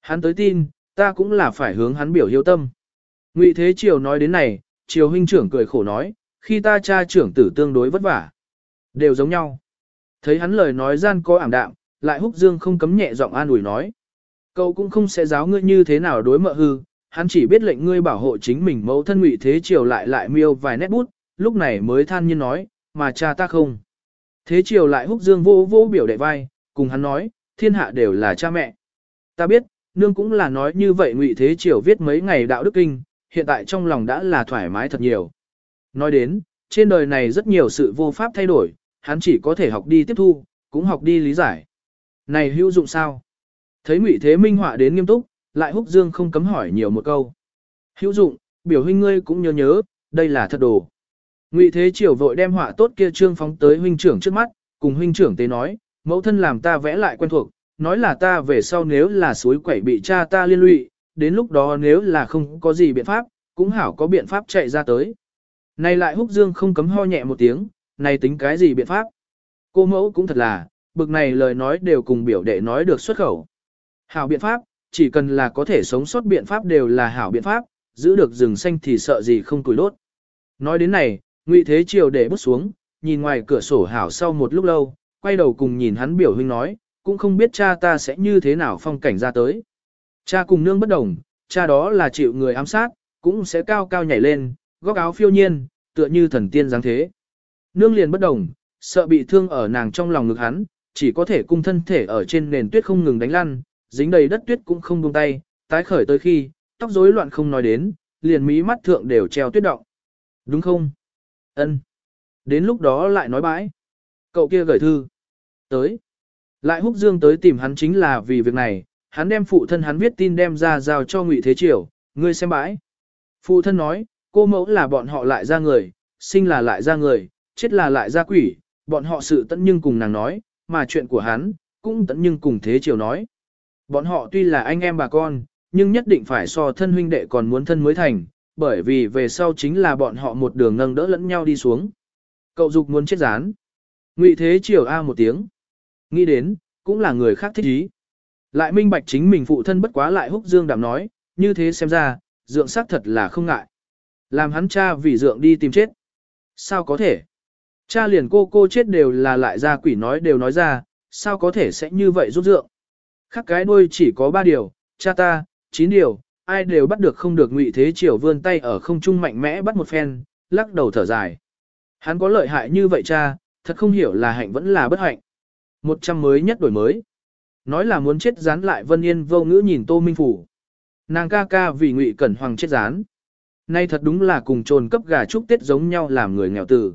Hắn tới tin, ta cũng là phải hướng hắn biểu hiếu tâm. Ngụy Thế Triều nói đến này, Triều huynh trưởng cười khổ nói, khi ta cha trưởng tử tương đối vất vả. Đều giống nhau. Thấy hắn lời nói gian có ảm đạm, lại húc dương không cấm nhẹ giọng an ủi nói. Cậu cũng không sẽ giáo ngươi như thế nào đối mợ hư, hắn chỉ biết lệnh ngươi bảo hộ chính mình mẫu thân ngụy thế triều lại lại miêu vài nét bút, lúc này mới than nhiên nói, mà cha ta không. Thế triều lại húc dương vô vô biểu đệ vai, cùng hắn nói, thiên hạ đều là cha mẹ. Ta biết, nương cũng là nói như vậy ngụy thế triều viết mấy ngày đạo đức kinh, hiện tại trong lòng đã là thoải mái thật nhiều. Nói đến, trên đời này rất nhiều sự vô pháp thay đổi, hắn chỉ có thể học đi tiếp thu, cũng học đi lý giải. Này hữu dụng sao? Thấy Ngụy Thế Minh họa đến nghiêm túc, lại húc dương không cấm hỏi nhiều một câu. Hữu dụng, biểu huynh ngươi cũng nhớ nhớ, đây là thật đồ. Ngụy Thế Triều vội đem họa tốt kia trương phóng tới huynh trưởng trước mắt, cùng huynh trưởng tế nói, mẫu thân làm ta vẽ lại quen thuộc, nói là ta về sau nếu là suối quẩy bị cha ta liên lụy, đến lúc đó nếu là không có gì biện pháp, cũng hảo có biện pháp chạy ra tới. Này lại húc dương không cấm ho nhẹ một tiếng, này tính cái gì biện pháp? Cô mẫu cũng thật là, bực này lời nói đều cùng biểu đệ nói được xuất khẩu. Hảo biện pháp, chỉ cần là có thể sống sót biện pháp đều là hảo biện pháp, giữ được rừng xanh thì sợ gì không tuổi đốt. Nói đến này, Ngụy Thế Triều để bút xuống, nhìn ngoài cửa sổ hảo sau một lúc lâu, quay đầu cùng nhìn hắn biểu huynh nói, cũng không biết cha ta sẽ như thế nào phong cảnh ra tới. Cha cùng nương bất đồng, cha đó là chịu người ám sát, cũng sẽ cao cao nhảy lên, góc áo phiêu nhiên, tựa như thần tiên dáng thế. Nương liền bất đồng, sợ bị thương ở nàng trong lòng ngực hắn, chỉ có thể cung thân thể ở trên nền tuyết không ngừng đánh lăn, dính đầy đất tuyết cũng không buông tay, tái khởi tới khi, tóc rối loạn không nói đến, liền mí mắt thượng đều treo tuyết động. Đúng không? Ân. Đến lúc đó lại nói bãi. Cậu kia gửi thư. Tới. Lại húc dương tới tìm hắn chính là vì việc này, hắn đem phụ thân hắn viết tin đem ra giao cho Ngụy Thế Triều, ngươi xem bãi. Phụ thân nói, cô mẫu là bọn họ lại ra người, sinh là lại ra người, chết là lại ra quỷ, bọn họ sự tận nhưng cùng nàng nói, mà chuyện của hắn, cũng tận nhưng cùng thế chiều nói. Bọn họ tuy là anh em bà con, nhưng nhất định phải so thân huynh đệ còn muốn thân mới thành, bởi vì về sau chính là bọn họ một đường nâng đỡ lẫn nhau đi xuống. Cậu dục muốn chết rán. Ngụy thế chiều A một tiếng. Nghĩ đến, cũng là người khác thích ý. Lại minh bạch chính mình phụ thân bất quá lại húc dương đảm nói, như thế xem ra, dượng sắc thật là không ngại. Làm hắn cha vì dượng đi tìm chết. Sao có thể? Cha liền cô cô chết đều là lại ra quỷ nói đều nói ra, sao có thể sẽ như vậy giúp dượng? Khắc cái đuôi chỉ có ba điều, cha ta, chín điều, ai đều bắt được không được ngụy thế triều vươn tay ở không trung mạnh mẽ bắt một phen, lắc đầu thở dài. Hắn có lợi hại như vậy cha, thật không hiểu là hạnh vẫn là bất hạnh. Một trăm mới nhất đổi mới. Nói là muốn chết dán lại Vân Yên vô ngữ nhìn Tô Minh Phủ. Nàng ca ca vì ngụy cẩn hoàng chết dán. Nay thật đúng là cùng trồn cấp gà chúc tết giống nhau làm người nghèo tử.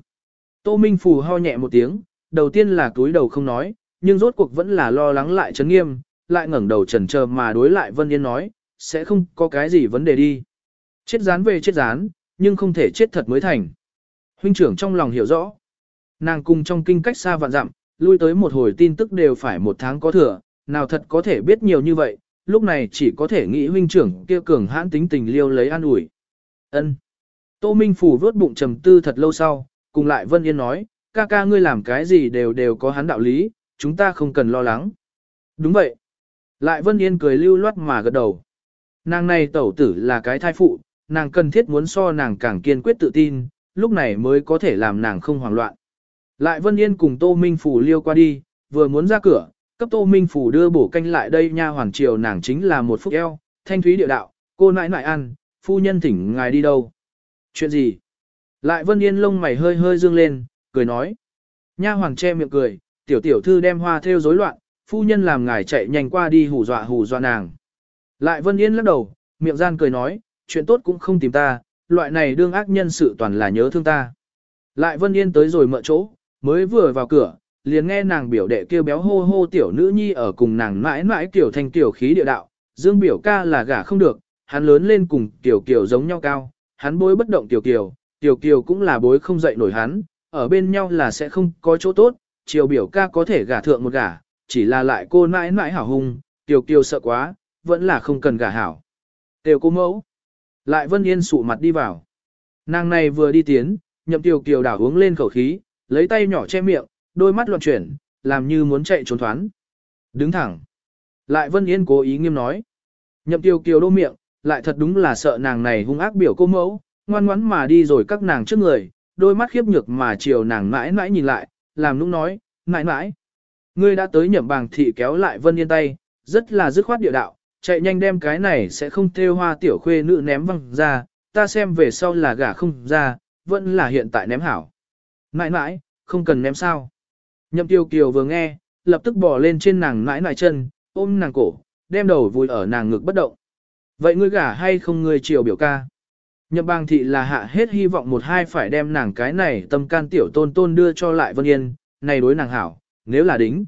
Tô Minh Phù ho nhẹ một tiếng, đầu tiên là túi đầu không nói, nhưng rốt cuộc vẫn là lo lắng lại chấn nghiêm, lại ngẩng đầu trần chờ mà đối lại Vân Yên nói, sẽ không có cái gì vấn đề đi. Chết rán về chết rán, nhưng không thể chết thật mới thành. Huynh trưởng trong lòng hiểu rõ. Nàng cùng trong kinh cách xa vạn dặm, lui tới một hồi tin tức đều phải một tháng có thừa, nào thật có thể biết nhiều như vậy, lúc này chỉ có thể nghĩ huynh trưởng kia cường hãn tính tình liêu lấy an ủi. Ân. Tô Minh Phủ vớt bụng trầm tư thật lâu sau, cùng lại Vân Yên nói, ca ca ngươi làm cái gì đều đều có hắn đạo lý, chúng ta không cần lo lắng. Đúng vậy. Lại Vân Yên cười lưu loát mà gật đầu. Nàng này tẩu tử là cái thai phụ, nàng cần thiết muốn so nàng càng kiên quyết tự tin, lúc này mới có thể làm nàng không hoảng loạn. Lại Vân Yên cùng Tô Minh Phủ liêu qua đi, vừa muốn ra cửa, cấp Tô Minh Phủ đưa bổ canh lại đây nha hoàng triều nàng chính là một phúc eo, thanh thúy địa đạo, cô nãi nãi ăn, phu nhân thỉnh ngài đi đâu. Chuyện gì? Lại Vân Yên lông mày hơi hơi dương lên, cười nói. Nha hoàng che miệng cười, tiểu tiểu thư đem hoa theo rối loạn, phu nhân làm ngài chạy nhanh qua đi hù dọa hù dọa nàng. Lại Vân Yên lắc đầu, miệng gian cười nói, chuyện tốt cũng không tìm ta, loại này đương ác nhân sự toàn là nhớ thương ta. Lại Vân Yên tới rồi mợ chỗ, mới vừa vào cửa, liền nghe nàng biểu đệ kêu béo hô hô tiểu nữ nhi ở cùng nàng mãi mãi tiểu thành tiểu khí địa đạo, dương biểu ca là gả không được, hắn lớn lên cùng tiểu kiều giống nhau cao, hắn bối bất động tiểu kiều, tiểu kiều cũng là bối không dậy nổi hắn, ở bên nhau là sẽ không có chỗ tốt, triều biểu ca có thể gả thượng một gả, chỉ là lại cô mãi mãi hảo hung, tiểu kiều sợ quá, vẫn là không cần gả hảo. Tiểu cô mẫu, lại vân yên sụ mặt đi vào. Nàng này vừa đi tiến, nhậm tiểu kiều đảo uống lên khẩu khí, lấy tay nhỏ che miệng, đôi mắt loạn chuyển, làm như muốn chạy trốn thoán. Đứng thẳng. Lại Vân Yên cố ý nghiêm nói. Nhậm tiêu kiều đô miệng, lại thật đúng là sợ nàng này hung ác biểu cô mẫu, ngoan ngoãn mà đi rồi các nàng trước người, đôi mắt khiếp nhược mà chiều nàng mãi mãi nhìn lại, làm nũng nói, mãi mãi. Ngươi đã tới nhậm bàng thị kéo lại Vân Yên tay, rất là dứt khoát địa đạo, chạy nhanh đem cái này sẽ không theo hoa tiểu khuê nữ ném văng ra, ta xem về sau là gả không ra, vẫn là hiện tại ném hảo. Mãi mãi, không cần ném sao. Nhậm tiêu kiều vừa nghe, lập tức bỏ lên trên nàng mãi mãi chân, ôm nàng cổ, đem đầu vùi ở nàng ngực bất động. Vậy ngươi gả hay không ngươi chiều biểu ca? Nhậm bang thị là hạ hết hy vọng một hai phải đem nàng cái này tâm can tiểu tôn tôn đưa cho lại Vân Yên, này đối nàng hảo, nếu là đính,